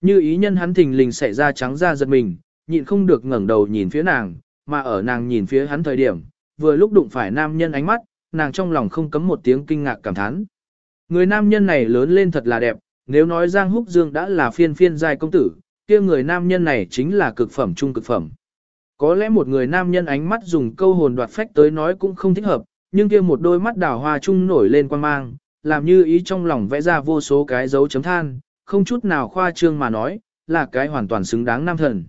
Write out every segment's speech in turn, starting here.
Như ý nhân hắn thình lình xảy ra trắng ra giật mình, nhịn không được ngẩng đầu nhìn phía nàng, mà ở nàng nhìn phía hắn thời điểm, vừa lúc đụng phải nam nhân ánh mắt, nàng trong lòng không cấm một tiếng kinh ngạc cảm thán. Người nam nhân này lớn lên thật là đẹp, nếu nói Giang Húc Dương đã là phiên phiên giai công tử, kia người nam nhân này chính là cực phẩm trung cực phẩm. Có lẽ một người nam nhân ánh mắt dùng câu hồn đoạt phách tới nói cũng không thích hợp, nhưng kia một đôi mắt đào hoa trung nổi lên quan mang, làm như ý trong lòng vẽ ra vô số cái dấu chấm than, không chút nào khoa trương mà nói, là cái hoàn toàn xứng đáng nam thần.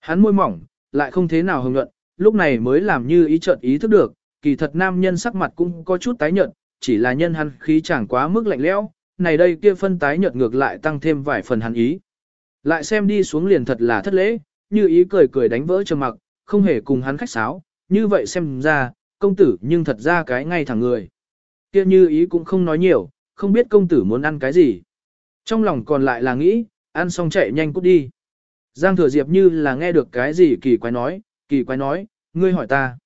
Hắn môi mỏng, lại không thế nào hồng nhuận, lúc này mới làm như ý chợt ý thức được, kỳ thật nam nhân sắc mặt cũng có chút tái nhợt, chỉ là nhân hắn khí chẳng quá mức lạnh lẽo, này đây kia phân tái nhợt ngược lại tăng thêm vài phần hắn ý. Lại xem đi xuống liền thật là thất lễ, như ý cười cười đánh vỡ trầm mặc, không hề cùng hắn khách sáo, như vậy xem ra, công tử nhưng thật ra cái ngay thẳng người. Kia như ý cũng không nói nhiều, không biết công tử muốn ăn cái gì. Trong lòng còn lại là nghĩ, ăn xong chạy nhanh cút đi. Giang thừa diệp như là nghe được cái gì kỳ quái nói, kỳ quái nói, ngươi hỏi ta.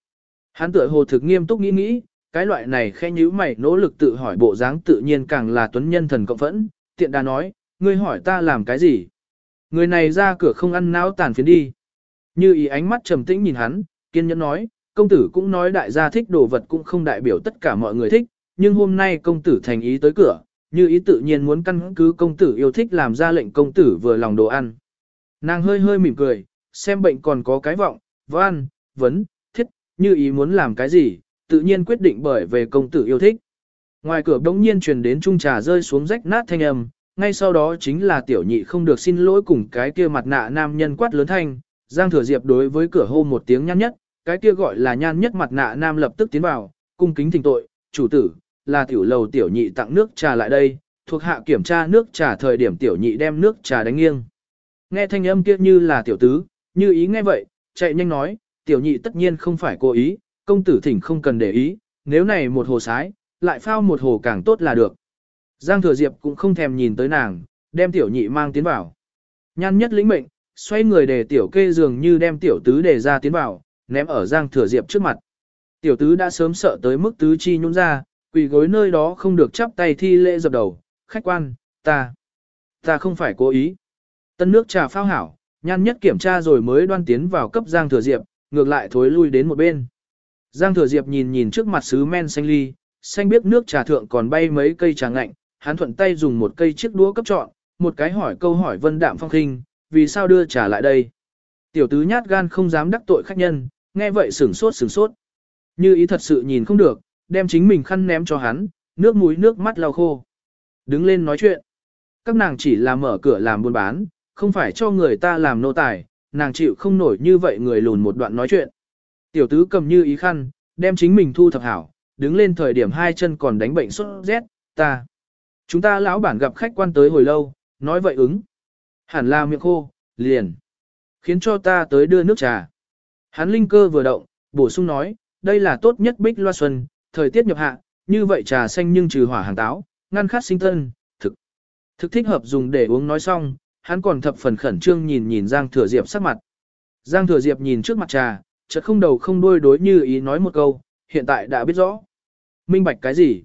Hắn tựa hồ thực nghiêm túc nghĩ nghĩ, cái loại này khẽ nhíu mày nỗ lực tự hỏi bộ dáng tự nhiên càng là tuấn nhân thần cộng phẫn, tiện đà nói, ngươi hỏi ta làm cái gì. Người này ra cửa không ăn não tàn phiến đi. Như ý ánh mắt trầm tĩnh nhìn hắn, kiên nhẫn nói, công tử cũng nói đại gia thích đồ vật cũng không đại biểu tất cả mọi người thích, nhưng hôm nay công tử thành ý tới cửa, như ý tự nhiên muốn căn cứ công tử yêu thích làm ra lệnh công tử vừa lòng đồ ăn. Nàng hơi hơi mỉm cười, xem bệnh còn có cái vọng, văn, vấn, thiết, như ý muốn làm cái gì, tự nhiên quyết định bởi về công tử yêu thích. Ngoài cửa đống nhiên truyền đến trung trà rơi xuống rách nát thanh âm, ngay sau đó chính là tiểu nhị không được xin lỗi cùng cái kia mặt nạ nam nhân quát lớn thanh, Giang Thừa Diệp đối với cửa hô một tiếng nhan nhất, cái kia gọi là nhan nhất mặt nạ nam lập tức tiến vào, cung kính thỉnh tội, chủ tử, là tiểu lầu tiểu nhị tặng nước trà lại đây, thuộc hạ kiểm tra nước trà thời điểm tiểu nhị đem nước trà đánh nghiêng. Nghe thanh âm kia như là tiểu tứ, như ý nghe vậy, chạy nhanh nói, tiểu nhị tất nhiên không phải cố ý, công tử thỉnh không cần để ý, nếu này một hồ sái, lại phao một hồ càng tốt là được. Giang Thừa Diệp cũng không thèm nhìn tới nàng, đem tiểu nhị mang tiến vào. Nhan nhất lĩnh mệnh, xoay người để tiểu kê dường như đem tiểu tứ để ra tiến vào, ném ở Giang Thừa Diệp trước mặt. Tiểu tứ đã sớm sợ tới mức tứ chi nhún ra, quỳ gối nơi đó không được chắp tay thi lễ dập đầu, khách quan, ta, ta không phải cố ý. Tân nước trà phao hảo, nhan nhất kiểm tra rồi mới đoan tiến vào cấp Giang Thừa Diệp, ngược lại thối lui đến một bên. Giang Thừa Diệp nhìn nhìn trước mặt sứ men xanh ly, xanh biết nước trà thượng còn bay mấy cây trà ngạnh, hắn thuận tay dùng một cây chiếc đũa cấp chọn, một cái hỏi câu hỏi vân đạm phong khinh, vì sao đưa trà lại đây. Tiểu tứ nhát gan không dám đắc tội khách nhân, nghe vậy sửng sốt sửng sốt. Như ý thật sự nhìn không được, đem chính mình khăn ném cho hắn, nước mũi nước mắt lau khô. Đứng lên nói chuyện. Các nàng chỉ là mở cửa làm buôn bán, không phải cho người ta làm nô tài, nàng chịu không nổi như vậy người lùn một đoạn nói chuyện. Tiểu tứ cầm như ý khăn, đem chính mình thu thập hảo, đứng lên thời điểm hai chân còn đánh bệnh sốt rét, ta. Chúng ta lão bản gặp khách quan tới hồi lâu, nói vậy ứng. Hẳn là miệng khô, liền. Khiến cho ta tới đưa nước trà. Hắn linh cơ vừa động, bổ sung nói, đây là tốt nhất bích loa xuân, thời tiết nhập hạ, như vậy trà xanh nhưng trừ hỏa hàng táo, ngăn khát sinh tân, thực. Thực thích hợp dùng để uống nói xong, hắn còn thập phần khẩn trương nhìn nhìn Giang Thừa Diệp sắc mặt. Giang Thừa Diệp nhìn trước mặt trà, chợt không đầu không đuôi đối như ý nói một câu, hiện tại đã biết rõ. Minh bạch cái gì?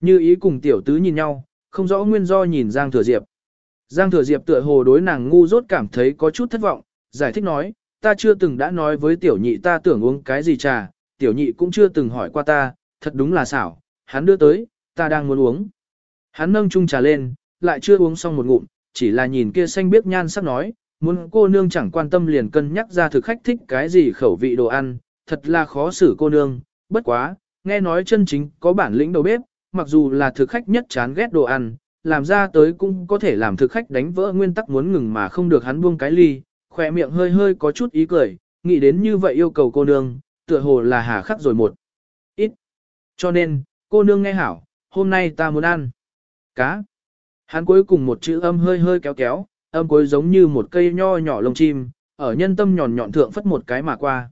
Như ý cùng tiểu tứ nhìn nhau, không rõ nguyên do nhìn Giang Thừa Diệp. Giang Thừa Diệp tựa hồ đối nàng ngu dốt cảm thấy có chút thất vọng, giải thích nói, ta chưa từng đã nói với tiểu nhị ta tưởng uống cái gì trà, tiểu nhị cũng chưa từng hỏi qua ta, thật đúng là xảo, hắn đưa tới, ta đang muốn uống. Hắn nâng chung trà lên, lại chưa uống xong một ngụm, chỉ là nhìn kia xanh biết nhan sắc nói, muốn cô nương chẳng quan tâm liền cân nhắc ra thực khách thích cái gì khẩu vị đồ ăn, thật là khó xử cô nương, bất quá, nghe nói chân chính có bản lĩnh đầu bếp, mặc dù là thực khách nhất chán ghét đồ ăn, làm ra tới cũng có thể làm thực khách đánh vỡ nguyên tắc muốn ngừng mà không được hắn buông cái ly, khỏe miệng hơi hơi có chút ý cười, nghĩ đến như vậy yêu cầu cô nương, tựa hồ là hà khắc rồi một. Cho nên, cô nương nghe hảo, hôm nay ta muốn ăn cá. Hắn cuối cùng một chữ âm hơi hơi kéo kéo, âm cuối giống như một cây nho nhỏ lông chim, ở nhân tâm nhọn nhọn thượng phất một cái mà qua.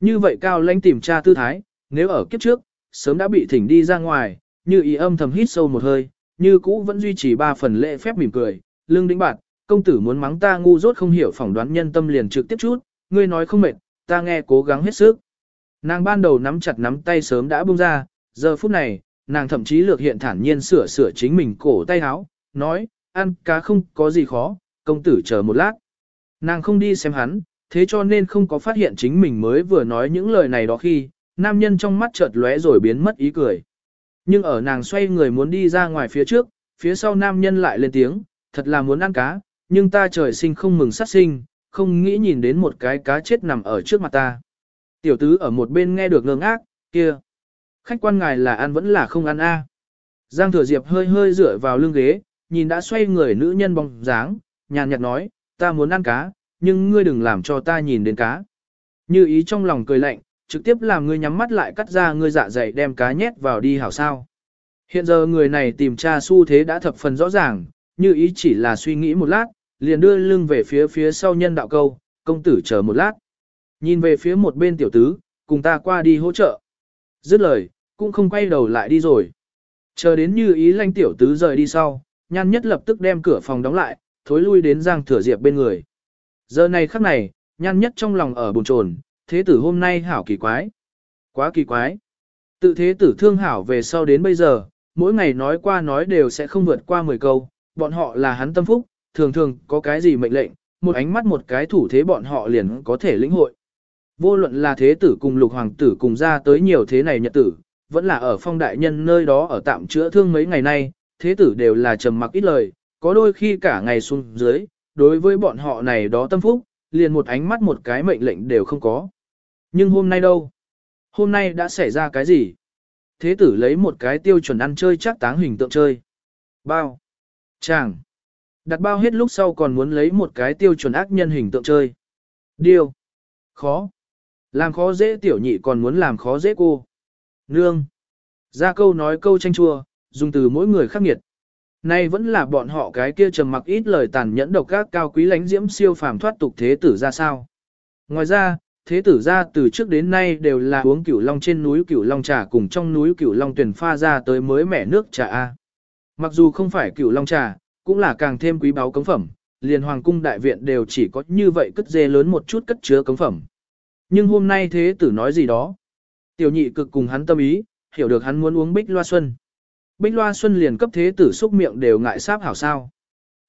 Như vậy cao lãnh tìm tra tư thái, nếu ở kiếp trước, sớm đã bị thỉnh đi ra ngoài, như ý âm thầm hít sâu một hơi, như cũ vẫn duy trì ba phần lễ phép mỉm cười, lương đĩnh bạn, công tử muốn mắng ta ngu dốt không hiểu phỏng đoán nhân tâm liền trực tiếp chút, ngươi nói không mệt, ta nghe cố gắng hết sức. Nàng ban đầu nắm chặt nắm tay sớm đã buông ra, giờ phút này, nàng thậm chí lược hiện thản nhiên sửa sửa chính mình cổ tay áo, nói, ăn cá không có gì khó, công tử chờ một lát. Nàng không đi xem hắn, thế cho nên không có phát hiện chính mình mới vừa nói những lời này đó khi, nam nhân trong mắt chợt lóe rồi biến mất ý cười. Nhưng ở nàng xoay người muốn đi ra ngoài phía trước, phía sau nam nhân lại lên tiếng, thật là muốn ăn cá, nhưng ta trời sinh không mừng sát sinh, không nghĩ nhìn đến một cái cá chết nằm ở trước mặt ta. Tiểu tứ ở một bên nghe được ngơ ngác, kia. Khách quan ngài là ăn vẫn là không ăn a Giang thừa diệp hơi hơi dựa vào lưng ghế, nhìn đã xoay người nữ nhân bóng dáng, nhàn nhạt nói, ta muốn ăn cá, nhưng ngươi đừng làm cho ta nhìn đến cá. Như ý trong lòng cười lạnh, trực tiếp làm ngươi nhắm mắt lại cắt ra ngươi dạ dày đem cá nhét vào đi hảo sao. Hiện giờ người này tìm tra xu thế đã thập phần rõ ràng, như ý chỉ là suy nghĩ một lát, liền đưa lưng về phía phía sau nhân đạo câu, công tử chờ một lát. Nhìn về phía một bên tiểu tứ, cùng ta qua đi hỗ trợ. Dứt lời, cũng không quay đầu lại đi rồi. Chờ đến như ý lanh tiểu tứ rời đi sau, nhan nhất lập tức đem cửa phòng đóng lại, thối lui đến Giang Thừa Diệp bên người. Giờ này khắc này, nhan nhất trong lòng ở bồn chồn, thế tử hôm nay hảo kỳ quái. Quá kỳ quái. Tự thế tử thương hảo về sau đến bây giờ, mỗi ngày nói qua nói đều sẽ không vượt qua 10 câu, bọn họ là hắn tâm phúc, thường thường có cái gì mệnh lệnh, một ánh mắt một cái thủ thế bọn họ liền có thể lĩnh hội. Vô luận là thế tử cùng lục hoàng tử cùng ra tới nhiều thế này nhật tử, vẫn là ở phong đại nhân nơi đó ở tạm chữa thương mấy ngày nay, thế tử đều là trầm mặc ít lời, có đôi khi cả ngày xuống dưới, đối với bọn họ này đó tâm phúc, liền một ánh mắt một cái mệnh lệnh đều không có. Nhưng hôm nay đâu? Hôm nay đã xảy ra cái gì? Thế tử lấy một cái tiêu chuẩn ăn chơi chắc táng hình tượng chơi. Bao. Chàng. Đặt bao hết lúc sau còn muốn lấy một cái tiêu chuẩn ác nhân hình tượng chơi. điều Khó. Làm khó dễ tiểu nhị còn muốn làm khó dễ cô. Nương. Ra câu nói câu tranh chua, dùng từ mỗi người khắc nghiệt. Nay vẫn là bọn họ cái kia trầm mặc ít lời tàn nhẫn độc các cao quý lánh diễm siêu phàm thoát tục thế tử ra sao. Ngoài ra, thế tử ra từ trước đến nay đều là uống cửu long trên núi cửu long trà cùng trong núi cửu long tuyển pha ra tới mới mẻ nước trà A. Mặc dù không phải cửu long trà, cũng là càng thêm quý báu cống phẩm, liền hoàng cung đại viện đều chỉ có như vậy cất dê lớn một chút cất chứa cống phẩm. Nhưng hôm nay thế tử nói gì đó. Tiểu nhị cực cùng hắn tâm ý, hiểu được hắn muốn uống bích loa xuân. Bích loa xuân liền cấp thế tử xúc miệng đều ngại sáp hảo sao.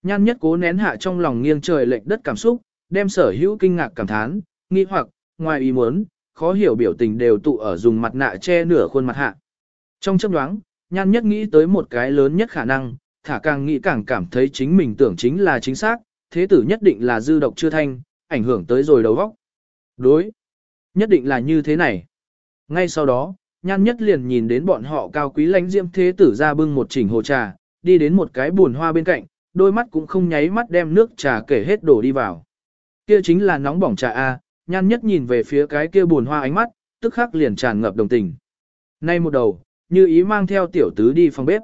Nhan nhất cố nén hạ trong lòng nghiêng trời lệch đất cảm xúc, đem sở hữu kinh ngạc cảm thán, nghi hoặc, ngoài ý muốn, khó hiểu biểu tình đều tụ ở dùng mặt nạ che nửa khuôn mặt hạ. Trong chấp đoáng, nhan nhất nghĩ tới một cái lớn nhất khả năng, thả càng nghĩ càng cảm thấy chính mình tưởng chính là chính xác, thế tử nhất định là dư độc chưa thanh, ảnh hưởng tới rồi đầu vóc. Đối, nhất định là như thế này. Ngay sau đó, nhan nhất liền nhìn đến bọn họ cao quý lãnh diễm thế tử ra bưng một chỉnh hồ trà, đi đến một cái buồn hoa bên cạnh, đôi mắt cũng không nháy mắt đem nước trà kể hết đổ đi vào. Kia chính là nóng bỏng trà A, nhan nhất nhìn về phía cái kia buồn hoa ánh mắt, tức khắc liền tràn ngập đồng tình. Nay một đầu, như ý mang theo tiểu tứ đi phòng bếp.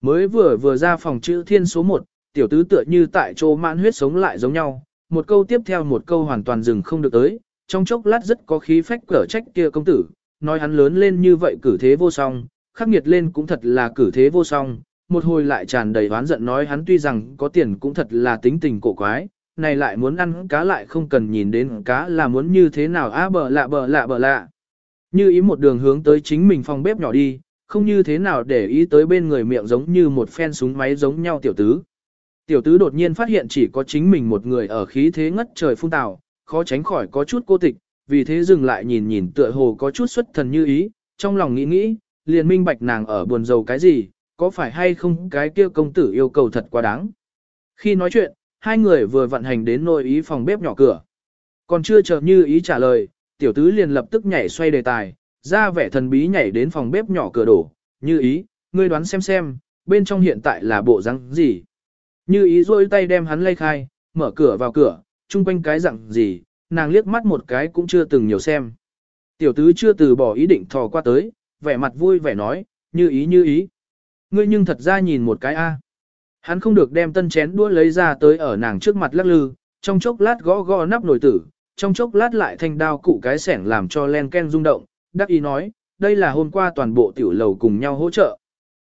Mới vừa vừa ra phòng chữ thiên số 1, tiểu tứ tựa như tại chỗ mãn huyết sống lại giống nhau, một câu tiếp theo một câu hoàn toàn dừng không được tới, trong chốc lát rất có khí phách cở trách kia công tử, nói hắn lớn lên như vậy cử thế vô song, khắc nghiệt lên cũng thật là cử thế vô song, một hồi lại tràn đầy oán giận nói hắn tuy rằng có tiền cũng thật là tính tình cổ quái, này lại muốn ăn cá lại không cần nhìn đến cá là muốn như thế nào á bờ lạ bờ lạ bờ lạ. Như ý một đường hướng tới chính mình phòng bếp nhỏ đi, không như thế nào để ý tới bên người miệng giống như một phen súng máy giống nhau tiểu tứ. Tiểu tứ đột nhiên phát hiện chỉ có chính mình một người ở khí thế ngất trời phun tào, khó tránh khỏi có chút cô tịch, vì thế dừng lại nhìn nhìn tựa hồ có chút xuất thần như ý, trong lòng nghĩ nghĩ, liền minh bạch nàng ở buồn rầu cái gì, có phải hay không cái kia công tử yêu cầu thật quá đáng. Khi nói chuyện, hai người vừa vận hành đến nội ý phòng bếp nhỏ cửa. Còn chưa chờ như ý trả lời, tiểu tứ liền lập tức nhảy xoay đề tài, ra vẻ thần bí nhảy đến phòng bếp nhỏ cửa đổ, như ý, ngươi đoán xem xem, bên trong hiện tại là bộ răng gì. Như ý rôi tay đem hắn lay khai, mở cửa vào cửa, chung quanh cái dặn gì, nàng liếc mắt một cái cũng chưa từng nhiều xem. Tiểu tứ chưa từ bỏ ý định thò qua tới, vẻ mặt vui vẻ nói, như ý như ý. Ngươi nhưng thật ra nhìn một cái a. Hắn không được đem tân chén đũa lấy ra tới ở nàng trước mặt lắc lư, trong chốc lát gõ gõ nắp nồi tử, trong chốc lát lại thanh đao cụ cái sẻng làm cho len ken rung động, đắc ý nói, đây là hôm qua toàn bộ tiểu lầu cùng nhau hỗ trợ.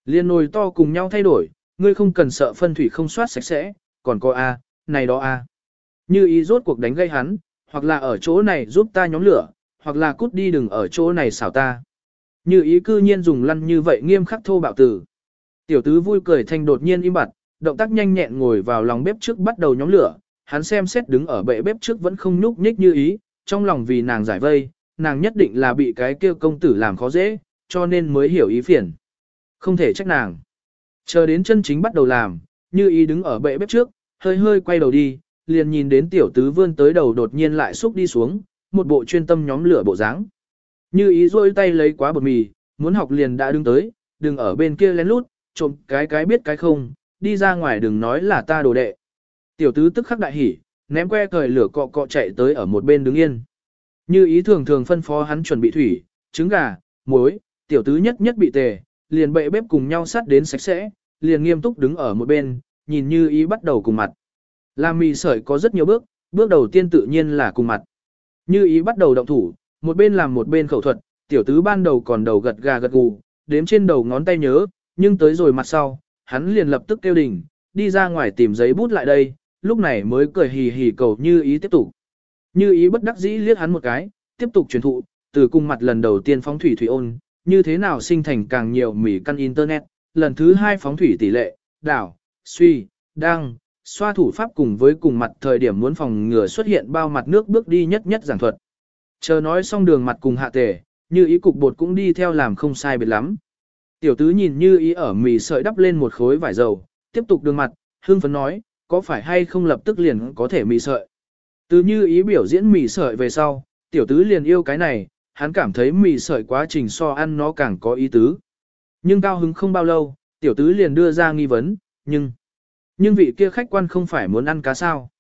Liên nồi to cùng nhau thay đổi, ngươi không cần sợ phân thủy không soát sạch sẽ, còn có a, này đó a. Như ý rốt cuộc đánh gây hắn, hoặc là ở chỗ này giúp ta nhóm lửa, hoặc là cút đi đừng ở chỗ này xảo ta. Như ý cư nhiên dùng lăn như vậy nghiêm khắc thô bạo tử. Tiểu tứ vui cười thanh đột nhiên im bặt, động tác nhanh nhẹn ngồi vào lòng bếp trước bắt đầu nhóm lửa, hắn xem xét đứng ở bệ bếp trước vẫn không nhúc nhích như ý, trong lòng vì nàng giải vây, nàng nhất định là bị cái kia công tử làm khó dễ, cho nên mới hiểu ý phiền. Không thể trách nàng. Chờ đến chân chính bắt đầu làm, như ý đứng ở bệ bếp trước, hơi hơi quay đầu đi, liền nhìn đến tiểu tứ vươn tới đầu đột nhiên lại xúc đi xuống, một bộ chuyên tâm nhóm lửa bộ dáng. Như ý rôi tay lấy quá bột mì, muốn học liền đã đứng tới, đừng ở bên kia lén lút, trộm cái cái biết cái không, đi ra ngoài đừng nói là ta đồ đệ. Tiểu tứ tức khắc đại hỉ, ném que cởi lửa cọ cọ chạy tới ở một bên đứng yên. Như ý thường thường phân phó hắn chuẩn bị thủy, trứng gà, muối, tiểu tứ nhất nhất bị tề, liền bệ bếp cùng nhau sát đến sạch sẽ, liền nghiêm túc đứng ở một bên, nhìn như ý bắt đầu cùng mặt. Làm mì sợi có rất nhiều bước, bước đầu tiên tự nhiên là cùng mặt. Như ý bắt đầu động thủ, một bên làm một bên khẩu thuật, tiểu tứ ban đầu còn đầu gật gà gật gù, đếm trên đầu ngón tay nhớ, nhưng tới rồi mặt sau, hắn liền lập tức kêu đỉnh, đi ra ngoài tìm giấy bút lại đây, lúc này mới cười hì hì cầu như ý tiếp tục. Như ý bất đắc dĩ liếc hắn một cái, tiếp tục truyền thụ, từ cung mặt lần đầu tiên phóng thủy thủy ôn, như thế nào sinh thành càng nhiều mỉ căn internet, lần thứ hai phóng thủy tỷ lệ, đảo, suy, đăng, xoa thủ pháp cùng với cùng mặt thời điểm muốn phòng ngừa xuất hiện bao mặt nước bước đi nhất nhất giảng thuật. Chờ nói xong đường mặt cùng hạ tề, như ý cục bột cũng đi theo làm không sai biệt lắm. Tiểu tứ nhìn như ý ở mì sợi đắp lên một khối vải dầu, tiếp tục đường mặt, hương phấn nói, có phải hay không lập tức liền có thể mì sợi. Từ như ý biểu diễn mì sợi về sau, tiểu tứ liền yêu cái này, hắn cảm thấy mì sợi quá trình so ăn nó càng có ý tứ. Nhưng cao hứng không bao lâu, tiểu tứ liền đưa ra nghi vấn, nhưng... Nhưng vị kia khách quan không phải muốn ăn cá sao.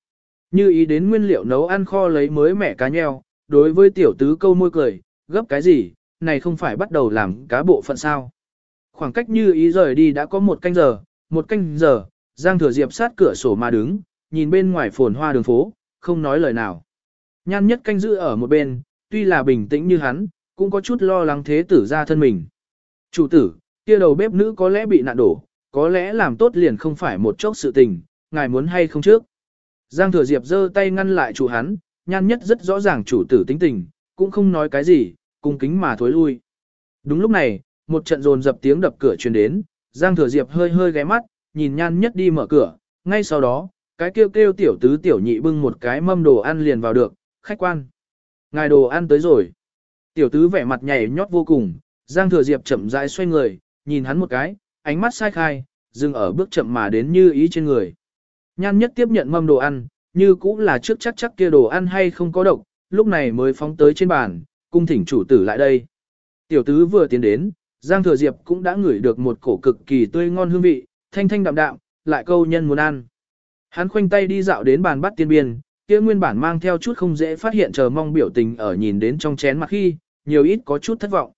Như ý đến nguyên liệu nấu ăn kho lấy mới mẻ cá nheo, đối với tiểu tứ câu môi cười, gấp cái gì, này không phải bắt đầu làm cá bộ phận sao. Khoảng cách như ý rời đi đã có một canh giờ, một canh giờ, Giang Thừa Diệp sát cửa sổ mà đứng, nhìn bên ngoài phồn hoa đường phố, không nói lời nào. Nhan nhất canh giữ ở một bên, tuy là bình tĩnh như hắn, cũng có chút lo lắng thế tử ra thân mình. Chủ tử, kia đầu bếp nữ có lẽ bị nạn đổ, có lẽ làm tốt liền không phải một chốc sự tình, ngài muốn hay không trước. Giang Thừa Diệp giơ tay ngăn lại chủ hắn, nhan nhất rất rõ ràng chủ tử tính tình, cũng không nói cái gì, cung kính mà thối lui. Đúng lúc này, một trận rồn dập tiếng đập cửa truyền đến, Giang Thừa Diệp hơi hơi ghé mắt, nhìn nhan nhất đi mở cửa, ngay sau đó, cái kêu kêu tiểu tứ tiểu nhị bưng một cái mâm đồ ăn liền vào được, khách quan. Ngài đồ ăn tới rồi. Tiểu tứ vẻ mặt nhảy nhót vô cùng, Giang Thừa Diệp chậm rãi xoay người, nhìn hắn một cái, ánh mắt sai khai, dừng ở bước chậm mà đến như ý trên người. Nhan nhất tiếp nhận mâm đồ ăn, như cũng là trước chắc chắc kia đồ ăn hay không có độc, lúc này mới phóng tới trên bàn, cung thỉnh chủ tử lại đây. Tiểu tứ vừa tiến đến, Giang Thừa Diệp cũng đã ngửi được một cổ cực kỳ tươi ngon hương vị, thanh thanh đạm đạm, lại câu nhân muốn ăn. Hắn khoanh tay đi dạo đến bàn bắt tiên biên, kia nguyên bản mang theo chút không dễ phát hiện chờ mong biểu tình ở nhìn đến trong chén mặt khi, nhiều ít có chút thất vọng.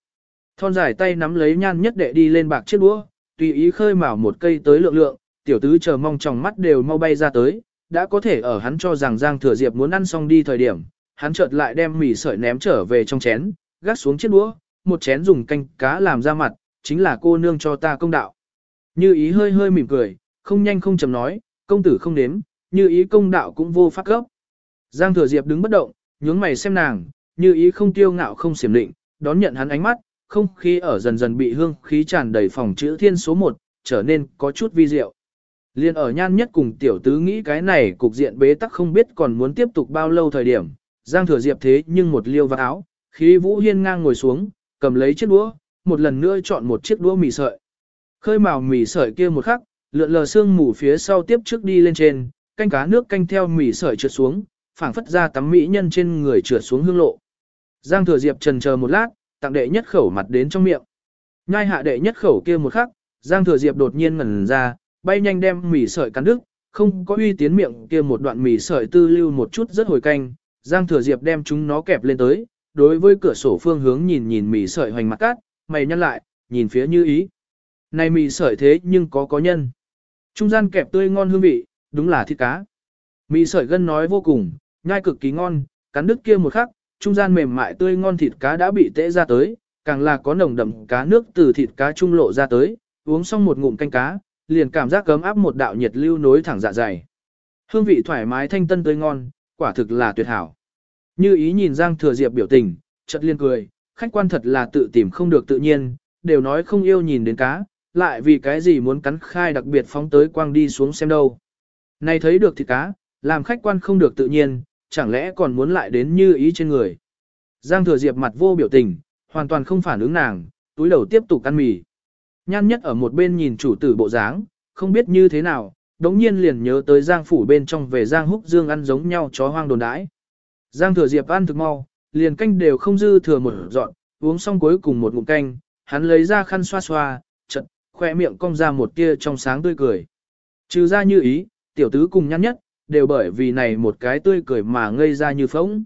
Thon dài tay nắm lấy nhan nhất đệ đi lên bạc chiếc đũa, tùy ý khơi mào một cây tới lượng lượng, tiểu tứ chờ mong trong mắt đều mau bay ra tới, đã có thể ở hắn cho rằng Giang Thừa Diệp muốn ăn xong đi thời điểm, hắn chợt lại đem mì sợi ném trở về trong chén, gác xuống chiếc đũa, một chén dùng canh cá làm ra mặt, chính là cô nương cho ta công đạo. Như ý hơi hơi mỉm cười, không nhanh không chậm nói, công tử không đếm, như ý công đạo cũng vô pháp gốc. Giang Thừa Diệp đứng bất động, nhướng mày xem nàng, như ý không tiêu ngạo không xiểm định, đón nhận hắn ánh mắt, không khí ở dần dần bị hương khí tràn đầy phòng chữ thiên số 1, trở nên có chút vi diệu. Liên ở nhan nhất cùng tiểu tứ nghĩ cái này cục diện bế tắc không biết còn muốn tiếp tục bao lâu thời điểm, Giang Thừa Diệp thế nhưng một liêu vào áo, khí Vũ Hiên ngang ngồi xuống, cầm lấy chiếc đũa, một lần nữa chọn một chiếc đũa mì sợi. Khơi màu mì sợi kia một khắc, lượn lờ xương mù phía sau tiếp trước đi lên trên, canh cá nước canh theo mì sợi trượt xuống, phảng phất ra tắm mỹ nhân trên người trượt xuống hương lộ. Giang Thừa Diệp trần chờ một lát, tặng đệ nhất khẩu mặt đến trong miệng. Nhai hạ đệ nhất khẩu kia một khắc, Giang Thừa Diệp đột nhiên ngẩn ra, bay nhanh đem mì sợi cắn đứt, không có uy tiến miệng kia một đoạn mì sợi tư lưu một chút rất hồi canh, Giang Thừa Diệp đem chúng nó kẹp lên tới, đối với cửa sổ phương hướng nhìn nhìn mì sợi hoành mặt cát, mày nhăn lại, nhìn phía như ý. Này mì sợi thế nhưng có có nhân. Trung gian kẹp tươi ngon hương vị, đúng là thịt cá. Mì sợi gân nói vô cùng, nhai cực kỳ ngon, cắn đứt kia một khắc, trung gian mềm mại tươi ngon thịt cá đã bị tễ ra tới, càng là có nồng đậm cá nước từ thịt cá trung lộ ra tới, uống xong một ngụm canh cá, liền cảm giác cấm áp một đạo nhiệt lưu nối thẳng dạ dày. Hương vị thoải mái thanh tân tươi ngon, quả thực là tuyệt hảo. Như ý nhìn Giang Thừa Diệp biểu tình, chợt liên cười, khách quan thật là tự tìm không được tự nhiên, đều nói không yêu nhìn đến cá, lại vì cái gì muốn cắn khai đặc biệt phóng tới quang đi xuống xem đâu. Này thấy được thịt cá, làm khách quan không được tự nhiên, chẳng lẽ còn muốn lại đến như ý trên người. Giang thừa diệp mặt vô biểu tình, hoàn toàn không phản ứng nàng, túi đầu tiếp tục ăn mì. Nhan nhất ở một bên nhìn chủ tử bộ dáng, không biết như thế nào, đống nhiên liền nhớ tới Giang phủ bên trong về Giang húc dương ăn giống nhau chó hoang đồn đãi. Giang thừa diệp ăn thực mau, liền canh đều không dư thừa một dọn, uống xong cuối cùng một ngụm canh, hắn lấy ra khăn xoa xoa, chật, khoe miệng cong ra một tia trong sáng tươi cười. Trừ ra như ý, tiểu tứ cùng nhăn nhất, đều bởi vì này một cái tươi cười mà ngây ra như phóng.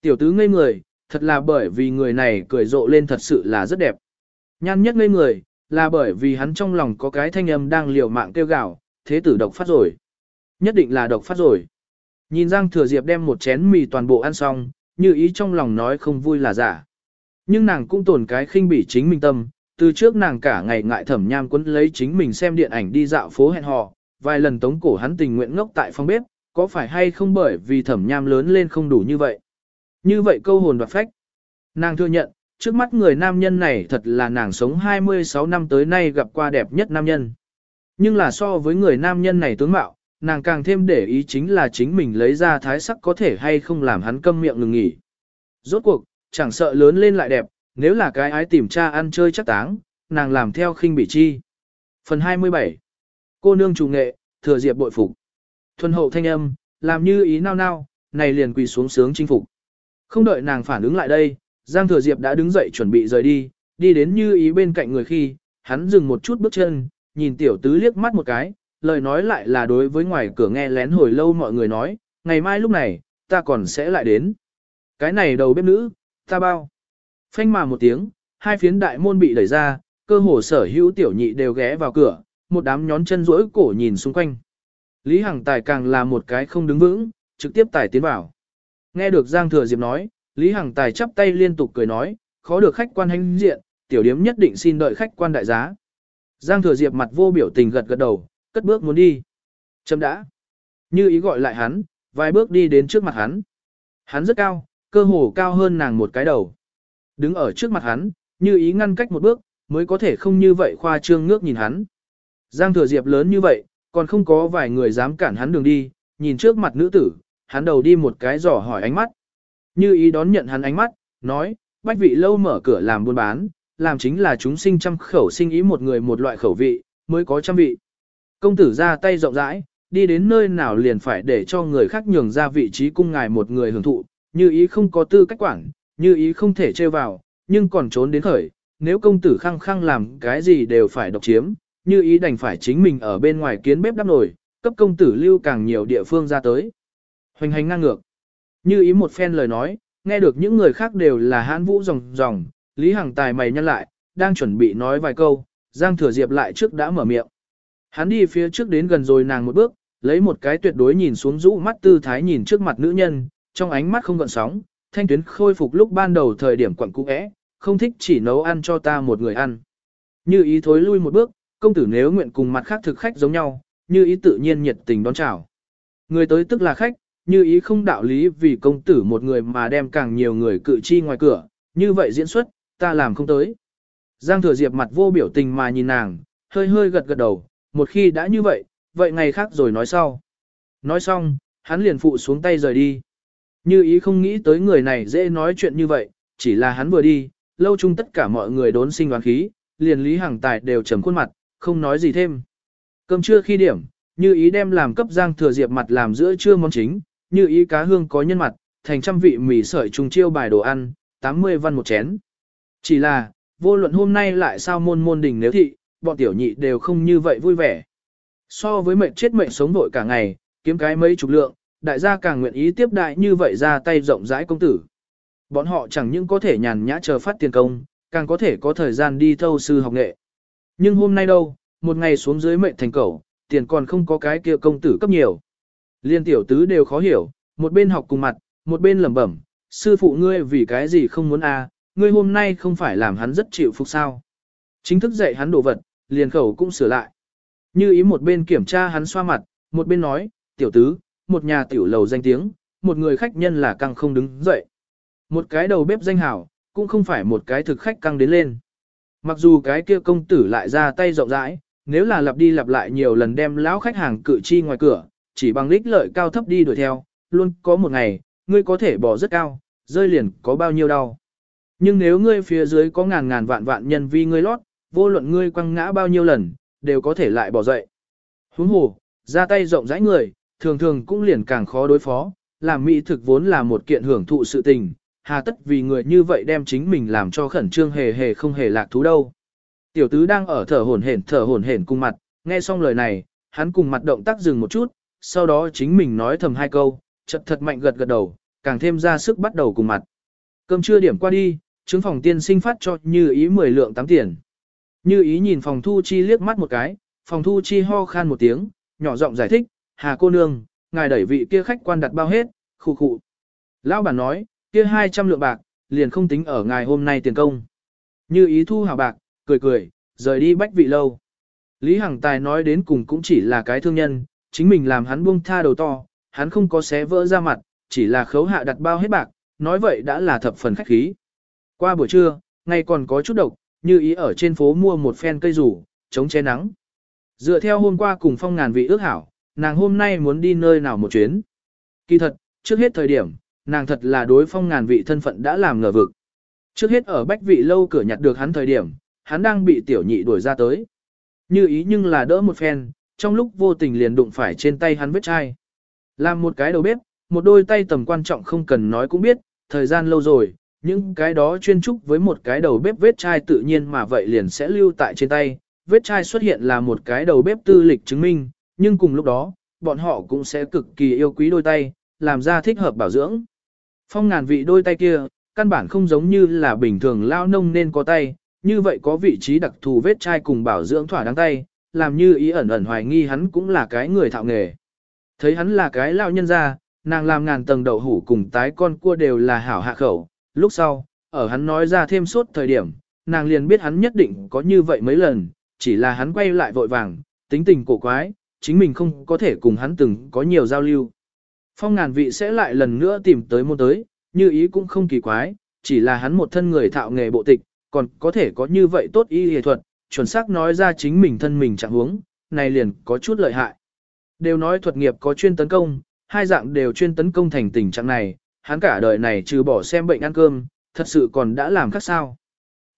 Tiểu tứ ngây người, thật là bởi vì người này cười rộ lên thật sự là rất đẹp. nhan nhất ngây người, là bởi vì hắn trong lòng có cái thanh âm đang liều mạng kêu gào, thế tử độc phát rồi. Nhất định là độc phát rồi. Nhìn Giang Thừa Diệp đem một chén mì toàn bộ ăn xong, như ý trong lòng nói không vui là giả. Nhưng nàng cũng tổn cái khinh bỉ chính mình tâm, từ trước nàng cả ngày ngại thẩm nham quấn lấy chính mình xem điện ảnh đi dạo phố hẹn hò, vài lần tống cổ hắn tình nguyện ngốc tại phòng bếp, có phải hay không bởi vì thẩm nham lớn lên không đủ như vậy. Như vậy câu hồn đoạt phách. Nàng thừa nhận, trước mắt người nam nhân này thật là nàng sống 26 năm tới nay gặp qua đẹp nhất nam nhân. Nhưng là so với người nam nhân này tướng mạo, nàng càng thêm để ý chính là chính mình lấy ra thái sắc có thể hay không làm hắn câm miệng ngừng nghỉ. Rốt cuộc, chẳng sợ lớn lên lại đẹp, nếu là cái ái tìm cha ăn chơi chắc táng, nàng làm theo khinh bị chi. Phần 27 Cô nương chủ nghệ, thừa diệp bội phục. Thuần hậu thanh âm, làm như ý nao nao, này liền quỳ xuống sướng chinh phục. Không đợi nàng phản ứng lại đây, Giang thừa diệp đã đứng dậy chuẩn bị rời đi, đi đến như ý bên cạnh người khi, hắn dừng một chút bước chân, nhìn tiểu tứ liếc mắt một cái, lời nói lại là đối với ngoài cửa nghe lén hồi lâu mọi người nói, ngày mai lúc này, ta còn sẽ lại đến. Cái này đầu bếp nữ, ta bao. Phanh mà một tiếng, hai phiến đại môn bị đẩy ra, cơ hồ sở hữu tiểu nhị đều ghé vào cửa, một đám nhón chân rỗi cổ nhìn xung quanh. Lý Hằng Tài càng là một cái không đứng vững, trực tiếp tài tiến vào. Nghe được Giang Thừa Diệp nói, Lý Hằng Tài chắp tay liên tục cười nói, khó được khách quan hành diện, tiểu điếm nhất định xin đợi khách quan đại giá. Giang Thừa Diệp mặt vô biểu tình gật gật đầu, cất bước muốn đi. Chấm đã. Như ý gọi lại hắn, vài bước đi đến trước mặt hắn. Hắn rất cao, cơ hồ cao hơn nàng một cái đầu. Đứng ở trước mặt hắn, như ý ngăn cách một bước, mới có thể không như vậy khoa trương ngước nhìn hắn. Giang thừa diệp lớn như vậy, còn không có vài người dám cản hắn đường đi, nhìn trước mặt nữ tử, hắn đầu đi một cái giỏ hỏi ánh mắt. Như ý đón nhận hắn ánh mắt, nói, bách vị lâu mở cửa làm buôn bán, làm chính là chúng sinh trăm khẩu sinh ý một người một loại khẩu vị, mới có trăm vị. Công tử ra tay rộng rãi, đi đến nơi nào liền phải để cho người khác nhường ra vị trí cung ngài một người hưởng thụ, như ý không có tư cách quản, như ý không thể trêu vào, nhưng còn trốn đến khởi, nếu công tử khăng khăng làm cái gì đều phải độc chiếm, như ý đành phải chính mình ở bên ngoài kiến bếp đắp nổi, cấp công tử lưu càng nhiều địa phương ra tới. Hoành hành ngang ngược. Như ý một phen lời nói, nghe được những người khác đều là hãn vũ ròng ròng, Lý Hằng Tài mày nhăn lại, đang chuẩn bị nói vài câu, Giang Thừa Diệp lại trước đã mở miệng. Hắn đi phía trước đến gần rồi nàng một bước, lấy một cái tuyệt đối nhìn xuống rũ mắt tư thái nhìn trước mặt nữ nhân, trong ánh mắt không gợn sóng, thanh tuyến khôi phục lúc ban đầu thời điểm quặng cũ é, không thích chỉ nấu ăn cho ta một người ăn. Như ý thối lui một bước, công tử nếu nguyện cùng mặt khác thực khách giống nhau, như ý tự nhiên nhiệt tình đón chào. Người tới tức là khách, như ý không đạo lý vì công tử một người mà đem càng nhiều người cự chi ngoài cửa, như vậy diễn xuất, ta làm không tới. Giang thừa diệp mặt vô biểu tình mà nhìn nàng, hơi hơi gật gật đầu, một khi đã như vậy, vậy ngày khác rồi nói sau. Nói xong, hắn liền phụ xuống tay rời đi. Như ý không nghĩ tới người này dễ nói chuyện như vậy, chỉ là hắn vừa đi, lâu chung tất cả mọi người đốn sinh đoán khí, liền Lý Hằng Tài đều trầm khuôn mặt, không nói gì thêm. Cơm trưa khi điểm, như ý đem làm cấp giang thừa diệp mặt làm giữa trưa món chính, như ý cá hương có nhân mặt, thành trăm vị mì sợi trùng chiêu bài đồ ăn, 80 văn một chén. Chỉ là, vô luận hôm nay lại sao môn môn đình nếu thị, bọn tiểu nhị đều không như vậy vui vẻ. So với mệnh chết mệnh sống vội cả ngày, kiếm cái mấy chục lượng, đại gia càng nguyện ý tiếp đại như vậy ra tay rộng rãi công tử. Bọn họ chẳng những có thể nhàn nhã chờ phát tiền công, càng có thể có thời gian đi thâu sư học nghệ. Nhưng hôm nay đâu, một ngày xuống dưới mệnh thành cầu, tiền còn không có cái kia công tử cấp nhiều. Liên tiểu tứ đều khó hiểu, một bên học cùng mặt, một bên lẩm bẩm, sư phụ ngươi vì cái gì không muốn a? À, ngươi hôm nay không phải làm hắn rất chịu phục sao. Chính thức dạy hắn đồ vật, liền khẩu cũng sửa lại. Như ý một bên kiểm tra hắn xoa mặt, một bên nói, tiểu tứ, một nhà tiểu lầu danh tiếng, một người khách nhân là căng không đứng dậy. Một cái đầu bếp danh hảo, cũng không phải một cái thực khách căng đến lên. Mặc dù cái kia công tử lại ra tay rộng rãi, nếu là lặp đi lặp lại nhiều lần đem lão khách hàng cự chi ngoài cửa, chỉ bằng lích lợi cao thấp đi đuổi theo, luôn có một ngày, ngươi có thể bỏ rất cao, rơi liền có bao nhiêu đau. Nhưng nếu ngươi phía dưới có ngàn ngàn vạn vạn nhân vi ngươi lót, vô luận ngươi quăng ngã bao nhiêu lần, đều có thể lại bỏ dậy. Huống hồ, ra tay rộng rãi người, thường thường cũng liền càng khó đối phó, làm mỹ thực vốn là một kiện hưởng thụ sự tình, hà tất vì người như vậy đem chính mình làm cho khẩn trương hề hề không hề lạc thú đâu. Tiểu tứ đang ở thở hổn hển thở hổn hển cùng mặt, nghe xong lời này, hắn cùng mặt động tác dừng một chút, sau đó chính mình nói thầm hai câu, chật thật mạnh gật gật đầu, càng thêm ra sức bắt đầu cùng mặt. Cơm trưa điểm qua đi, chứng phòng tiên sinh phát cho như ý 10 lượng 8 tiền. Như ý nhìn phòng thu chi liếc mắt một cái, phòng thu chi ho khan một tiếng, nhỏ giọng giải thích, hà cô nương, ngài đẩy vị kia khách quan đặt bao hết, khu khụ. Lão bản nói, kia 200 lượng bạc, liền không tính ở ngài hôm nay tiền công. Như ý thu hào bạc, cười cười, rời đi bách vị lâu. Lý Hằng Tài nói đến cùng cũng chỉ là cái thương nhân, chính mình làm hắn buông tha đầu to, hắn không có xé vỡ ra mặt, chỉ là khấu hạ đặt bao hết bạc, nói vậy đã là thập phần khách khí. Qua buổi trưa, ngày còn có chút độc, như ý ở trên phố mua một phen cây rủ, chống che nắng. Dựa theo hôm qua cùng phong ngàn vị ước hảo, nàng hôm nay muốn đi nơi nào một chuyến. Kỳ thật, trước hết thời điểm, nàng thật là đối phong ngàn vị thân phận đã làm ngờ vực. Trước hết ở bách vị lâu cửa nhặt được hắn thời điểm, hắn đang bị tiểu nhị đuổi ra tới. Như ý nhưng là đỡ một phen, trong lúc vô tình liền đụng phải trên tay hắn vết chai. Làm một cái đầu bếp, một đôi tay tầm quan trọng không cần nói cũng biết, thời gian lâu rồi, những cái đó chuyên trúc với một cái đầu bếp vết chai tự nhiên mà vậy liền sẽ lưu tại trên tay. Vết chai xuất hiện là một cái đầu bếp tư lịch chứng minh, nhưng cùng lúc đó, bọn họ cũng sẽ cực kỳ yêu quý đôi tay, làm ra thích hợp bảo dưỡng. Phong ngàn vị đôi tay kia, căn bản không giống như là bình thường lao nông nên có tay, như vậy có vị trí đặc thù vết chai cùng bảo dưỡng thỏa đáng tay, làm như ý ẩn ẩn hoài nghi hắn cũng là cái người thạo nghề. Thấy hắn là cái lao nhân ra, nàng làm ngàn tầng đậu hủ cùng tái con cua đều là hảo hạ khẩu, lúc sau, ở hắn nói ra thêm suốt thời điểm, nàng liền biết hắn nhất định có như vậy mấy lần, chỉ là hắn quay lại vội vàng, tính tình cổ quái, chính mình không có thể cùng hắn từng có nhiều giao lưu. Phong ngàn vị sẽ lại lần nữa tìm tới môn tới, như ý cũng không kỳ quái, chỉ là hắn một thân người thạo nghề bộ tịch, còn có thể có như vậy tốt y y thuật, chuẩn xác nói ra chính mình thân mình trạng huống, này liền có chút lợi hại. Đều nói thuật nghiệp có chuyên tấn công, hai dạng đều chuyên tấn công thành tình trạng này, hắn cả đời này trừ bỏ xem bệnh ăn cơm, thật sự còn đã làm khác sao.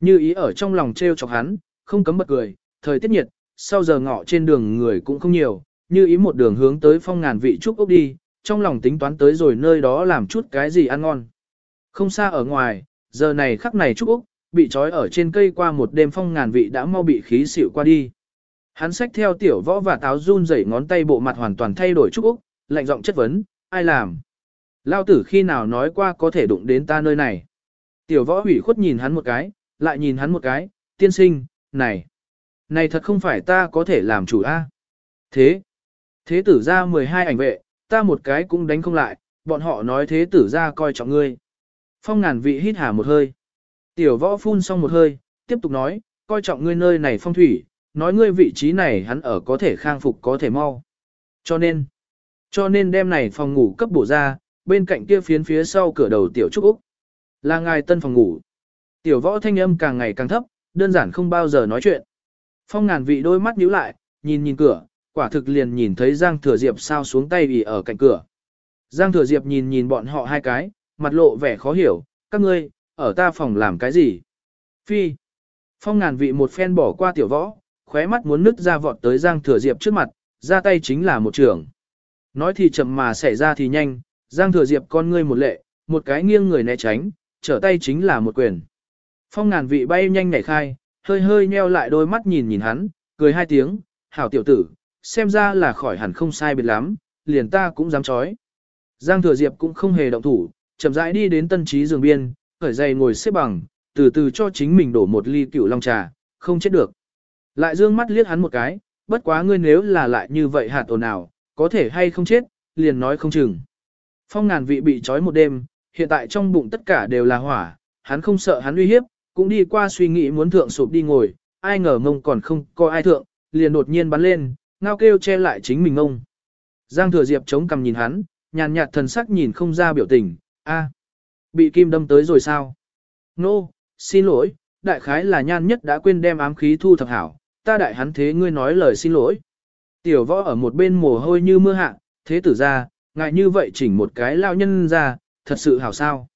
Như ý ở trong lòng treo chọc hắn, không cấm bật cười, thời tiết nhiệt, sau giờ ngọ trên đường người cũng không nhiều, như ý một đường hướng tới phong ngàn vị trúc ốc đi, trong lòng tính toán tới rồi nơi đó làm chút cái gì ăn ngon. Không xa ở ngoài, giờ này khắc này trúc úc bị trói ở trên cây qua một đêm phong ngàn vị đã mau bị khí xỉu qua đi. Hắn xách theo tiểu võ và táo run rẩy ngón tay bộ mặt hoàn toàn thay đổi trúc úc lạnh giọng chất vấn, ai làm? Lao tử khi nào nói qua có thể đụng đến ta nơi này? Tiểu võ hủy khuất nhìn hắn một cái, lại nhìn hắn một cái, tiên sinh, này, này thật không phải ta có thể làm chủ a. Thế, thế tử ra 12 ảnh vệ, ta một cái cũng đánh không lại, bọn họ nói thế tử ra coi trọng ngươi. Phong ngàn vị hít hà một hơi. Tiểu võ phun xong một hơi, tiếp tục nói, coi trọng ngươi nơi này phong thủy, nói ngươi vị trí này hắn ở có thể khang phục có thể mau. Cho nên, cho nên đêm này phòng ngủ cấp bổ ra, bên cạnh kia phiến phía sau cửa đầu tiểu trúc Úc. Là ngài tân phòng ngủ. Tiểu võ thanh âm càng ngày càng thấp, đơn giản không bao giờ nói chuyện. Phong ngàn vị đôi mắt nhíu lại, nhìn nhìn cửa, quả thực liền nhìn thấy Giang Thừa Diệp sao xuống tay ỉ ở cạnh cửa. Giang Thừa Diệp nhìn nhìn bọn họ hai cái, mặt lộ vẻ khó hiểu, các ngươi, ở ta phòng làm cái gì? Phi. Phong ngàn vị một phen bỏ qua tiểu võ, khóe mắt muốn nứt ra vọt tới Giang Thừa Diệp trước mặt, ra tay chính là một trường. Nói thì chậm mà xảy ra thì nhanh, Giang Thừa Diệp con ngươi một lệ, một cái nghiêng người né tránh, trở tay chính là một quyền. Phong ngàn vị bay nhanh nhảy khai, hơi hơi nheo lại đôi mắt nhìn nhìn hắn, cười hai tiếng, hảo tiểu tử, xem ra là khỏi hẳn không sai biệt lắm, liền ta cũng dám chói. Giang Thừa Diệp cũng không hề động thủ, chậm rãi đi đến tân trí giường biên, khởi dày ngồi xếp bằng, từ từ cho chính mình đổ một ly cựu long trà, không chết được. Lại dương mắt liếc hắn một cái, bất quá ngươi nếu là lại như vậy hạt ồn nào, có thể hay không chết, liền nói không chừng. Phong ngàn vị bị trói một đêm, hiện tại trong bụng tất cả đều là hỏa, hắn không sợ hắn uy hiếp, cũng đi qua suy nghĩ muốn thượng sụp đi ngồi, ai ngờ ngông còn không có ai thượng, liền đột nhiên bắn lên, ngao kêu che lại chính mình ông. Giang thừa diệp chống cằm nhìn hắn, nhàn nhạt thần sắc nhìn không ra biểu tình, a, bị kim đâm tới rồi sao? Nô, no, xin lỗi, đại khái là nhan nhất đã quên đem ám khí thu thập hảo, ta đại hắn thế ngươi nói lời xin lỗi. Tiểu võ ở một bên mồ hôi như mưa hạ, thế tử ra, ngại như vậy chỉnh một cái lao nhân ra, thật sự hảo sao.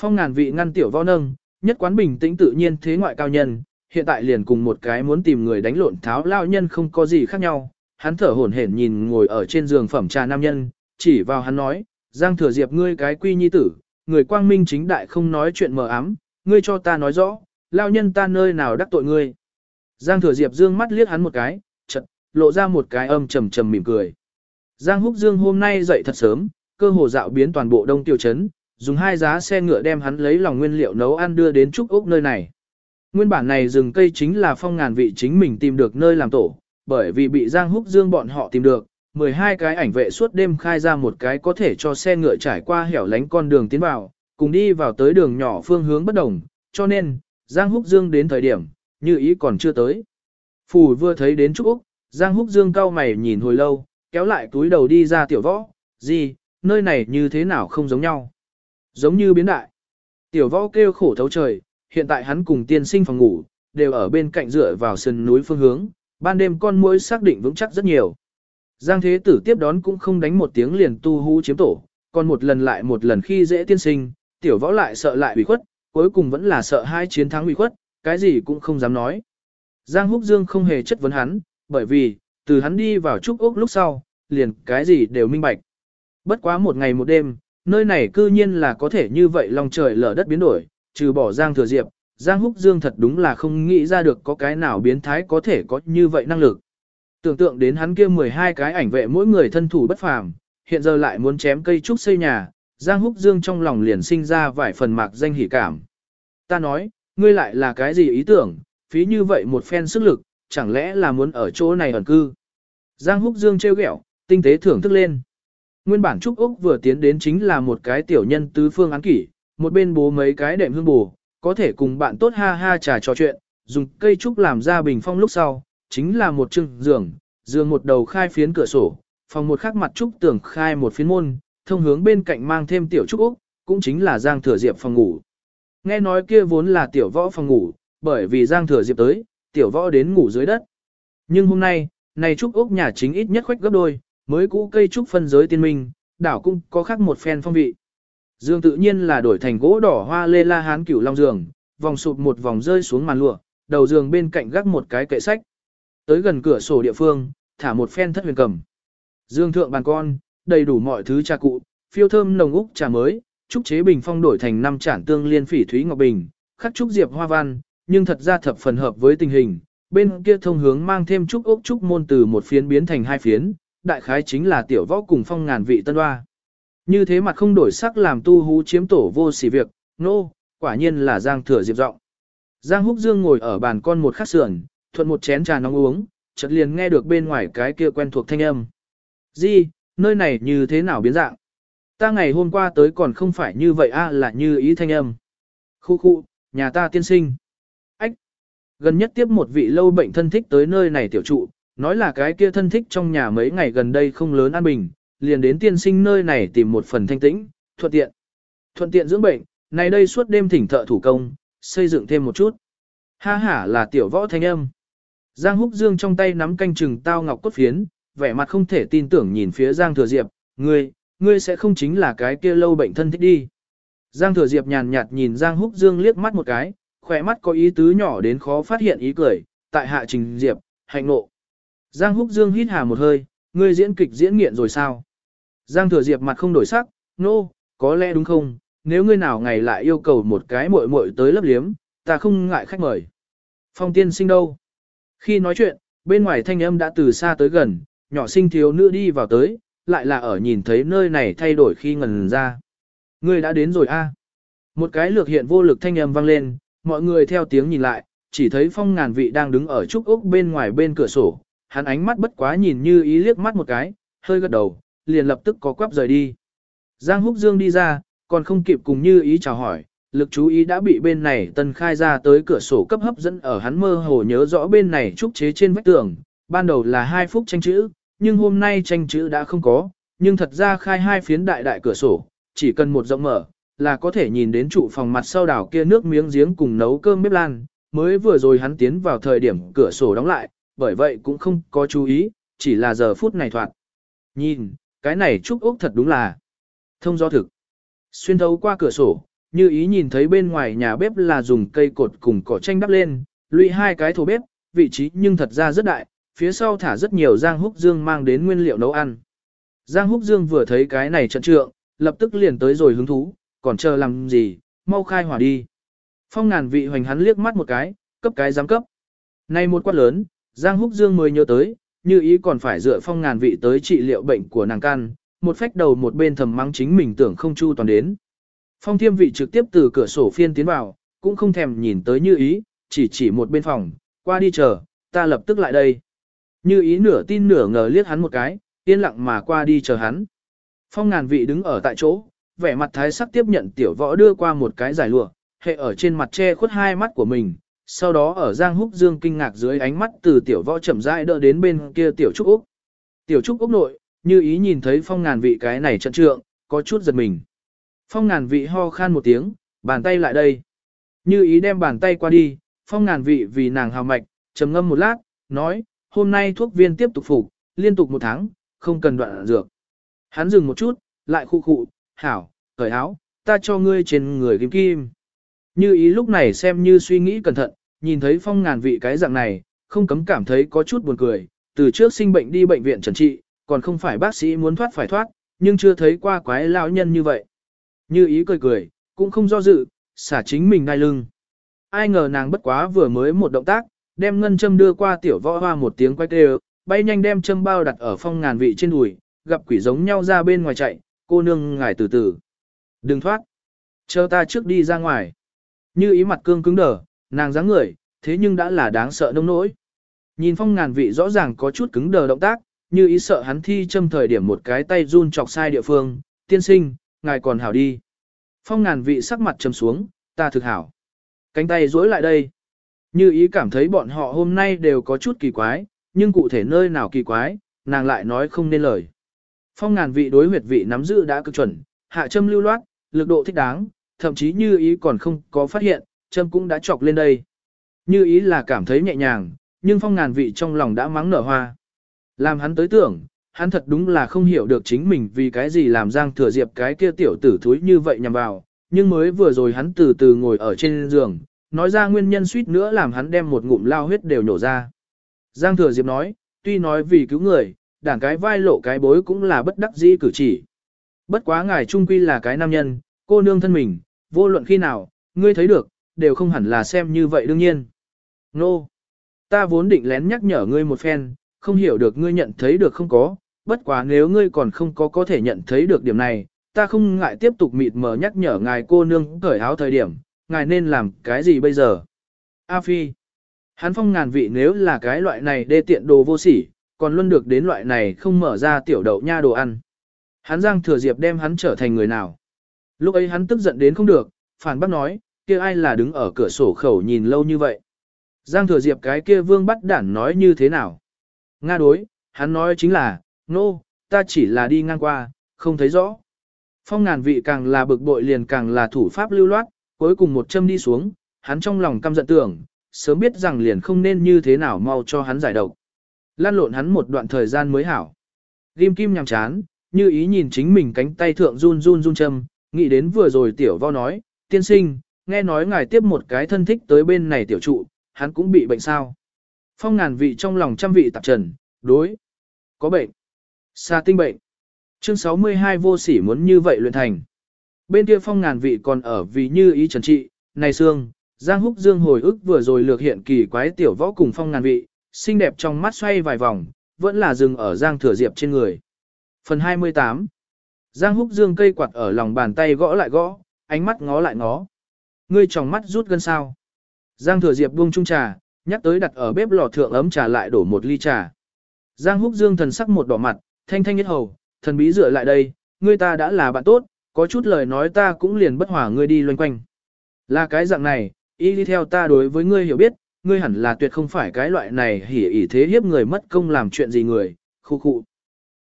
Phong ngàn vị ngăn tiểu võ nâng, nhất quán bình tĩnh tự nhiên thế ngoại cao nhân, hiện tại liền cùng một cái muốn tìm người đánh lộn tháo lao nhân không có gì khác nhau. Hắn thở hổn hển nhìn ngồi ở trên giường phẩm trà nam nhân, chỉ vào hắn nói, Giang thừa diệp ngươi cái quy nhi tử, người quang minh chính đại không nói chuyện mờ ám, ngươi cho ta nói rõ, lao nhân ta nơi nào đắc tội ngươi. Giang thừa diệp dương mắt liếc hắn một cái, chật, lộ ra một cái âm trầm trầm mỉm cười. Giang húc dương hôm nay dậy thật sớm, cơ hồ dạo biến toàn bộ đông tiêu chấn, dùng hai giá xe ngựa đem hắn lấy lòng nguyên liệu nấu ăn đưa đến trúc úc nơi này. Nguyên bản này rừng cây chính là phong ngàn vị chính mình tìm được nơi làm tổ, bởi vì bị Giang Húc Dương bọn họ tìm được, 12 cái ảnh vệ suốt đêm khai ra một cái có thể cho xe ngựa trải qua hẻo lánh con đường tiến vào, cùng đi vào tới đường nhỏ phương hướng bất đồng, cho nên, Giang Húc Dương đến thời điểm, như ý còn chưa tới. Phủ vừa thấy đến Trúc Úc, Giang Húc Dương cau mày nhìn hồi lâu, kéo lại túi đầu đi ra tiểu võ, gì, nơi này như thế nào không giống nhau. Giống như biến đại. Tiểu võ kêu khổ thấu trời, hiện tại hắn cùng tiên sinh phòng ngủ, đều ở bên cạnh dựa vào sườn núi phương hướng, ban đêm con muỗi xác định vững chắc rất nhiều. Giang thế tử tiếp đón cũng không đánh một tiếng liền tu hú chiếm tổ, còn một lần lại một lần khi dễ tiên sinh, tiểu võ lại sợ lại ủy khuất, cuối cùng vẫn là sợ hai chiến thắng ủy khuất, cái gì cũng không dám nói. Giang Húc Dương không hề chất vấn hắn, bởi vì, từ hắn đi vào trúc Úc lúc sau, liền cái gì đều minh bạch. Bất quá một ngày một đêm, nơi này cư nhiên là có thể như vậy lòng trời lở đất biến đổi, trừ bỏ Giang Thừa Diệp, Giang Húc Dương thật đúng là không nghĩ ra được có cái nào biến thái có thể có như vậy năng lực. Tưởng tượng đến hắn kia 12 cái ảnh vệ mỗi người thân thủ bất phàm, hiện giờ lại muốn chém cây trúc xây nhà, Giang Húc Dương trong lòng liền sinh ra vài phần mạc danh hỉ cảm. Ta nói, ngươi lại là cái gì ý tưởng, phí như vậy một phen sức lực, chẳng lẽ là muốn ở chỗ này ẩn cư. Giang Húc Dương trêu ghẹo, tinh tế thưởng thức lên. Nguyên bản Trúc Úc vừa tiến đến chính là một cái tiểu nhân tứ phương án kỷ, một bên bố mấy cái đệm hương bù, có thể cùng bạn tốt ha ha trà trò chuyện, dùng cây trúc làm ra bình phong lúc sau, chính là một chừng giường, giường một đầu khai phiến cửa sổ, phòng một khắc mặt trúc tường khai một phiến môn, thông hướng bên cạnh mang thêm tiểu trúc Úc, cũng chính là Giang Thừa Diệp phòng ngủ. Nghe nói kia vốn là tiểu võ phòng ngủ, bởi vì Giang Thừa Diệp tới, tiểu võ đến ngủ dưới đất. Nhưng hôm nay, này trúc Úc nhà chính ít nhất khoách gấp đôi, mới cũ cây trúc phân giới tiên minh, đảo cũng có khác một phen phong vị. Dương tự nhiên là đổi thành gỗ đỏ hoa lê la hán cửu long giường, vòng sụp một vòng rơi xuống màn lụa, đầu giường bên cạnh gác một cái kệ sách. Tới gần cửa sổ địa phương, thả một phen thất huyền cầm. Dương thượng bàn con, đầy đủ mọi thứ trà cụ, phiêu thơm nồng úc trà mới, trúc chế bình phong đổi thành năm chản tương liên phỉ thúy ngọc bình, khắc trúc diệp hoa văn, nhưng thật ra thập phần hợp với tình hình. Bên kia thông hướng mang thêm trúc ốc trúc môn từ một phiến biến thành hai phiến, đại khái chính là tiểu võ cùng phong ngàn vị tân hoa. Như thế mặt không đổi sắc làm tu hú chiếm tổ vô sỉ việc, nô, no, quả nhiên là Giang thừa diệp rộng. Giang húc dương ngồi ở bàn con một khắc sườn, thuận một chén trà nóng uống, chợt liền nghe được bên ngoài cái kia quen thuộc thanh âm. Di, nơi này như thế nào biến dạng? Ta ngày hôm qua tới còn không phải như vậy a là như ý thanh âm. Khu khu, nhà ta tiên sinh. Ách. Gần nhất tiếp một vị lâu bệnh thân thích tới nơi này tiểu trụ, nói là cái kia thân thích trong nhà mấy ngày gần đây không lớn an bình, liền đến tiên sinh nơi này tìm một phần thanh tĩnh, thuận tiện. Thuận tiện dưỡng bệnh, này đây suốt đêm thỉnh thợ thủ công, xây dựng thêm một chút. Ha ha là tiểu võ thanh âm. Giang Húc Dương trong tay nắm canh chừng tao ngọc cốt phiến, vẻ mặt không thể tin tưởng nhìn phía Giang Thừa Diệp, ngươi, ngươi sẽ không chính là cái kia lâu bệnh thân thích đi. Giang Thừa Diệp nhàn nhạt nhìn Giang Húc Dương liếc mắt một cái, khỏe mắt có ý tứ nhỏ đến khó phát hiện ý cười, tại hạ trình Diệp, hạnh nộ. Giang Húc Dương hít hà một hơi, ngươi diễn kịch diễn nghiện rồi sao? Giang Thừa Diệp mặt không đổi sắc, nô, no, có lẽ đúng không, nếu ngươi nào ngày lại yêu cầu một cái muội muội tới lấp liếm, ta không ngại khách mời. Phong tiên sinh đâu? Khi nói chuyện, bên ngoài thanh âm đã từ xa tới gần, nhỏ sinh thiếu nữ đi vào tới, lại là ở nhìn thấy nơi này thay đổi khi ngần ra. Ngươi đã đến rồi a. Một cái lược hiện vô lực thanh âm vang lên, mọi người theo tiếng nhìn lại, chỉ thấy phong ngàn vị đang đứng ở trúc ốc bên ngoài bên cửa sổ, hắn ánh mắt bất quá nhìn như ý liếc mắt một cái, hơi gật đầu, liền lập tức có quắp rời đi. Giang Húc Dương đi ra, còn không kịp cùng như ý chào hỏi, lực chú ý đã bị bên này tân khai ra tới cửa sổ cấp hấp dẫn ở hắn mơ hồ nhớ rõ bên này trúc chế trên vách tường, ban đầu là hai phút tranh chữ, nhưng hôm nay tranh chữ đã không có, nhưng thật ra khai hai phiến đại đại cửa sổ, chỉ cần một rộng mở, là có thể nhìn đến trụ phòng mặt sau đảo kia nước miếng giếng cùng nấu cơm bếp lan, mới vừa rồi hắn tiến vào thời điểm cửa sổ đóng lại, bởi vậy cũng không có chú ý, chỉ là giờ phút này thoạt. Nhìn, cái này Trúc Úc thật đúng là thông do thực. Xuyên thấu qua cửa sổ, như ý nhìn thấy bên ngoài nhà bếp là dùng cây cột cùng cỏ tranh đắp lên, lụy hai cái thổ bếp, vị trí nhưng thật ra rất đại, phía sau thả rất nhiều Giang Húc Dương mang đến nguyên liệu nấu ăn. Giang Húc Dương vừa thấy cái này trận trượng, lập tức liền tới rồi hứng thú, còn chờ làm gì, mau khai hỏa đi. Phong ngàn vị hoành hắn liếc mắt một cái, cấp cái giám cấp. Này một quát lớn, Giang Húc Dương mới nhớ tới, như ý còn phải dựa phong ngàn vị tới trị liệu bệnh của nàng can, một phách đầu một bên thầm mắng chính mình tưởng không chu toàn đến. Phong thiêm vị trực tiếp từ cửa sổ phiên tiến vào, cũng không thèm nhìn tới như ý, chỉ chỉ một bên phòng, qua đi chờ, ta lập tức lại đây. Như ý nửa tin nửa ngờ liếc hắn một cái, yên lặng mà qua đi chờ hắn. Phong ngàn vị đứng ở tại chỗ, vẻ mặt thái sắc tiếp nhận tiểu võ đưa qua một cái giải lụa, hệ ở trên mặt che khuất hai mắt của mình, sau đó ở Giang Húc Dương kinh ngạc dưới ánh mắt từ tiểu võ chậm rãi đỡ đến bên kia tiểu trúc Úc. Tiểu trúc Úc nội, như ý nhìn thấy phong ngàn vị cái này trận trượng, có chút giật mình. Phong ngàn vị ho khan một tiếng, bàn tay lại đây. Như ý đem bàn tay qua đi, phong ngàn vị vì nàng hào mạch, trầm ngâm một lát, nói, hôm nay thuốc viên tiếp tục phục, liên tục một tháng, không cần đoạn dược. Hắn dừng một chút, lại khu khụ, hảo, cởi áo, ta cho ngươi trên người kim kim. Như ý lúc này xem như suy nghĩ cẩn thận, nhìn thấy phong ngàn vị cái dạng này, không cấm cảm thấy có chút buồn cười, từ trước sinh bệnh đi bệnh viện trần trị, còn không phải bác sĩ muốn thoát phải thoát, nhưng chưa thấy qua quái lão nhân như vậy. Như ý cười cười, cũng không do dự, xả chính mình đai lưng. Ai ngờ nàng bất quá vừa mới một động tác, đem ngân châm đưa qua tiểu võ hoa một tiếng quay tê bay nhanh đem châm bao đặt ở phong ngàn vị trên đùi, gặp quỷ giống nhau ra bên ngoài chạy, cô nương ngài từ từ. Đừng thoát. Chờ ta trước đi ra ngoài. Như ý mặt cương cứng đờ, nàng dáng người, thế nhưng đã là đáng sợ nông nỗi. Nhìn phong ngàn vị rõ ràng có chút cứng đờ động tác, như ý sợ hắn thi châm thời điểm một cái tay run chọc sai địa phương, tiên sinh, ngài còn hảo đi. Phong ngàn vị sắc mặt trầm xuống, ta thực hảo. Cánh tay duỗi lại đây. Như ý cảm thấy bọn họ hôm nay đều có chút kỳ quái, nhưng cụ thể nơi nào kỳ quái, nàng lại nói không nên lời. Phong ngàn vị đối huyệt vị nắm giữ đã cực chuẩn, hạ châm lưu loát, lực độ thích đáng, thậm chí như ý còn không có phát hiện, châm cũng đã chọc lên đây. Như ý là cảm thấy nhẹ nhàng, nhưng phong ngàn vị trong lòng đã mắng nở hoa. Làm hắn tới tưởng, hắn thật đúng là không hiểu được chính mình vì cái gì làm Giang Thừa Diệp cái kia tiểu tử thúi như vậy nhằm vào, nhưng mới vừa rồi hắn từ từ ngồi ở trên giường, nói ra nguyên nhân suýt nữa làm hắn đem một ngụm lao huyết đều nhổ ra. Giang Thừa Diệp nói, tuy nói vì cứu người, đảng cái vai lộ cái bối cũng là bất đắc dĩ cử chỉ. Bất quá ngài trung quy là cái nam nhân, cô nương thân mình, vô luận khi nào, ngươi thấy được, đều không hẳn là xem như vậy đương nhiên. Nô! No. Ta vốn định lén nhắc nhở ngươi một phen, không hiểu được ngươi nhận thấy được không có, bất quá nếu ngươi còn không có có thể nhận thấy được điểm này, ta không ngại tiếp tục mịt mờ nhắc nhở ngài cô nương cởi áo thời điểm, ngài nên làm cái gì bây giờ? A Phi. Hắn phong ngàn vị nếu là cái loại này đê tiện đồ vô sỉ, còn luôn được đến loại này không mở ra tiểu đậu nha đồ ăn. Hắn giang thừa diệp đem hắn trở thành người nào? Lúc ấy hắn tức giận đến không được, phản bác nói, kia ai là đứng ở cửa sổ khẩu nhìn lâu như vậy? Giang thừa diệp cái kia vương bắt đản nói như thế nào? Nga đối, hắn nói chính là, nô, no, ta chỉ là đi ngang qua, không thấy rõ. Phong ngàn vị càng là bực bội liền càng là thủ pháp lưu loát, cuối cùng một châm đi xuống, hắn trong lòng căm giận tưởng, sớm biết rằng liền không nên như thế nào mau cho hắn giải độc. Lan lộn hắn một đoạn thời gian mới hảo. Ghim kim nhằm chán, như ý nhìn chính mình cánh tay thượng run run run châm, nghĩ đến vừa rồi tiểu vo nói, tiên sinh, nghe nói ngài tiếp một cái thân thích tới bên này tiểu trụ, hắn cũng bị bệnh sao. Phong ngàn vị trong lòng trăm vị tạp trần, đối, có bệnh, xa tinh bệnh. Chương 62 vô sỉ muốn như vậy luyện thành. Bên kia phong ngàn vị còn ở vì như ý trần trị, này xương, Giang Húc Dương hồi ức vừa rồi lược hiện kỳ quái tiểu võ cùng phong ngàn vị, xinh đẹp trong mắt xoay vài vòng, vẫn là dừng ở Giang Thừa Diệp trên người. Phần 28 Giang Húc Dương cây quạt ở lòng bàn tay gõ lại gõ, ánh mắt ngó lại ngó. Ngươi trong mắt rút gân sao. Giang Thừa Diệp buông chung trà, nhắc tới đặt ở bếp lò thượng ấm trà lại đổ một ly trà. Giang Húc Dương thần sắc một đỏ mặt, thanh thanh nhất hầu, thần bí dựa lại đây, ngươi ta đã là bạn tốt, có chút lời nói ta cũng liền bất hòa ngươi đi loanh quanh. Là cái dạng này, y đi theo ta đối với ngươi hiểu biết, ngươi hẳn là tuyệt không phải cái loại này hỉ ỉ thế hiếp người mất công làm chuyện gì người, khu khu.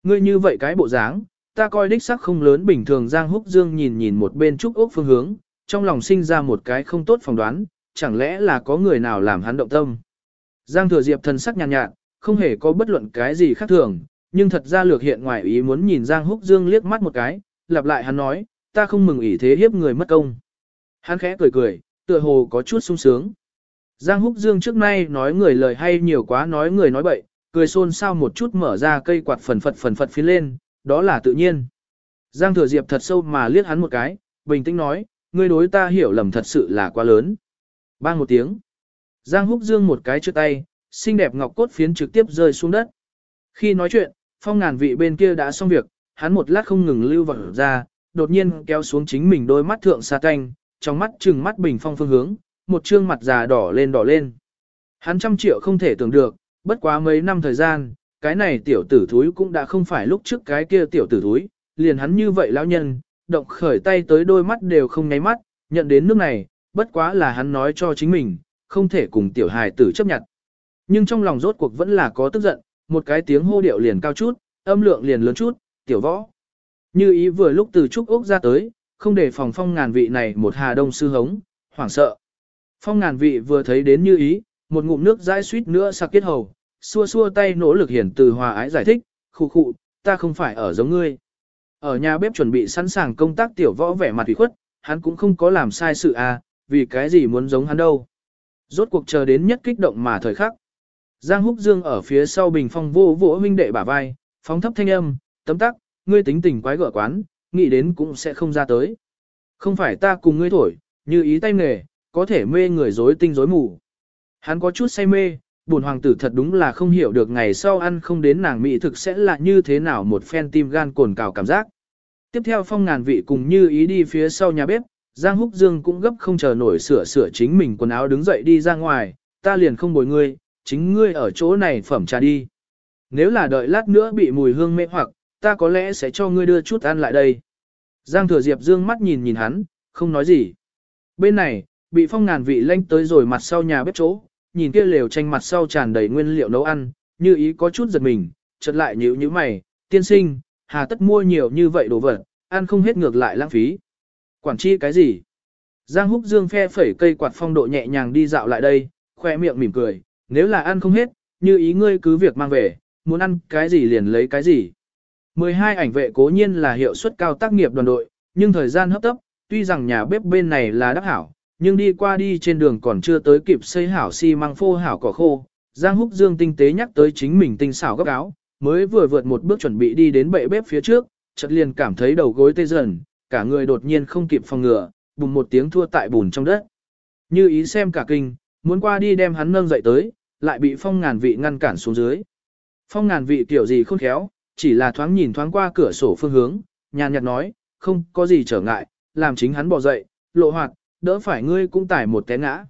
Ngươi như vậy cái bộ dáng, ta coi đích sắc không lớn bình thường Giang Húc Dương nhìn nhìn một bên trúc ốc phương hướng, trong lòng sinh ra một cái không tốt phỏng đoán, chẳng lẽ là có người nào làm hắn động tâm. Giang Thừa Diệp thần sắc nhàn nhạt, nhạt, không hề có bất luận cái gì khác thường, nhưng thật ra lược hiện ngoài ý muốn nhìn Giang Húc Dương liếc mắt một cái, lặp lại hắn nói, ta không mừng ý thế hiếp người mất công. Hắn khẽ cười cười, tựa hồ có chút sung sướng. Giang Húc Dương trước nay nói người lời hay nhiều quá nói người nói bậy, cười xôn xao một chút mở ra cây quạt phần phật phần phật phía lên, đó là tự nhiên. Giang Thừa Diệp thật sâu mà liếc hắn một cái, bình tĩnh nói, ngươi đối ta hiểu lầm thật sự là quá lớn. Bang một tiếng. Giang Húc Dương một cái trước tay, xinh đẹp ngọc cốt phiến trực tiếp rơi xuống đất. Khi nói chuyện, phong ngàn vị bên kia đã xong việc, hắn một lát không ngừng lưu vào ra, đột nhiên kéo xuống chính mình đôi mắt thượng xa canh, trong mắt trừng mắt bình phong phương hướng, một trương mặt già đỏ lên đỏ lên. Hắn trăm triệu không thể tưởng được, bất quá mấy năm thời gian, cái này tiểu tử thúi cũng đã không phải lúc trước cái kia tiểu tử thúi, liền hắn như vậy lão nhân, động khởi tay tới đôi mắt đều không nháy mắt, nhận đến nước này, bất quá là hắn nói cho chính mình, không thể cùng tiểu hài tử chấp nhận. Nhưng trong lòng rốt cuộc vẫn là có tức giận, một cái tiếng hô điệu liền cao chút, âm lượng liền lớn chút, tiểu võ. Như ý vừa lúc từ trúc úc ra tới, không để phòng phong ngàn vị này một hà đông sư hống, hoảng sợ. Phong ngàn vị vừa thấy đến như ý, một ngụm nước dãi suýt nữa sặc kết hầu, xua xua tay nỗ lực hiển từ hòa ái giải thích, khu khụ, ta không phải ở giống ngươi. Ở nhà bếp chuẩn bị sẵn sàng công tác tiểu võ vẻ mặt ủy khuất, hắn cũng không có làm sai sự à, vì cái gì muốn giống hắn đâu. Rốt cuộc chờ đến nhất kích động mà thời khắc. Giang Húc Dương ở phía sau bình phong vô vỗ huynh đệ bả vai, phóng thấp thanh âm, tấm tắc, ngươi tính tình quái gở quán, nghĩ đến cũng sẽ không ra tới. Không phải ta cùng ngươi thổi, như ý tay nghề, có thể mê người dối tinh dối mù. Hắn có chút say mê, bổn hoàng tử thật đúng là không hiểu được ngày sau ăn không đến nàng mỹ thực sẽ là như thế nào một phen tim gan cồn cào cảm giác. Tiếp theo phong ngàn vị cùng như ý đi phía sau nhà bếp, Giang Húc Dương cũng gấp không chờ nổi sửa sửa chính mình quần áo đứng dậy đi ra ngoài, ta liền không bồi ngươi, chính ngươi ở chỗ này phẩm trà đi. Nếu là đợi lát nữa bị mùi hương mê hoặc, ta có lẽ sẽ cho ngươi đưa chút ăn lại đây. Giang Thừa Diệp dương mắt nhìn nhìn hắn, không nói gì. Bên này, bị phong ngàn vị lanh tới rồi mặt sau nhà bếp chỗ, nhìn kia lều tranh mặt sau tràn đầy nguyên liệu nấu ăn, như ý có chút giật mình, chợt lại nhíu nhíu mày, tiên sinh, hà tất mua nhiều như vậy đồ vật, ăn không hết ngược lại lãng phí. Quản chi cái gì? Giang Húc Dương phe phẩy cây quạt phong độ nhẹ nhàng đi dạo lại đây, khoe miệng mỉm cười, nếu là ăn không hết, như ý ngươi cứ việc mang về, muốn ăn cái gì liền lấy cái gì. 12 ảnh vệ cố nhiên là hiệu suất cao tác nghiệp đoàn đội, nhưng thời gian hấp tấp, tuy rằng nhà bếp bên này là đắc hảo, nhưng đi qua đi trên đường còn chưa tới kịp xây hảo xi si măng phô hảo cỏ khô. Giang Húc Dương tinh tế nhắc tới chính mình tinh xảo gấp áo, mới vừa vượt một bước chuẩn bị đi đến bệ bếp phía trước, chợt liền cảm thấy đầu gối tê dần, cả người đột nhiên không kịp phòng ngừa, bùng một tiếng thua tại bùn trong đất. Như ý xem cả kinh, muốn qua đi đem hắn nâng dậy tới, lại bị phong ngàn vị ngăn cản xuống dưới. Phong ngàn vị kiểu gì khôn khéo, chỉ là thoáng nhìn thoáng qua cửa sổ phương hướng, nhàn nhạt nói, không có gì trở ngại, làm chính hắn bỏ dậy, lộ hoạt, đỡ phải ngươi cũng tải một té ngã.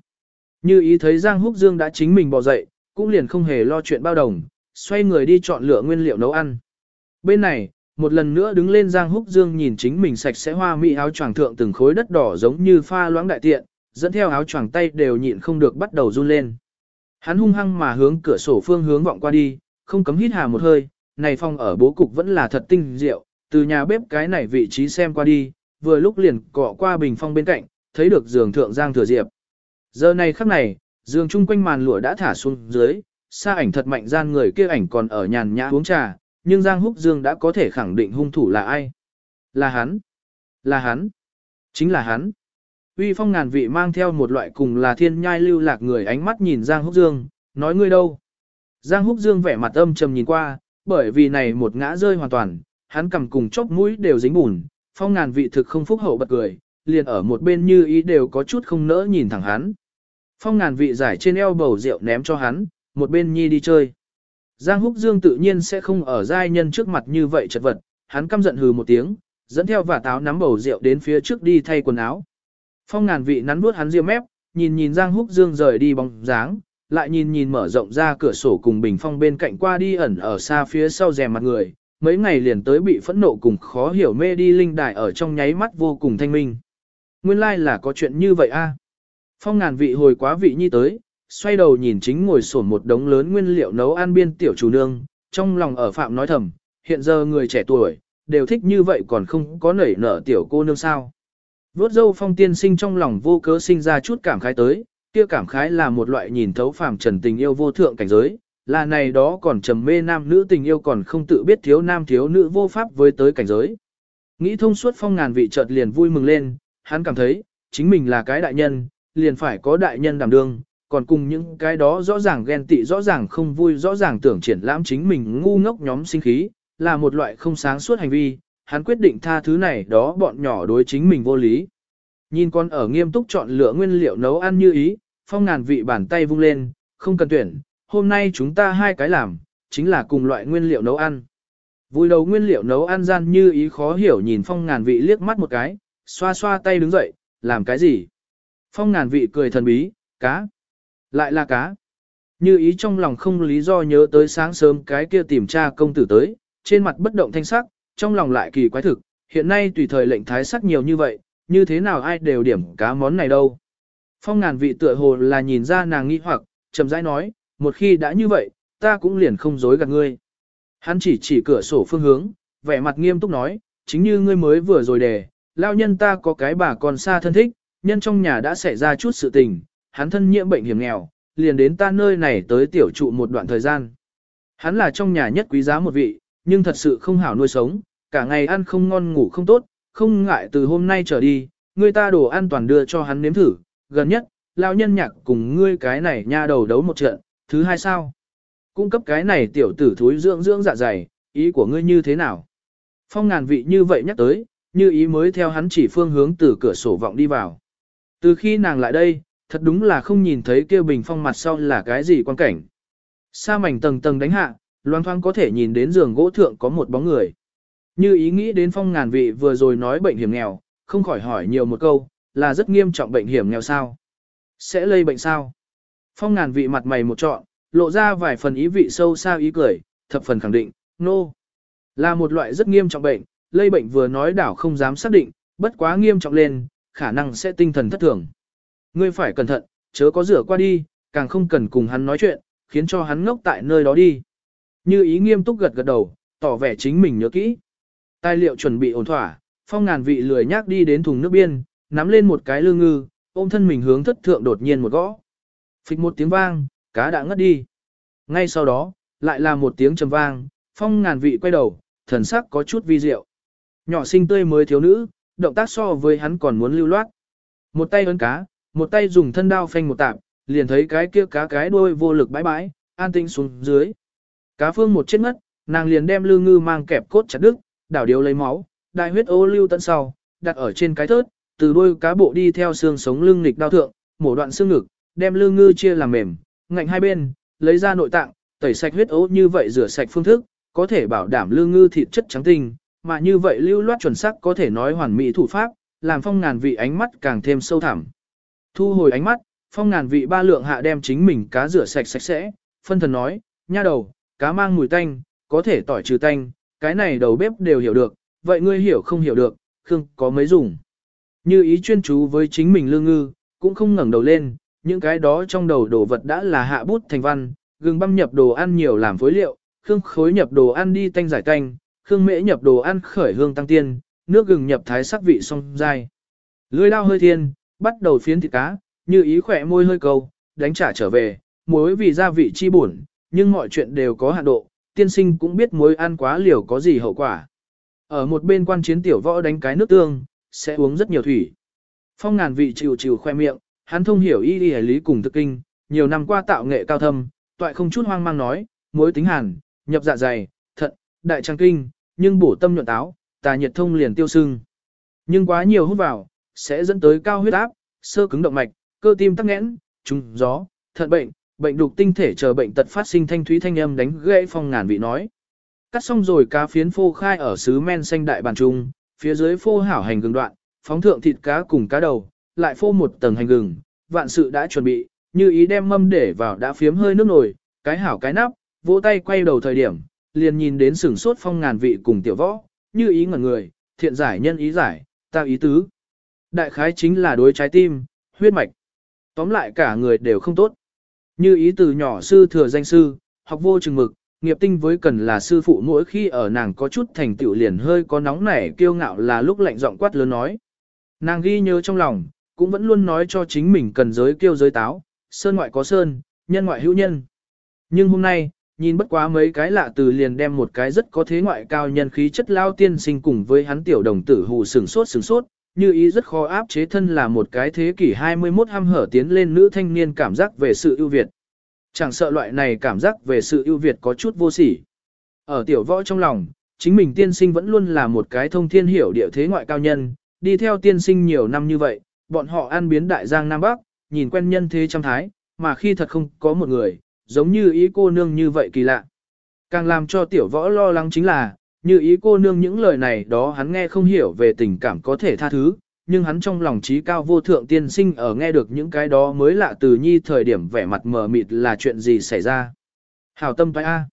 Như ý thấy Giang Húc Dương đã chính mình bỏ dậy, cũng liền không hề lo chuyện bao đồng, xoay người đi chọn lựa nguyên liệu nấu ăn. Bên này, một lần nữa đứng lên Giang Húc Dương nhìn chính mình sạch sẽ hoa mỹ áo choàng thượng từng khối đất đỏ giống như pha loãng đại tiện, dẫn theo áo choàng tay đều nhịn không được bắt đầu run lên. Hắn hung hăng mà hướng cửa sổ phương hướng vọng qua đi, không cấm hít hà một hơi, này phong ở bố cục vẫn là thật tinh diệu, từ nhà bếp cái này vị trí xem qua đi, vừa lúc liền cọ qua bình phong bên cạnh, thấy được giường thượng Giang Thừa Diệp. Giờ này khắc này, giường chung quanh màn lụa đã thả xuống dưới, xa ảnh thật mạnh gian người kia ảnh còn ở nhàn nhã uống trà, nhưng Giang Húc Dương đã có thể khẳng định hung thủ là ai. Là hắn. Là hắn. Chính là hắn. Uy phong ngàn vị mang theo một loại cùng là thiên nhai lưu lạc người ánh mắt nhìn Giang Húc Dương, nói ngươi đâu. Giang Húc Dương vẻ mặt âm trầm nhìn qua, bởi vì này một ngã rơi hoàn toàn, hắn cầm cùng chốc mũi đều dính bùn, phong ngàn vị thực không phúc hậu bật cười, liền ở một bên như ý đều có chút không nỡ nhìn thẳng hắn. Phong ngàn vị giải trên eo bầu rượu ném cho hắn, một bên nhi đi chơi. Giang Húc Dương tự nhiên sẽ không ở giai nhân trước mặt như vậy chật vật, hắn căm giận hừ một tiếng, dẫn theo và táo nắm bầu rượu đến phía trước đi thay quần áo. Phong ngàn vị nắn bước hắn riêng mép, nhìn nhìn Giang Húc Dương rời đi bóng dáng, lại nhìn nhìn mở rộng ra cửa sổ cùng bình phong bên cạnh qua đi ẩn ở xa phía sau rèm mặt người, mấy ngày liền tới bị phẫn nộ cùng khó hiểu mê đi linh đài ở trong nháy mắt vô cùng thanh minh. Nguyên lai like là có chuyện như vậy a. Phong ngàn vị hồi quá vị nhi tới, xoay đầu nhìn chính ngồi sổn một đống lớn nguyên liệu nấu ăn biên tiểu chủ nương, trong lòng ở phạm nói thầm, hiện giờ người trẻ tuổi, đều thích như vậy còn không có nảy nở tiểu cô nương sao. Vốt dâu phong tiên sinh trong lòng vô cớ sinh ra chút cảm khái tới, kia cảm khái là một loại nhìn thấu phàm trần tình yêu vô thượng cảnh giới, là này đó còn trầm mê nam nữ tình yêu còn không tự biết thiếu nam thiếu nữ vô pháp với tới cảnh giới. Nghĩ thông suốt phong ngàn vị chợt liền vui mừng lên, hắn cảm thấy, chính mình là cái đại nhân, liền phải có đại nhân đảm đương, còn cùng những cái đó rõ ràng ghen tị rõ ràng không vui rõ ràng tưởng triển lãm chính mình ngu ngốc nhóm sinh khí, là một loại không sáng suốt hành vi, hắn quyết định tha thứ này đó bọn nhỏ đối chính mình vô lý. Nhìn con ở nghiêm túc chọn lựa nguyên liệu nấu ăn như ý, phong ngàn vị bàn tay vung lên, không cần tuyển, hôm nay chúng ta hai cái làm, chính là cùng loại nguyên liệu nấu ăn. Vui đầu nguyên liệu nấu ăn gian như ý khó hiểu nhìn phong ngàn vị liếc mắt một cái, xoa xoa tay đứng dậy, làm cái gì? Phong ngàn vị cười thần bí, cá. Lại là cá. Như ý trong lòng không lý do nhớ tới sáng sớm cái kia tìm tra công tử tới, trên mặt bất động thanh sắc, trong lòng lại kỳ quái thực, hiện nay tùy thời lệnh thái sắc nhiều như vậy, như thế nào ai đều điểm cá món này đâu. Phong ngàn vị tựa hồ là nhìn ra nàng nghi hoặc, chậm rãi nói, một khi đã như vậy, ta cũng liền không dối gạt ngươi. Hắn chỉ chỉ cửa sổ phương hướng, vẻ mặt nghiêm túc nói, chính như ngươi mới vừa rồi đề, lao nhân ta có cái bà con xa thân thích, nhân trong nhà đã xảy ra chút sự tình, hắn thân nhiễm bệnh hiểm nghèo, liền đến ta nơi này tới tiểu trụ một đoạn thời gian. Hắn là trong nhà nhất quý giá một vị, nhưng thật sự không hảo nuôi sống, cả ngày ăn không ngon ngủ không tốt, không ngại từ hôm nay trở đi, người ta đồ ăn toàn đưa cho hắn nếm thử, gần nhất, lao nhân nhạc cùng ngươi cái này nha đầu đấu một trận, thứ hai sao? Cung cấp cái này tiểu tử thúi dưỡng dưỡng dạ dày, ý của ngươi như thế nào? Phong ngàn vị như vậy nhắc tới, như ý mới theo hắn chỉ phương hướng từ cửa sổ vọng đi vào. Từ khi nàng lại đây, thật đúng là không nhìn thấy kia bình phong mặt sau là cái gì quan cảnh. Sa mảnh tầng tầng đánh hạ, loang thoang có thể nhìn đến giường gỗ thượng có một bóng người. Như ý nghĩ đến phong ngàn vị vừa rồi nói bệnh hiểm nghèo, không khỏi hỏi nhiều một câu, là rất nghiêm trọng bệnh hiểm nghèo sao? Sẽ lây bệnh sao? Phong ngàn vị mặt mày một trọn, lộ ra vài phần ý vị sâu xa ý cười, thập phần khẳng định, nô. No. Là một loại rất nghiêm trọng bệnh, lây bệnh vừa nói đảo không dám xác định, bất quá nghiêm trọng lên, khả năng sẽ tinh thần thất thường. Ngươi phải cẩn thận, chớ có rửa qua đi, càng không cần cùng hắn nói chuyện, khiến cho hắn ngốc tại nơi đó đi. Như ý nghiêm túc gật gật đầu, tỏ vẻ chính mình nhớ kỹ. Tài liệu chuẩn bị ổn thỏa, phong ngàn vị lười nhác đi đến thùng nước biên, nắm lên một cái lương ngư, ôm thân mình hướng thất thượng đột nhiên một gõ. Phịch một tiếng vang, cá đã ngất đi. Ngay sau đó, lại là một tiếng trầm vang, phong ngàn vị quay đầu, thần sắc có chút vi diệu. Nhỏ sinh tươi mới thiếu nữ, động tác so với hắn còn muốn lưu loát. Một tay ấn cá, một tay dùng thân đao phanh một tạp, liền thấy cái kia cá cái đuôi vô lực bãi bãi, an tinh xuống dưới. Cá phương một chết ngất, nàng liền đem lư ngư mang kẹp cốt chặt đứt, đảo điếu lấy máu, đại huyết ô lưu tận sau, đặt ở trên cái thớt, từ đuôi cá bộ đi theo xương sống lưng nghịch đao thượng, mổ đoạn xương ngực, đem lư ngư chia làm mềm, ngạnh hai bên, lấy ra nội tạng, tẩy sạch huyết ố như vậy rửa sạch phương thức, có thể bảo đảm lư ngư thịt chất trắng tinh, mà như vậy lưu loát chuẩn xác có thể nói hoàn mỹ thủ pháp, làm phong ngàn vị ánh mắt càng thêm sâu thẳm. Thu hồi ánh mắt, phong ngàn vị ba lượng hạ đem chính mình cá rửa sạch sạch sẽ, phân thần nói, nha đầu, cá mang mùi tanh, có thể tỏi trừ tanh, cái này đầu bếp đều hiểu được, vậy ngươi hiểu không hiểu được, khương có mấy dùng. Như ý chuyên chú với chính mình lương ngư, cũng không ngẩng đầu lên, những cái đó trong đầu đồ vật đã là hạ bút thành văn, gừng băm nhập đồ ăn nhiều làm phối liệu, khương khối nhập đồ ăn đi tanh giải tanh, khương mễ nhập đồ ăn khởi hương tăng tiên, nước gừng nhập thái sắc vị song dai. Lưỡi lao hơi thiên, bắt đầu phiến thịt cá, như ý khỏe môi hơi câu, đánh trả trở về, muối vì gia vị chi buồn, nhưng mọi chuyện đều có hạn độ, tiên sinh cũng biết muối ăn quá liều có gì hậu quả. Ở một bên quan chiến tiểu võ đánh cái nước tương, sẽ uống rất nhiều thủy. Phong ngàn vị chịu chịu khoe miệng, hắn thông hiểu y y lý cùng thực kinh, nhiều năm qua tạo nghệ cao thâm, toại không chút hoang mang nói, muối tính hàn, nhập dạ dày, thận, đại trang kinh, nhưng bổ tâm nhuận táo, tà nhiệt thông liền tiêu sưng. Nhưng quá nhiều hút vào, sẽ dẫn tới cao huyết áp, sơ cứng động mạch, cơ tim tắc nghẽn, trùng gió, thận bệnh, bệnh đục tinh thể chờ bệnh tật phát sinh thanh thúy thanh âm đánh gãy phong ngàn vị nói. Cắt xong rồi cá phiến phô khai ở sứ men xanh đại bàn trung, phía dưới phô hảo hành gừng đoạn, phóng thượng thịt cá cùng cá đầu, lại phô một tầng hành gừng, vạn sự đã chuẩn bị, như ý đem mâm để vào đã phiếm hơi nước nổi, cái hảo cái nắp, vỗ tay quay đầu thời điểm, liền nhìn đến sửng sốt phong ngàn vị cùng tiểu võ, như ý ngẩn người, thiện giải nhân ý giải, ta ý tứ. Đại khái chính là đối trái tim, huyết mạch. Tóm lại cả người đều không tốt. Như ý từ nhỏ sư thừa danh sư, học vô chừng mực, nghiệp tinh với cần là sư phụ mỗi khi ở nàng có chút thành tựu liền hơi có nóng nảy kiêu ngạo là lúc lạnh giọng quát lớn nói. Nàng ghi nhớ trong lòng, cũng vẫn luôn nói cho chính mình cần giới kiêu giới táo, sơn ngoại có sơn, nhân ngoại hữu nhân. Nhưng hôm nay, nhìn bất quá mấy cái lạ từ liền đem một cái rất có thế ngoại cao nhân khí chất lao tiên sinh cùng với hắn tiểu đồng tử hù sừng sốt sừng sốt, như ý rất khó áp chế thân là một cái thế kỷ 21 ham hở tiến lên nữ thanh niên cảm giác về sự ưu việt. Chẳng sợ loại này cảm giác về sự ưu việt có chút vô sỉ. Ở tiểu võ trong lòng, chính mình tiên sinh vẫn luôn là một cái thông thiên hiểu địa thế ngoại cao nhân, đi theo tiên sinh nhiều năm như vậy, bọn họ ăn biến đại giang Nam Bắc, nhìn quen nhân thế trăm thái, mà khi thật không có một người, giống như ý cô nương như vậy kỳ lạ. Càng làm cho tiểu võ lo lắng chính là, như ý cô nương những lời này đó hắn nghe không hiểu về tình cảm có thể tha thứ, nhưng hắn trong lòng trí cao vô thượng tiên sinh ở nghe được những cái đó mới lạ từ nhi thời điểm vẻ mặt mờ mịt là chuyện gì xảy ra. Hảo tâm phải A.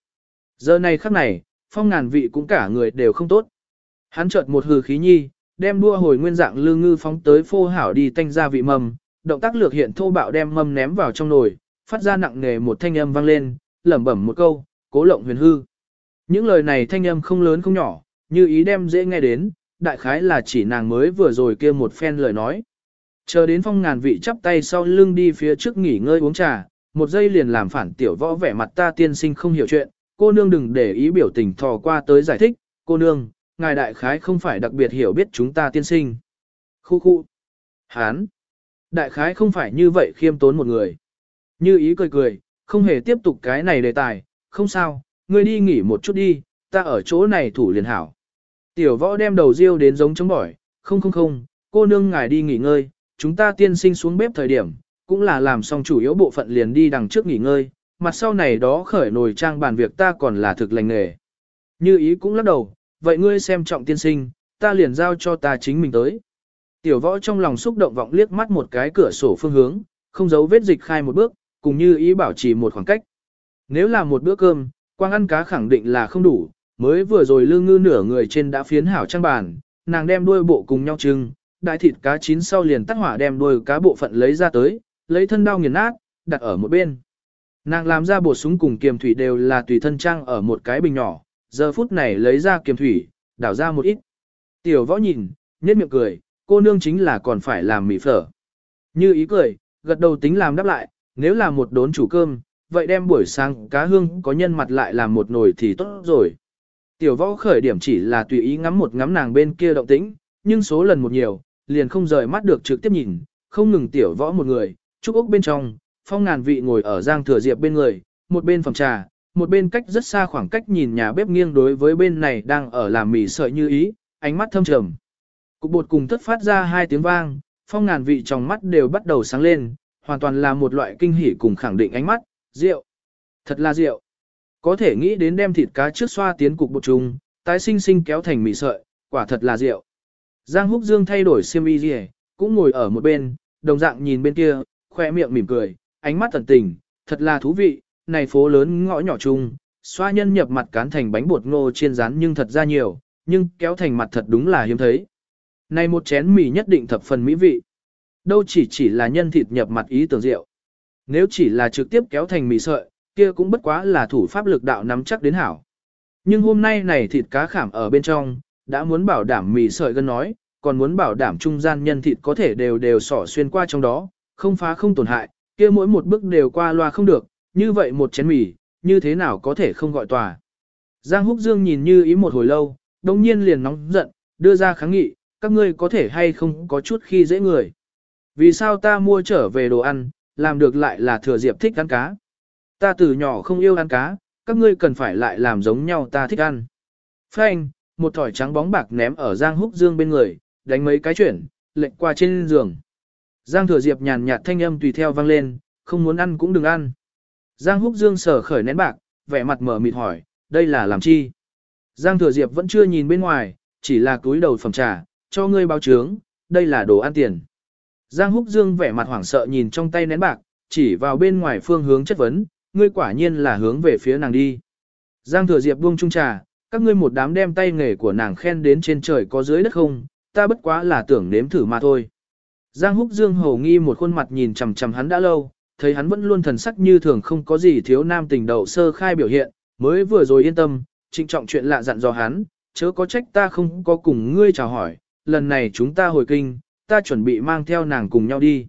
Giờ này khắc này, phong ngàn vị cũng cả người đều không tốt. Hắn chợt một hừ khí nhi, đem đua hồi nguyên dạng lư ngư phóng tới phô hảo đi tanh ra vị mầm, động tác lược hiện thô bạo đem mầm ném vào trong nồi, phát ra nặng nề một thanh âm vang lên, lẩm bẩm một câu, cố lộng huyền hư. Những lời này thanh âm không lớn không nhỏ, như ý đem dễ nghe đến, đại khái là chỉ nàng mới vừa rồi kia một phen lời nói. Chờ đến phong ngàn vị chắp tay sau lưng đi phía trước nghỉ ngơi uống trà, một giây liền làm phản tiểu võ vẻ mặt ta tiên sinh không hiểu chuyện, cô nương đừng để ý biểu tình thò qua tới giải thích, cô nương, ngài đại khái không phải đặc biệt hiểu biết chúng ta tiên sinh. Khu khu. Hán. Đại khái không phải như vậy khiêm tốn một người. Như ý cười cười, không hề tiếp tục cái này đề tài, không sao, ngươi đi nghỉ một chút đi, ta ở chỗ này thủ liền hảo. Tiểu võ đem đầu riêu đến giống chống bỏi, không không không, cô nương ngài đi nghỉ ngơi, chúng ta tiên sinh xuống bếp thời điểm, cũng là làm xong chủ yếu bộ phận liền đi đằng trước nghỉ ngơi, mặt sau này đó khởi nồi trang bàn việc ta còn là thực lành nghề. Như ý cũng lắc đầu, vậy ngươi xem trọng tiên sinh, ta liền giao cho ta chính mình tới. Tiểu võ trong lòng xúc động vọng liếc mắt một cái cửa sổ phương hướng, không giấu vết dịch khai một bước, cùng như ý bảo trì một khoảng cách. Nếu là một bữa cơm, quang ăn cá khẳng định là không đủ, mới vừa rồi lương ngư nửa người trên đã phiến hảo trang bàn, nàng đem đuôi bộ cùng nhau trưng, đại thịt cá chín sau liền tắt hỏa đem đuôi cá bộ phận lấy ra tới, lấy thân đao nghiền nát, đặt ở một bên. Nàng làm ra bột súng cùng kiềm thủy đều là tùy thân trang ở một cái bình nhỏ, giờ phút này lấy ra kiềm thủy, đảo ra một ít. Tiểu võ nhìn, nhếch miệng cười, cô nương chính là còn phải làm mì phở. Như ý cười, gật đầu tính làm đáp lại, nếu là một đốn chủ cơm, vậy đem buổi sáng cá hương có nhân mặt lại làm một nồi thì tốt rồi. Tiểu võ khởi điểm chỉ là tùy ý ngắm một ngắm nàng bên kia động tĩnh, nhưng số lần một nhiều, liền không rời mắt được trực tiếp nhìn, không ngừng tiểu võ một người, trúc ốc bên trong, phong ngàn vị ngồi ở giang thừa diệp bên người, một bên phòng trà, một bên cách rất xa khoảng cách nhìn nhà bếp nghiêng đối với bên này đang ở làm mì sợi như ý, ánh mắt thâm trầm. Cục bột cùng tất phát ra hai tiếng vang, phong ngàn vị trong mắt đều bắt đầu sáng lên, hoàn toàn là một loại kinh hỉ cùng khẳng định ánh mắt, rượu. Thật là rượu. Có thể nghĩ đến đem thịt cá trước xoa tiến cục bột trùng, tái sinh sinh kéo thành mì sợi, quả thật là rượu. Giang Húc Dương thay đổi xiêm y gì, cũng ngồi ở một bên, đồng dạng nhìn bên kia, khoe miệng mỉm cười, ánh mắt tận tình, thật là thú vị, này phố lớn ngõ nhỏ chung, xoa nhân nhập mặt cán thành bánh bột ngô chiên rán nhưng thật ra nhiều, nhưng kéo thành mặt thật đúng là hiếm thấy. Này một chén mì nhất định thập phần mỹ vị. Đâu chỉ chỉ là nhân thịt nhập mặt ý tưởng rượu. Nếu chỉ là trực tiếp kéo thành mì sợi, kia cũng bất quá là thủ pháp lực đạo nắm chắc đến hảo. Nhưng hôm nay này thịt cá khảm ở bên trong, đã muốn bảo đảm mì sợi gân nói, còn muốn bảo đảm trung gian nhân thịt có thể đều đều sỏ xuyên qua trong đó, không phá không tổn hại, kia mỗi một bước đều qua loa không được, như vậy một chén mì, như thế nào có thể không gọi tòa. Giang Húc Dương nhìn như ý một hồi lâu, đồng nhiên liền nóng giận, đưa ra kháng nghị, các ngươi có thể hay không có chút khi dễ người. Vì sao ta mua trở về đồ ăn, làm được lại là thừa diệp thích ăn cá. Ta từ nhỏ không yêu ăn cá, các ngươi cần phải lại làm giống nhau ta thích ăn. Phanh, một thỏi trắng bóng bạc ném ở Giang Húc Dương bên người, đánh mấy cái chuyển, lệnh qua trên giường. Giang Thừa Diệp nhàn nhạt thanh âm tùy theo vang lên, không muốn ăn cũng đừng ăn. Giang Húc Dương sở khởi nén bạc, vẻ mặt mở mịt hỏi, đây là làm chi? Giang Thừa Diệp vẫn chưa nhìn bên ngoài, chỉ là túi đầu phẩm trà, cho ngươi báo trướng, đây là đồ ăn tiền. Giang Húc Dương vẻ mặt hoảng sợ nhìn trong tay nén bạc, chỉ vào bên ngoài phương hướng chất vấn, ngươi quả nhiên là hướng về phía nàng đi. Giang Thừa Diệp buông trung trà, các ngươi một đám đem tay nghề của nàng khen đến trên trời có dưới đất không, ta bất quá là tưởng nếm thử mà thôi. Giang Húc Dương hầu nghi một khuôn mặt nhìn chằm chằm hắn đã lâu, thấy hắn vẫn luôn thần sắc như thường không có gì thiếu nam tình đầu sơ khai biểu hiện, mới vừa rồi yên tâm, trịnh trọng chuyện lạ dặn dò hắn, chớ có trách ta không có cùng ngươi chào hỏi, lần này chúng ta hồi kinh, ta chuẩn bị mang theo nàng cùng nhau đi.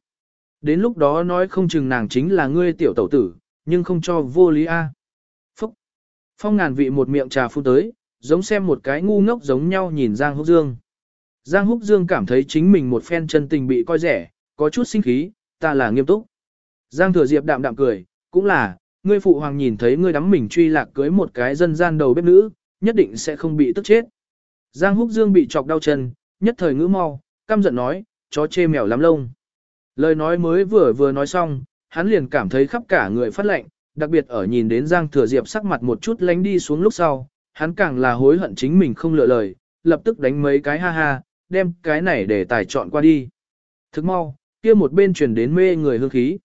Đến lúc đó nói không chừng nàng chính là ngươi tiểu tẩu tử, nhưng không cho vô lý A. Phúc! Phong ngàn vị một miệng trà phun tới, giống xem một cái ngu ngốc giống nhau nhìn Giang Húc Dương. Giang Húc Dương cảm thấy chính mình một phen chân tình bị coi rẻ, có chút sinh khí, ta là nghiêm túc. Giang Thừa Diệp đạm đạm cười, cũng là, ngươi phụ hoàng nhìn thấy ngươi đắm mình truy lạc cưới một cái dân gian đầu bếp nữ, nhất định sẽ không bị tức chết. Giang Húc Dương bị chọc đau chân, nhất thời ngữ mau, căm giận nói, chó chê mèo lắm lông. Lời nói mới vừa vừa nói xong, hắn liền cảm thấy khắp cả người phát lạnh, đặc biệt ở nhìn đến Giang Thừa Diệp sắc mặt một chút lánh đi xuống lúc sau, hắn càng là hối hận chính mình không lựa lời, lập tức đánh mấy cái ha ha, đem cái này để tài chọn qua đi. Thức mau, kia một bên chuyển đến mê người hương khí.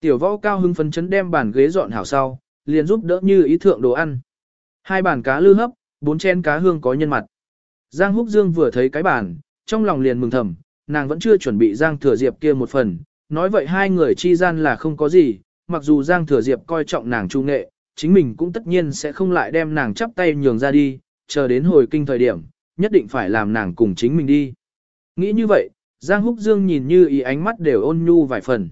Tiểu võ cao hưng phấn chấn đem bàn ghế dọn hảo sau, liền giúp đỡ như ý thượng đồ ăn. Hai bàn cá lư hấp, bốn chén cá hương có nhân mặt. Giang Húc Dương vừa thấy cái bàn, trong lòng liền mừng thầm, nàng vẫn chưa chuẩn bị Giang Thừa Diệp kia một phần, nói vậy hai người chi gian là không có gì, mặc dù Giang Thừa Diệp coi trọng nàng trung nghệ, chính mình cũng tất nhiên sẽ không lại đem nàng chắp tay nhường ra đi, chờ đến hồi kinh thời điểm, nhất định phải làm nàng cùng chính mình đi. Nghĩ như vậy, Giang Húc Dương nhìn như ý ánh mắt đều ôn nhu vài phần.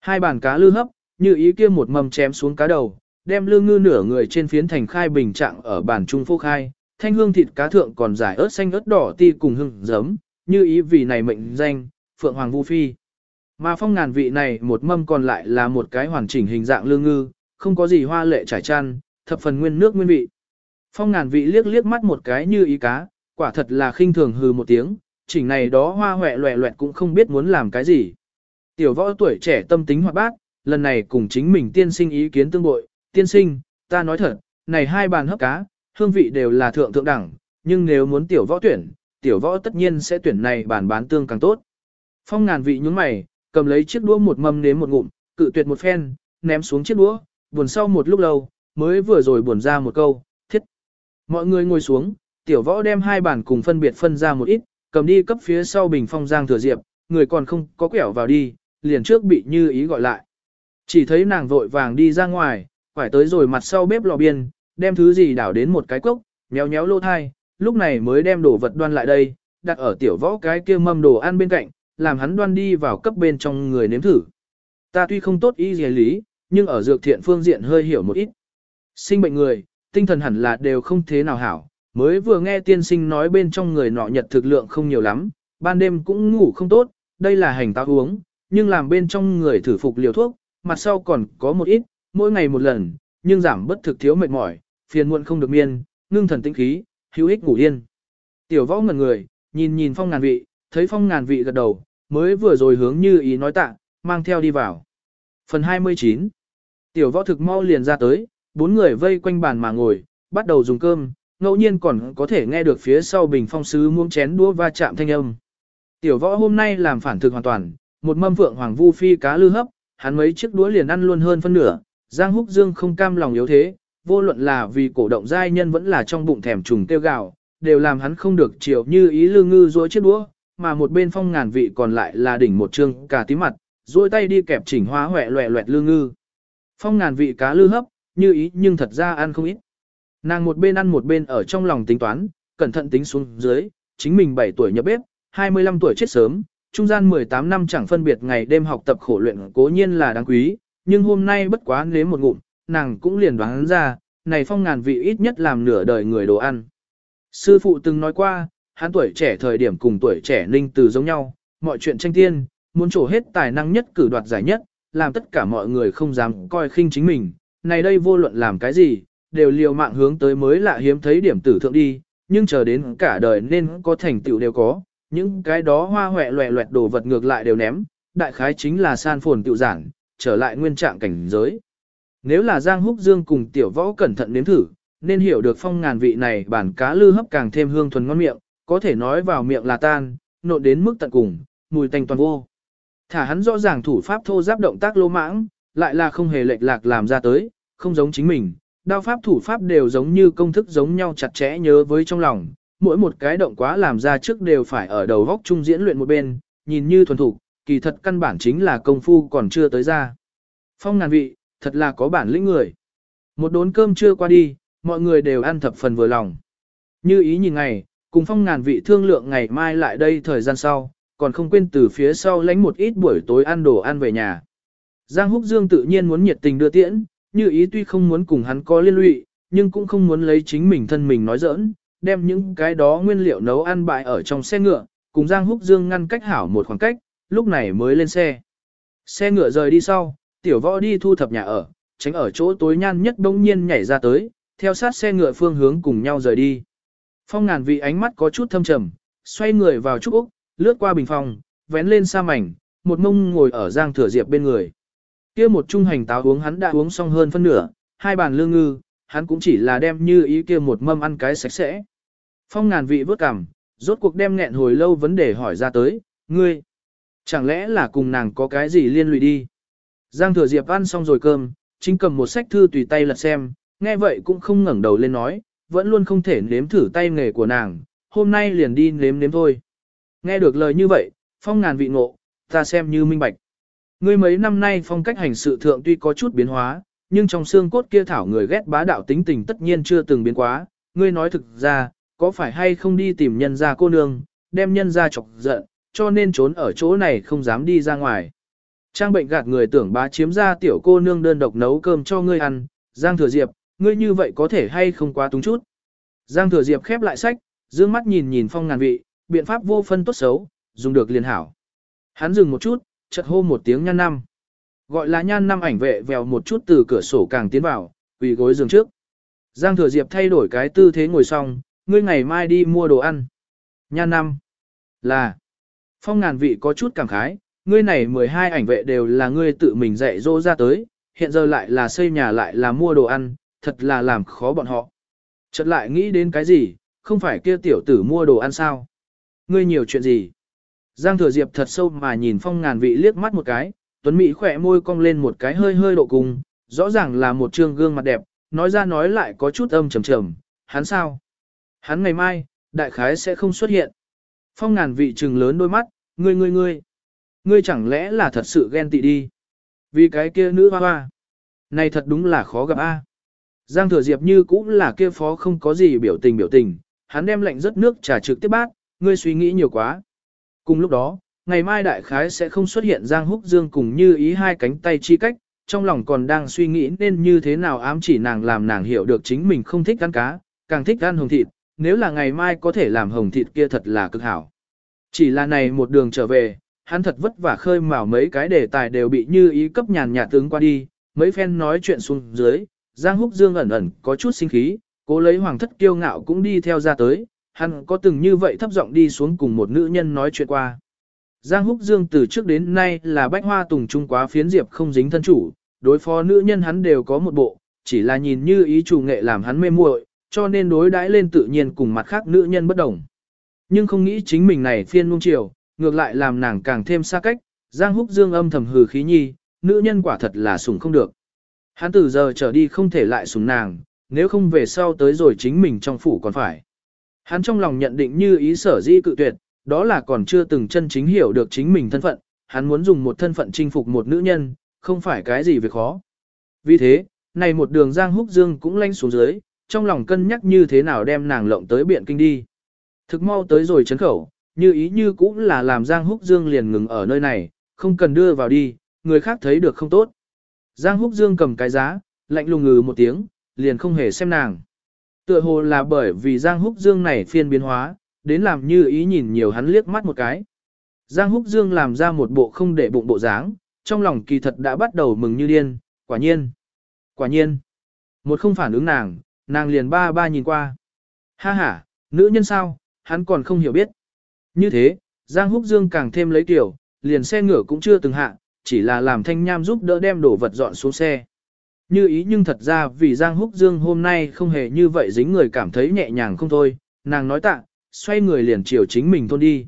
Hai bàn cá lư hấp, như ý kia một mầm chém xuống cá đầu, đem lương ngư nửa người trên phiến thành khai bình trạng ở bàn trung phô khai, thanh hương thịt cá thượng còn giải ớt xanh ớt đỏ ti cùng hương giấm, như ý vì này mệnh danh, Phượng Hoàng Vu Phi. Mà phong ngàn vị này một mâm còn lại là một cái hoàn chỉnh hình dạng lương ngư, không có gì hoa lệ trải chăn, thập phần nguyên nước nguyên vị. Phong ngàn vị liếc liếc mắt một cái như ý cá, quả thật là khinh thường hừ một tiếng, chỉnh này đó hoa hoẹ loẹ loẹt cũng không biết muốn làm cái gì. Tiểu võ tuổi trẻ tâm tính hoạt bát, lần này cùng chính mình tiên sinh ý kiến tương bội, tiên sinh, ta nói thật, này hai bàn hấp cá, hương vị đều là thượng thượng đẳng, nhưng nếu muốn tiểu võ tuyển, tiểu võ tất nhiên sẽ tuyển này bản bán tương càng tốt. Phong ngàn vị nhúng mày, cầm lấy chiếc đũa một mâm nếm một ngụm, cự tuyệt một phen, ném xuống chiếc đũa, buồn sau một lúc lâu, mới vừa rồi buồn ra một câu, thiết. Mọi người ngồi xuống, tiểu võ đem hai bản cùng phân biệt phân ra một ít, cầm đi cấp phía sau bình phong giang thừa diệp, người còn không có quẹo vào đi, liền trước bị như ý gọi lại. Chỉ thấy nàng vội vàng đi ra ngoài, phải tới rồi mặt sau bếp lò biên, đem thứ gì đảo đến một cái cốc, nhéo nhéo lô thai, lúc này mới đem đồ vật đoan lại đây, đặt ở tiểu võ cái kia mâm đồ ăn bên cạnh, làm hắn đoan đi vào cấp bên trong người nếm thử. Ta tuy không tốt y gì lý, nhưng ở dược thiện phương diện hơi hiểu một ít. Sinh bệnh người, tinh thần hẳn là đều không thế nào hảo, mới vừa nghe tiên sinh nói bên trong người nọ nhật thực lượng không nhiều lắm, ban đêm cũng ngủ không tốt, đây là hành táo uống, nhưng làm bên trong người thử phục liều thuốc, mặt sau còn có một ít, mỗi ngày một lần, nhưng giảm bất thực thiếu mệt mỏi, phiền muộn không được miên, ngưng thần tĩnh khí, hữu ích ngủ yên. Tiểu võ ngẩn người, nhìn nhìn phong ngàn vị, thấy phong ngàn vị gật đầu, mới vừa rồi hướng như ý nói tạ, mang theo đi vào. Phần 29 Tiểu võ thực mau liền ra tới, bốn người vây quanh bàn mà ngồi, bắt đầu dùng cơm, ngẫu nhiên còn có thể nghe được phía sau bình phong sứ muỗng chén đũa va chạm thanh âm. Tiểu võ hôm nay làm phản thực hoàn toàn, một mâm vượng hoàng vu phi cá lư hấp, hắn mấy chiếc đũa liền ăn luôn hơn phân nửa, Giang Húc Dương không cam lòng yếu thế, vô luận là vì cổ động giai nhân vẫn là trong bụng thèm trùng tiêu gạo, đều làm hắn không được chiều như ý lư ngư dối chiếc đũa, mà một bên phong ngàn vị còn lại là đỉnh một trương cả tí mặt, dối tay đi kẹp chỉnh hóa hoẹ loẹ loẹt lư ngư. Phong ngàn vị cá lư hấp, như ý nhưng thật ra ăn không ít. Nàng một bên ăn một bên ở trong lòng tính toán, cẩn thận tính xuống dưới, chính mình 7 tuổi nhập bếp, 25 tuổi chết sớm, trung gian 18 năm chẳng phân biệt ngày đêm học tập khổ luyện cố nhiên là đáng quý, nhưng hôm nay bất quá nếm một ngụm, nàng cũng liền đoán ra, này phong ngàn vị ít nhất làm nửa đời người đồ ăn. Sư phụ từng nói qua, hắn tuổi trẻ thời điểm cùng tuổi trẻ ninh từ giống nhau, mọi chuyện tranh tiên, muốn trổ hết tài năng nhất cử đoạt giải nhất, làm tất cả mọi người không dám coi khinh chính mình, này đây vô luận làm cái gì, đều liều mạng hướng tới mới lạ hiếm thấy điểm tử thượng đi, nhưng chờ đến cả đời nên có thành tựu đều có, những cái đó hoa hoẹ loẹ loẹt đồ vật ngược lại đều ném, đại khái chính là san phồn tự giản, trở lại nguyên trạng cảnh giới. Nếu là Giang Húc Dương cùng tiểu võ cẩn thận nếm thử, nên hiểu được phong ngàn vị này bản cá lư hấp càng thêm hương thuần ngon miệng, có thể nói vào miệng là tan, nộn đến mức tận cùng, mùi tanh toàn vô. Thả hắn rõ ràng thủ pháp thô giáp động tác lô mãng, lại là không hề lệch lạc làm ra tới, không giống chính mình. Đao pháp thủ pháp đều giống như công thức giống nhau chặt chẽ nhớ với trong lòng, mỗi một cái động quá làm ra trước đều phải ở đầu góc trung diễn luyện một bên, nhìn như thuần thủ, kỳ thật căn bản chính là công phu còn chưa tới ra. Phong ngàn vị, thật là có bản lĩnh người. Một đốn cơm chưa qua đi, mọi người đều ăn thập phần vừa lòng. Như ý nhìn ngày, cùng phong ngàn vị thương lượng ngày mai lại đây thời gian sau, còn không quên từ phía sau lánh một ít buổi tối ăn đồ ăn về nhà. Giang Húc Dương tự nhiên muốn nhiệt tình đưa tiễn, như ý tuy không muốn cùng hắn có liên lụy, nhưng cũng không muốn lấy chính mình thân mình nói giỡn, đem những cái đó nguyên liệu nấu ăn bại ở trong xe ngựa, cùng Giang Húc Dương ngăn cách hảo một khoảng cách, lúc này mới lên xe. Xe ngựa rời đi sau, tiểu võ đi thu thập nhà ở, tránh ở chỗ tối nhan nhất đông nhiên nhảy ra tới, theo sát xe ngựa phương hướng cùng nhau rời đi. Phong ngàn vị ánh mắt có chút thâm trầm, xoay người vào trúc Úc, lướt qua bình phòng, vén lên sa mảnh, một mông ngồi ở Giang Thừa Diệp bên người. kia một trung hành táo uống hắn đã uống xong hơn phân nửa, hai bàn lương ngư, hắn cũng chỉ là đem như ý kia một mâm ăn cái sạch sẽ. Phong ngàn vị vớt cằm, rốt cuộc đem nghẹn hồi lâu vấn đề hỏi ra tới, ngươi, chẳng lẽ là cùng nàng có cái gì liên lụy đi. Giang thừa diệp ăn xong rồi cơm, chính cầm một sách thư tùy tay lật xem, nghe vậy cũng không ngẩng đầu lên nói, vẫn luôn không thể nếm thử tay nghề của nàng, hôm nay liền đi nếm nếm thôi. Nghe được lời như vậy, phong ngàn vị ngộ, ta xem như minh bạch. Ngươi mấy năm nay phong cách hành sự thượng tuy có chút biến hóa, nhưng trong xương cốt kia thảo người ghét bá đạo tính tình tất nhiên chưa từng biến quá, ngươi nói thực ra, có phải hay không đi tìm nhân gia cô nương, đem nhân gia chọc giận, cho nên trốn ở chỗ này không dám đi ra ngoài. Trang bệnh gạt người tưởng bá chiếm ra tiểu cô nương đơn độc nấu cơm cho ngươi ăn, Giang Thừa Diệp, ngươi như vậy có thể hay không quá túng chút. Giang Thừa Diệp khép lại sách, dương mắt nhìn nhìn phong ngàn vị, biện pháp vô phân tốt xấu, dùng được liền hảo. Hắn dừng một chút, chợt hô một tiếng nhan năm. Gọi là nhan năm ảnh vệ vèo một chút từ cửa sổ càng tiến vào, quỳ gối giường trước. Giang Thừa Diệp thay đổi cái tư thế ngồi xong, ngươi ngày mai đi mua đồ ăn. Nhan năm. Là. Phong ngàn vị có chút cảm khái, ngươi này 12 ảnh vệ đều là ngươi tự mình dạy dỗ ra tới, hiện giờ lại là xây nhà lại là mua đồ ăn, thật là làm khó bọn họ. Chợt lại nghĩ đến cái gì, không phải kia tiểu tử mua đồ ăn sao? Ngươi nhiều chuyện gì? Giang thừa diệp thật sâu mà nhìn phong ngàn vị liếc mắt một cái, tuấn mỹ khỏe môi cong lên một cái hơi hơi độ cùng, rõ ràng là một trương gương mặt đẹp, nói ra nói lại có chút âm trầm trầm, hắn sao? Hắn ngày mai, đại khái sẽ không xuất hiện. Phong ngàn vị trừng lớn đôi mắt, ngươi ngươi ngươi. Ngươi chẳng lẽ là thật sự ghen tị đi? Vì cái kia nữ hoa hoa. Này thật đúng là khó gặp a. Giang thừa diệp như cũng là kia phó không có gì biểu tình biểu tình, hắn đem lạnh rất nước trà trực tiếp bát, ngươi suy nghĩ nhiều quá. Cùng lúc đó, ngày mai đại khái sẽ không xuất hiện Giang Húc Dương cùng như ý hai cánh tay chi cách, trong lòng còn đang suy nghĩ nên như thế nào ám chỉ nàng làm nàng hiểu được chính mình không thích ăn cá, càng thích ăn hồng thịt, nếu là ngày mai có thể làm hồng thịt kia thật là cực hảo. Chỉ là này một đường trở về, hắn thật vất vả khơi mào mấy cái đề tài đều bị như ý cấp nhàn nhà tướng qua đi, mấy phen nói chuyện xuống dưới, Giang Húc Dương ẩn ẩn có chút sinh khí, cố lấy hoàng thất kiêu ngạo cũng đi theo ra tới, hắn có từng như vậy thấp giọng đi xuống cùng một nữ nhân nói chuyện qua. Giang Húc Dương từ trước đến nay là bách hoa tùng trung quá phiến diệp không dính thân chủ, đối phó nữ nhân hắn đều có một bộ, chỉ là nhìn như ý chủ nghệ làm hắn mê muội, cho nên đối đãi lên tự nhiên cùng mặt khác nữ nhân bất đồng. Nhưng không nghĩ chính mình này phiên nung chiều, ngược lại làm nàng càng thêm xa cách, Giang Húc Dương âm thầm hừ khí nhi, nữ nhân quả thật là sủng không được. Hắn từ giờ trở đi không thể lại sủng nàng, nếu không về sau tới rồi chính mình trong phủ còn phải. Hắn trong lòng nhận định như ý sở di cự tuyệt, đó là còn chưa từng chân chính hiểu được chính mình thân phận, hắn muốn dùng một thân phận chinh phục một nữ nhân, không phải cái gì việc khó. Vì thế, này một đường Giang Húc Dương cũng lanh xuống dưới, trong lòng cân nhắc như thế nào đem nàng lộng tới biện kinh đi. Thực mau tới rồi chấn khẩu, như ý như cũng là làm Giang Húc Dương liền ngừng ở nơi này, không cần đưa vào đi, người khác thấy được không tốt. Giang Húc Dương cầm cái giá, lạnh lùng ngừ một tiếng, liền không hề xem nàng. Tựa hồ là bởi vì Giang Húc Dương này phiên biến hóa, đến làm như ý nhìn nhiều hắn liếc mắt một cái. Giang Húc Dương làm ra một bộ không để bụng bộ dáng, trong lòng kỳ thật đã bắt đầu mừng như điên, quả nhiên. Quả nhiên. Một không phản ứng nàng, nàng liền ba ba nhìn qua. Ha ha, nữ nhân sao, hắn còn không hiểu biết. Như thế, Giang Húc Dương càng thêm lấy tiểu, liền xe ngựa cũng chưa từng hạ, chỉ là làm thanh nham giúp đỡ đem đồ vật dọn xuống xe. Như ý nhưng thật ra vì Giang Húc Dương hôm nay không hề như vậy dính người cảm thấy nhẹ nhàng không thôi, nàng nói tạ, xoay người liền chiều chính mình thôn đi.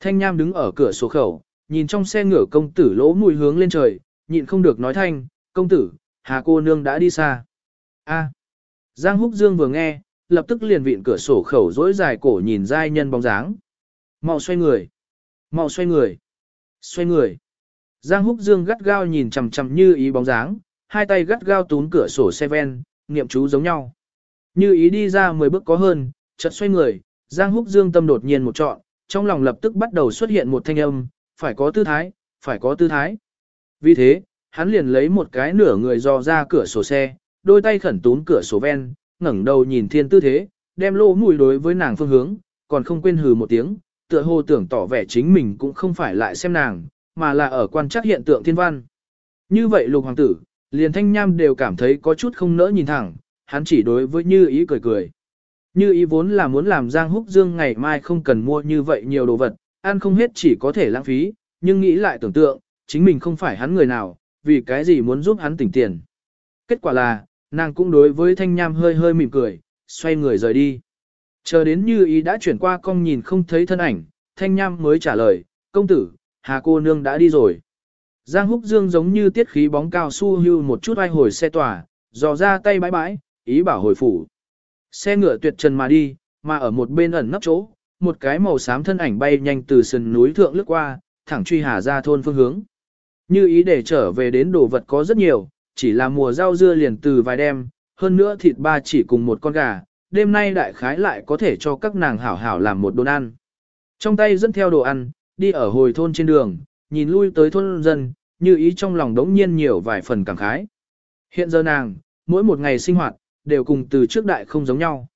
Thanh nham đứng ở cửa sổ khẩu, nhìn trong xe ngựa công tử lỗ mùi hướng lên trời, nhịn không được nói thanh, công tử, hà cô nương đã đi xa. a Giang Húc Dương vừa nghe, lập tức liền vịn cửa sổ khẩu dỗi dài cổ nhìn giai nhân bóng dáng. Mau xoay người. Mau xoay người. Xoay người. Giang Húc Dương gắt gao nhìn chằm chằm như ý bóng dáng, hai tay gắt gao túm cửa sổ xe ven, niệm chú giống nhau. Như ý đi ra 10 bước có hơn, chợt xoay người, Giang Húc Dương tâm đột nhiên một trọn, trong lòng lập tức bắt đầu xuất hiện một thanh âm, phải có tư thái, phải có tư thái. Vì thế, hắn liền lấy một cái nửa người dò ra cửa sổ xe, đôi tay khẩn tún cửa sổ ven, ngẩng đầu nhìn thiên tư thế, đem lỗ mũi đối với nàng phương hướng, còn không quên hừ một tiếng, tựa hồ tưởng tỏ vẻ chính mình cũng không phải lại xem nàng, mà là ở quan trắc hiện tượng thiên văn. Như vậy lục hoàng tử, liền thanh nham đều cảm thấy có chút không nỡ nhìn thẳng, hắn chỉ đối với như ý cười cười. Như ý vốn là muốn làm Giang Húc Dương ngày mai không cần mua như vậy nhiều đồ vật, ăn không hết chỉ có thể lãng phí, nhưng nghĩ lại tưởng tượng, chính mình không phải hắn người nào, vì cái gì muốn giúp hắn tỉnh tiền. Kết quả là, nàng cũng đối với thanh nham hơi hơi mỉm cười, xoay người rời đi. Chờ đến như ý đã chuyển qua cong nhìn không thấy thân ảnh, thanh nham mới trả lời, công tử, hà cô nương đã đi rồi. Giang húc dương giống như tiết khí bóng cao su hưu một chút ai hồi xe tỏa, dò ra tay bãi bãi, ý bảo hồi phủ. Xe ngựa tuyệt trần mà đi, mà ở một bên ẩn nấp chỗ, một cái màu xám thân ảnh bay nhanh từ sườn núi thượng lướt qua, thẳng truy hà ra thôn phương hướng. Như ý để trở về đến đồ vật có rất nhiều, chỉ là mùa rau dưa liền từ vài đêm, hơn nữa thịt ba chỉ cùng một con gà, đêm nay đại khái lại có thể cho các nàng hảo hảo làm một đồn ăn. Trong tay dẫn theo đồ ăn, đi ở hồi thôn trên đường, nhìn lui tới thôn dân, như ý trong lòng đống nhiên nhiều vài phần cảm khái. Hiện giờ nàng, mỗi một ngày sinh hoạt, đều cùng từ trước đại không giống nhau.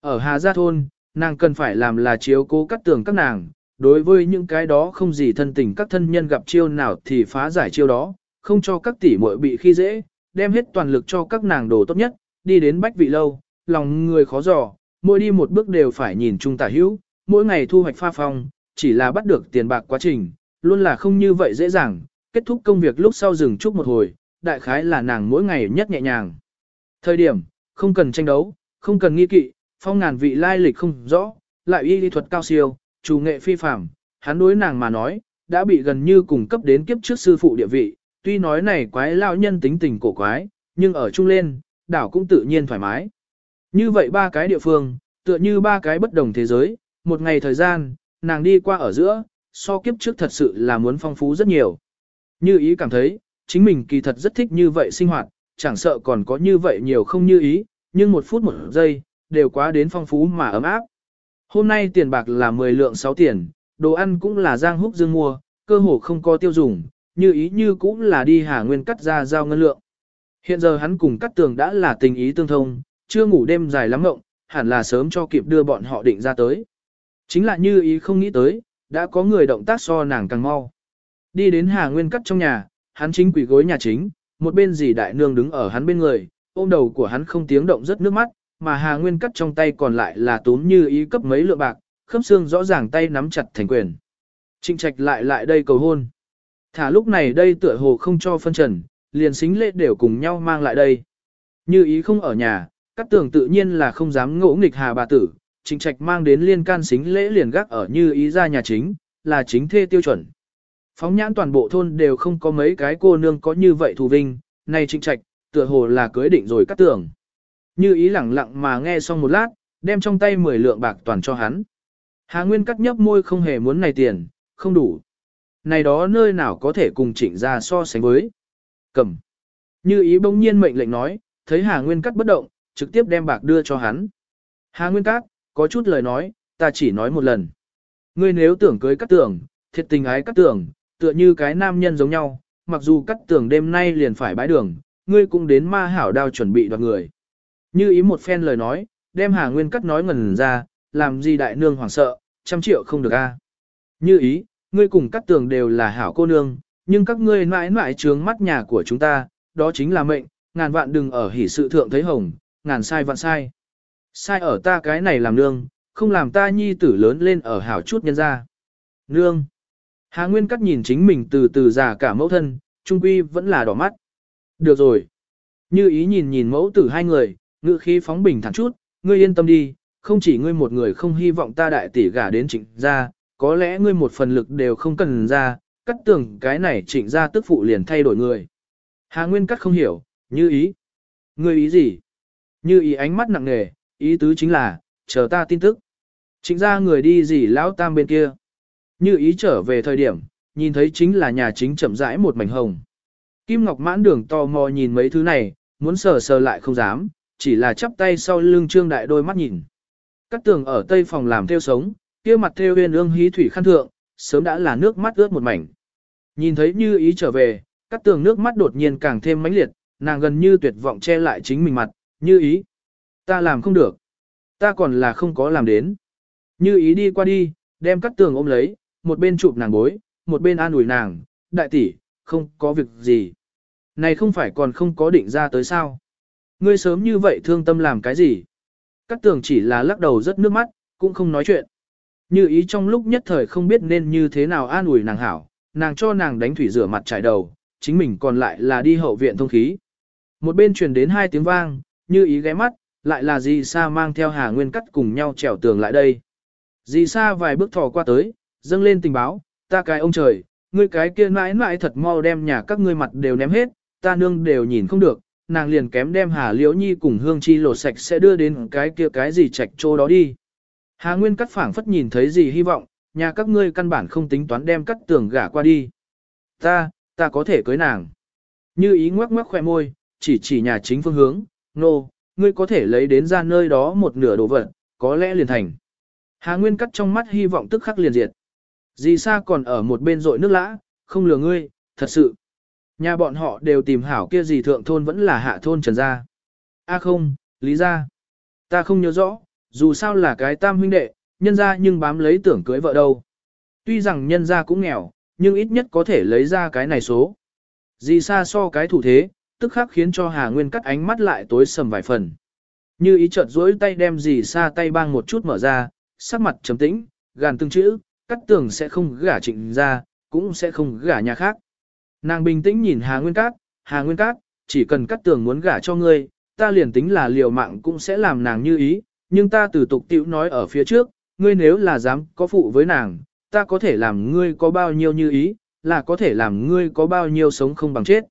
Ở Hà Gia Thôn, nàng cần phải làm là chiếu cố cắt tường các nàng, đối với những cái đó không gì thân tình các thân nhân gặp chiêu nào thì phá giải chiêu đó, không cho các tỷ muội bị khi dễ, đem hết toàn lực cho các nàng đồ tốt nhất, đi đến bách vị lâu, lòng người khó dò, mỗi đi một bước đều phải nhìn chung tả hữu, mỗi ngày thu hoạch pha phong, chỉ là bắt được tiền bạc quá trình, luôn là không như vậy dễ dàng, kết thúc công việc lúc sau dừng chút một hồi, đại khái là nàng mỗi ngày nhất nhẹ nhàng. Thời điểm, không cần tranh đấu, không cần nghi kỵ, phong ngàn vị lai lịch không rõ, lại y lý thuật cao siêu, chủ nghệ phi phạm, hắn đối nàng mà nói, đã bị gần như cùng cấp đến kiếp trước sư phụ địa vị, tuy nói này quái lão nhân tính tình cổ quái, nhưng ở chung lên, đảo cũng tự nhiên thoải mái. Như vậy ba cái địa phương, tựa như ba cái bất đồng thế giới, một ngày thời gian, nàng đi qua ở giữa, so kiếp trước thật sự là muốn phong phú rất nhiều. Như ý cảm thấy, chính mình kỳ thật rất thích như vậy sinh hoạt, chẳng sợ còn có như vậy nhiều không như ý, nhưng một phút một giây, đều quá đến phong phú mà ấm áp. Hôm nay tiền bạc là 10 lượng 6 tiền, đồ ăn cũng là giang húc dương mua, cơ hồ không có tiêu dùng, như ý như cũng là đi hà nguyên cắt ra giao ngân lượng. Hiện giờ hắn cùng cắt tường đã là tình ý tương thông, chưa ngủ đêm dài lắm ngộng, hẳn là sớm cho kịp đưa bọn họ định ra tới. Chính là như ý không nghĩ tới, đã có người động tác so nàng càng mau. Đi đến hà nguyên cắt trong nhà, hắn chính quỷ gối nhà chính, một bên dì đại nương đứng ở hắn bên người, ôm đầu của hắn không tiếng động rất nước mắt, mà Hà Nguyên cắt trong tay còn lại là tốn như ý cấp mấy lượng bạc, khớp xương rõ ràng tay nắm chặt thành quyền. Trịnh trạch lại lại đây cầu hôn. Thả lúc này đây tựa hồ không cho phân trần, liền xính lễ đều cùng nhau mang lại đây. Như ý không ở nhà, các tường tự nhiên là không dám ngỗ nghịch Hà bà tử, trịnh trạch mang đến liên can xính lễ liền gác ở như ý ra nhà chính, là chính thê tiêu chuẩn. Phóng nhãn toàn bộ thôn đều không có mấy cái cô nương có như vậy thù vinh, này trịnh trạch, tựa hồ là cưới định rồi cắt tưởng. Như ý lẳng lặng mà nghe xong một lát, đem trong tay 10 lượng bạc toàn cho hắn. Hà Nguyên cắt nhấp môi không hề muốn này tiền, không đủ. Này đó nơi nào có thể cùng trịnh ra so sánh với. Cầm. Như ý bỗng nhiên mệnh lệnh nói, thấy Hà Nguyên cắt bất động, trực tiếp đem bạc đưa cho hắn. Hà Nguyên Các, có chút lời nói, ta chỉ nói một lần. Ngươi nếu tưởng cưới cắt tưởng, thiệt tình ái cắt tưởng, tựa như cái nam nhân giống nhau, mặc dù cắt tưởng đêm nay liền phải bãi đường, ngươi cũng đến ma hảo đao chuẩn bị đoạt người. Như ý một phen lời nói, đem Hà Nguyên cắt nói ngần ra, làm gì đại nương hoảng sợ, trăm triệu không được a. Như ý, ngươi cùng cắt tường đều là hảo cô nương, nhưng các ngươi mãi mãi trướng mắt nhà của chúng ta, đó chính là mệnh, ngàn vạn đừng ở hỉ sự thượng thấy hồng, ngàn sai vạn sai. Sai ở ta cái này làm nương, không làm ta nhi tử lớn lên ở hảo chút nhân ra. Nương. Hà Nguyên cắt nhìn chính mình từ từ già cả mẫu thân, trung quy vẫn là đỏ mắt. Được rồi. Như ý nhìn nhìn mẫu tử hai người, ngự khí phóng bình thẳng chút, ngươi yên tâm đi, không chỉ ngươi một người không hy vọng ta đại tỷ gả đến trịnh gia, có lẽ ngươi một phần lực đều không cần ra, cắt tưởng cái này trịnh gia tức phụ liền thay đổi người. Hà Nguyên cắt không hiểu, như ý. Ngươi ý gì? Như ý ánh mắt nặng nề, ý tứ chính là, chờ ta tin tức. Chính ra người đi gì lão tam bên kia. Như ý trở về thời điểm, nhìn thấy chính là nhà chính chậm rãi một mảnh hồng. Kim Ngọc mãn đường to mò nhìn mấy thứ này, muốn sờ sờ lại không dám, chỉ là chắp tay sau lưng trương đại đôi mắt nhìn. Các tường ở tây phòng làm theo sống, kia mặt theo huyền ương hí thủy khăn thượng, sớm đã là nước mắt ướt một mảnh. Nhìn thấy như ý trở về, các tường nước mắt đột nhiên càng thêm mãnh liệt, nàng gần như tuyệt vọng che lại chính mình mặt, như ý. Ta làm không được. Ta còn là không có làm đến. Như ý đi qua đi, đem cắt tường ôm lấy, một bên chụp nàng bối, một bên an ủi nàng, đại tỷ, không có việc gì. Này không phải còn không có định ra tới sao. Ngươi sớm như vậy thương tâm làm cái gì? Cắt tường chỉ là lắc đầu rất nước mắt, cũng không nói chuyện. Như ý trong lúc nhất thời không biết nên như thế nào an ủi nàng hảo, nàng cho nàng đánh thủy rửa mặt trải đầu, chính mình còn lại là đi hậu viện thông khí. Một bên truyền đến hai tiếng vang, như ý ghé mắt, lại là dì sa mang theo Hà Nguyên cắt cùng nhau trèo tường lại đây. Dì sa vài bước thò qua tới, dâng lên tình báo, ta cái ông trời, ngươi cái kia mãi mãi thật mau đem nhà các ngươi mặt đều ném hết, ta nương đều nhìn không được, nàng liền kém đem Hà Liễu Nhi cùng Hương Chi lột sạch sẽ đưa đến cái kia cái gì chạch trô đó đi. Hà Nguyên cắt phảng phất nhìn thấy gì hy vọng, nhà các ngươi căn bản không tính toán đem cắt tường gả qua đi. Ta, ta có thể cưới nàng. Như ý ngoắc ngoắc khoe môi, chỉ chỉ nhà chính phương hướng, nô, no, ngươi có thể lấy đến ra nơi đó một nửa đồ vật, có lẽ liền thành. Hà Nguyên cắt trong mắt hy vọng tức khắc liền diệt. Dì Sa còn ở một bên rội nước lã, không lừa ngươi, thật sự. Nhà bọn họ đều tìm hảo kia gì thượng thôn vẫn là hạ thôn trần gia. A không, lý gia. Ta không nhớ rõ, dù sao là cái tam huynh đệ, nhân gia nhưng bám lấy tưởng cưới vợ đâu. Tuy rằng nhân gia cũng nghèo, nhưng ít nhất có thể lấy ra cái này số. Dì Sa so cái thủ thế, tức khắc khiến cho Hà Nguyên cắt ánh mắt lại tối sầm vài phần. Như ý chợt duỗi tay đem gì xa tay bang một chút mở ra, sắc mặt trầm tĩnh, gàn từng chữ, cắt tường sẽ không gả trịnh ra, cũng sẽ không gả nhà khác. Nàng bình tĩnh nhìn Hà Nguyên Cát, Hà Nguyên Cát, chỉ cần cắt tường muốn gả cho ngươi, ta liền tính là liều mạng cũng sẽ làm nàng như ý, nhưng ta từ tục tiểu nói ở phía trước, ngươi nếu là dám có phụ với nàng, ta có thể làm ngươi có bao nhiêu như ý, là có thể làm ngươi có bao nhiêu sống không bằng chết.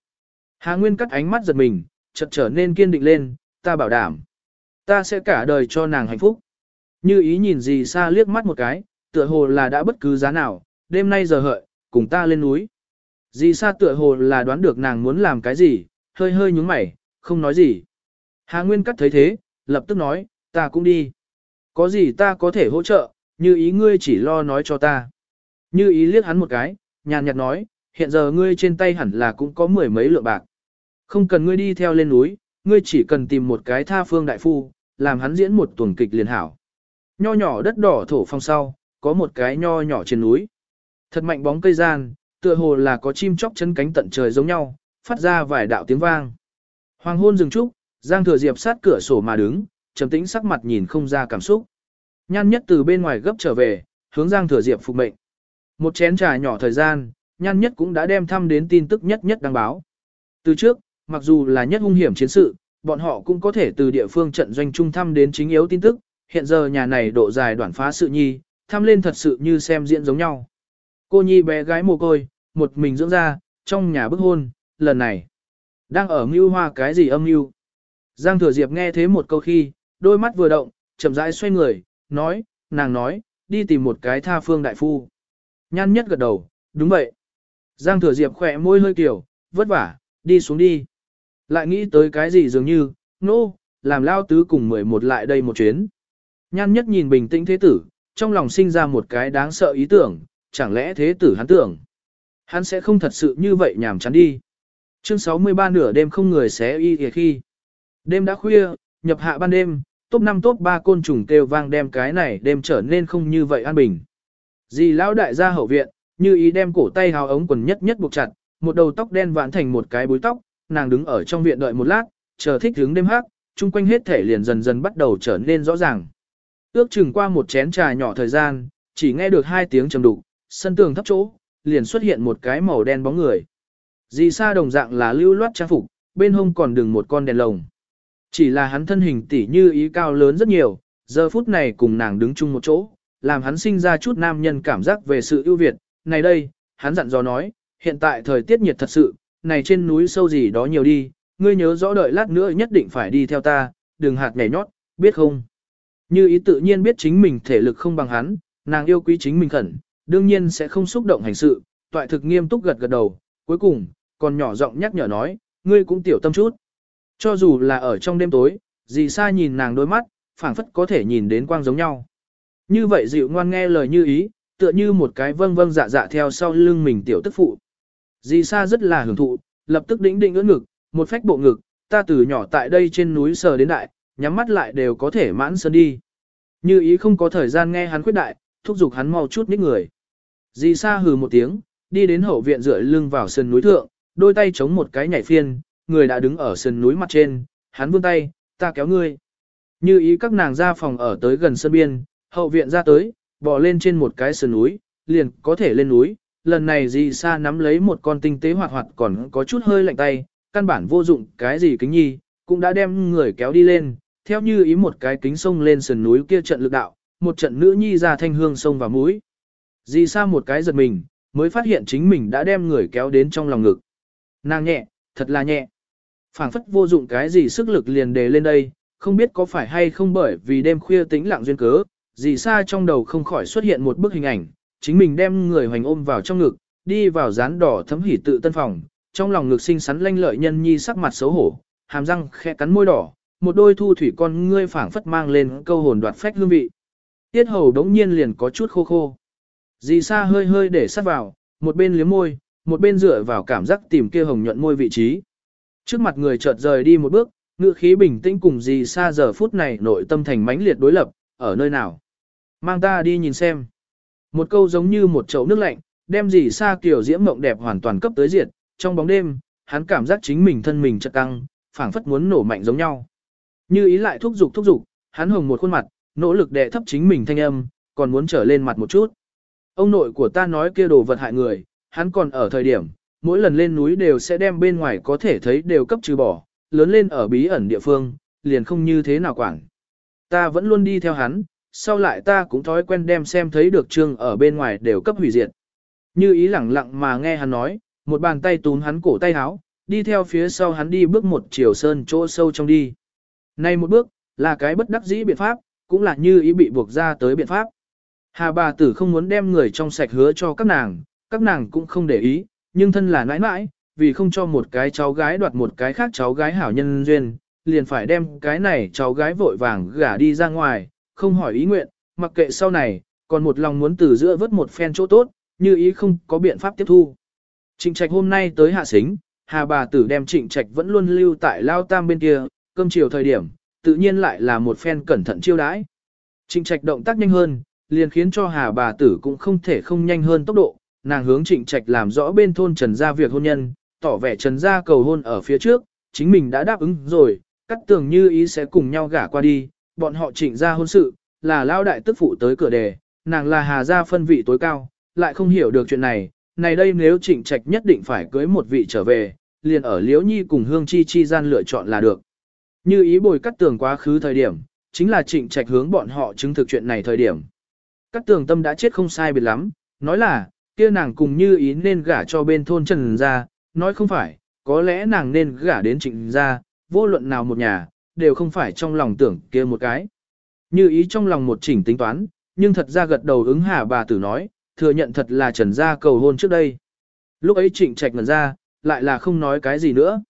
Hà Nguyên cắt ánh mắt giật mình, chợt trở nên kiên định lên, ta bảo đảm. Ta sẽ cả đời cho nàng hạnh phúc. Như ý nhìn gì xa liếc mắt một cái, tựa hồ là đã bất cứ giá nào, đêm nay giờ hợi, cùng ta lên núi. Dì xa tựa hồ là đoán được nàng muốn làm cái gì, hơi hơi nhúng mày, không nói gì. Hà Nguyên cắt thấy thế, lập tức nói, ta cũng đi. Có gì ta có thể hỗ trợ, như ý ngươi chỉ lo nói cho ta. Như ý liếc hắn một cái, nhàn nhạt nói, hiện giờ ngươi trên tay hẳn là cũng có mười mấy lượng bạc. Không cần ngươi đi theo lên núi, ngươi chỉ cần tìm một cái tha phương đại phu, làm hắn diễn một tuần kịch liền hảo. Nho nhỏ đất đỏ thổ phong sau, có một cái nho nhỏ trên núi. Thật mạnh bóng cây gian, tựa hồ là có chim chóc chân cánh tận trời giống nhau, phát ra vài đạo tiếng vang. Hoàng hôn dừng trúc, Giang Thừa Diệp sát cửa sổ mà đứng, trầm tĩnh sắc mặt nhìn không ra cảm xúc. Nhan nhất từ bên ngoài gấp trở về, hướng Giang Thừa Diệp phục mệnh. Một chén trà nhỏ thời gian, Nhan nhất cũng đã đem thăm đến tin tức nhất nhất đăng báo. Từ trước, mặc dù là nhất hung hiểm chiến sự, bọn họ cũng có thể từ địa phương trận doanh trung thăm đến chính yếu tin tức, hiện giờ nhà này độ dài đoạn phá sự nhi, thăm lên thật sự như xem diễn giống nhau. Cô nhi bé gái mồ côi, một mình dưỡng ra, trong nhà bức hôn, lần này. Đang ở mưu hoa cái gì âm mưu. Giang Thừa Diệp nghe thế một câu khi, đôi mắt vừa động, chậm rãi xoay người, nói, nàng nói, đi tìm một cái tha phương đại phu. Nhan nhất gật đầu, đúng vậy. Giang Thừa Diệp khỏe môi hơi kiểu, vất vả, đi xuống đi. Lại nghĩ tới cái gì dường như, nô, no, làm lao tứ cùng mười một lại đây một chuyến. Nhan nhất nhìn bình tĩnh thế tử, trong lòng sinh ra một cái đáng sợ ý tưởng, chẳng lẽ thế tử hắn tưởng. Hắn sẽ không thật sự như vậy nhảm chán đi. Chương 63 nửa đêm không người xé y kìa khi. Đêm đã khuya, nhập hạ ban đêm, top 5 top 3 côn trùng kêu vang đem cái này đêm trở nên không như vậy an bình. Dì lão đại gia hậu viện, như ý đem cổ tay hào ống quần nhất nhất buộc chặt, một đầu tóc đen vãn thành một cái búi tóc, nàng đứng ở trong viện đợi một lát, chờ thích hướng đêm hát, chung quanh hết thể liền dần dần bắt đầu trở nên rõ ràng. Ước chừng qua một chén trà nhỏ thời gian, chỉ nghe được hai tiếng trầm đục, sân tường thấp chỗ, liền xuất hiện một cái màu đen bóng người. Dì xa đồng dạng là lưu loát trang phục, bên hông còn đừng một con đèn lồng. Chỉ là hắn thân hình tỉ như ý cao lớn rất nhiều, giờ phút này cùng nàng đứng chung một chỗ, làm hắn sinh ra chút nam nhân cảm giác về sự ưu việt. Này đây, hắn dặn dò nói, hiện tại thời tiết nhiệt thật sự, này trên núi sâu gì đó nhiều đi, ngươi nhớ rõ đợi lát nữa nhất định phải đi theo ta, đừng hạt nhảy nhót, biết không? Như ý tự nhiên biết chính mình thể lực không bằng hắn, nàng yêu quý chính mình khẩn, đương nhiên sẽ không xúc động hành sự, toại thực nghiêm túc gật gật đầu, cuối cùng, còn nhỏ giọng nhắc nhở nói, ngươi cũng tiểu tâm chút. Cho dù là ở trong đêm tối, dì xa nhìn nàng đôi mắt, phảng phất có thể nhìn đến quang giống nhau. Như vậy dịu ngoan nghe lời như ý, tựa như một cái vâng vâng dạ dạ theo sau lưng mình tiểu tức phụ. Dì Sa rất là hưởng thụ, lập tức đĩnh định ưỡn ngực, một phách bộ ngực, ta từ nhỏ tại đây trên núi sờ đến đại, nhắm mắt lại đều có thể mãn sơn đi. Như ý không có thời gian nghe hắn khuyết đại, thúc giục hắn mau chút nít người. Dì Sa hừ một tiếng, đi đến hậu viện dựa lưng vào sườn núi thượng, đôi tay chống một cái nhảy phiên, người đã đứng ở sườn núi mặt trên, hắn vươn tay, ta kéo ngươi. Như ý các nàng ra phòng ở tới gần sân biên, hậu viện ra tới, bò lên trên một cái sườn núi, liền có thể lên núi. Lần này dì Sa nắm lấy một con tinh tế hoạt hoạt còn có chút hơi lạnh tay, căn bản vô dụng cái gì kính nhi, cũng đã đem người kéo đi lên, theo như ý một cái kính sông lên sườn núi kia trận lực đạo, một trận nữ nhi ra thanh hương sông vào mũi. Dì Sa một cái giật mình, mới phát hiện chính mình đã đem người kéo đến trong lòng ngực. Nàng nhẹ, thật là nhẹ. phảng phất vô dụng cái gì sức lực liền đề lên đây, không biết có phải hay không bởi vì đêm khuya tĩnh lặng duyên cớ, dì Sa trong đầu không khỏi xuất hiện một bức hình ảnh, chính mình đem người hoành ôm vào trong ngực, đi vào dán đỏ thấm hỉ tự tân phòng, trong lòng ngực sinh sắn lanh lợi nhân nhi sắc mặt xấu hổ, hàm răng khẽ cắn môi đỏ, một đôi thu thủy con ngươi phảng phất mang lên câu hồn đoạt phách hương vị. Tiết hầu đống nhiên liền có chút khô khô. Dì Sa hơi hơi để sát vào, một bên liếm môi, một bên dựa vào cảm giác tìm kia hồng nhuận môi vị trí. Trước mặt người chợt rời đi một bước, ngựa khí bình tĩnh cùng dì Sa giờ phút này nội tâm thành mãnh liệt đối lập, ở nơi nào. Mang ta đi nhìn xem. Một câu giống như một chậu nước lạnh, đem gì xa kiểu diễm mộng đẹp hoàn toàn cấp tới diệt, trong bóng đêm, hắn cảm giác chính mình thân mình chật căng, phảng phất muốn nổ mạnh giống nhau. Như ý lại thúc giục thúc giục, hắn hồng một khuôn mặt, nỗ lực đè thấp chính mình thanh âm, còn muốn trở lên mặt một chút. Ông nội của ta nói kia đồ vật hại người, hắn còn ở thời điểm, mỗi lần lên núi đều sẽ đem bên ngoài có thể thấy đều cấp trừ bỏ, lớn lên ở bí ẩn địa phương, liền không như thế nào quản. Ta vẫn luôn đi theo hắn, sau lại ta cũng thói quen đem xem thấy được trương ở bên ngoài đều cấp hủy diệt. Như ý lẳng lặng mà nghe hắn nói, một bàn tay túm hắn cổ tay háo đi theo phía sau hắn đi bước một chiều sơn chỗ sâu trong đi. Này một bước, là cái bất đắc dĩ biện pháp, cũng là như ý bị buộc ra tới biện pháp. Hà bà tử không muốn đem người trong sạch hứa cho các nàng, các nàng cũng không để ý, nhưng thân là nãi nãi, vì không cho một cái cháu gái đoạt một cái khác cháu gái hảo nhân duyên, liền phải đem cái này cháu gái vội vàng gả đi ra ngoài, không hỏi ý nguyện, mặc kệ sau này, còn một lòng muốn từ giữa vớt một phen chỗ tốt, như ý không có biện pháp tiếp thu. Trịnh trạch hôm nay tới hạ xính, hà bà tử đem trịnh trạch vẫn luôn lưu tại lao tam bên kia, cơm chiều thời điểm, tự nhiên lại là một phen cẩn thận chiêu đãi. Trịnh trạch động tác nhanh hơn, liền khiến cho hà bà tử cũng không thể không nhanh hơn tốc độ, nàng hướng trịnh trạch làm rõ bên thôn trần gia việc hôn nhân, tỏ vẻ trần gia cầu hôn ở phía trước, chính mình đã đáp ứng rồi, cắt tường như ý sẽ cùng nhau gả qua đi, bọn họ chỉnh ra hôn sự, là lao đại tức phụ tới cửa đề, nàng là hà gia phân vị tối cao, lại không hiểu được chuyện này, này đây nếu trịnh trạch nhất định phải cưới một vị trở về, liền ở liễu nhi cùng hương chi chi gian lựa chọn là được. Như ý bồi cắt tường quá khứ thời điểm, chính là trịnh trạch hướng bọn họ chứng thực chuyện này thời điểm. Cắt tường tâm đã chết không sai biệt lắm, nói là, kia nàng cùng như ý nên gả cho bên thôn trần ra, nói không phải, có lẽ nàng nên gả đến trịnh ra, vô luận nào một nhà, đều không phải trong lòng tưởng kia một cái. Như ý trong lòng một chỉnh tính toán, nhưng thật ra gật đầu ứng hà bà tử nói, thừa nhận thật là trần gia cầu hôn trước đây. Lúc ấy trịnh trạch ngần ra, lại là không nói cái gì nữa.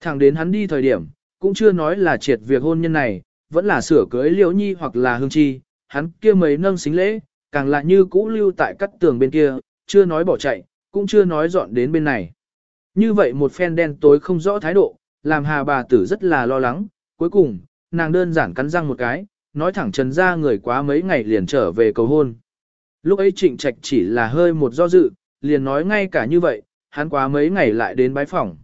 Thẳng đến hắn đi thời điểm, cũng chưa nói là triệt việc hôn nhân này, vẫn là sửa cưới liễu nhi hoặc là hương chi, hắn kia mấy nâng xính lễ, càng là như cũ lưu tại cắt tường bên kia, chưa nói bỏ chạy, cũng chưa nói dọn đến bên này. Như vậy một phen đen tối không rõ thái độ, làm hà bà tử rất là lo lắng, cuối cùng, nàng đơn giản cắn răng một cái, nói thẳng trần ra người quá mấy ngày liền trở về cầu hôn. Lúc ấy trịnh trạch chỉ là hơi một do dự, liền nói ngay cả như vậy, hắn quá mấy ngày lại đến bái phòng.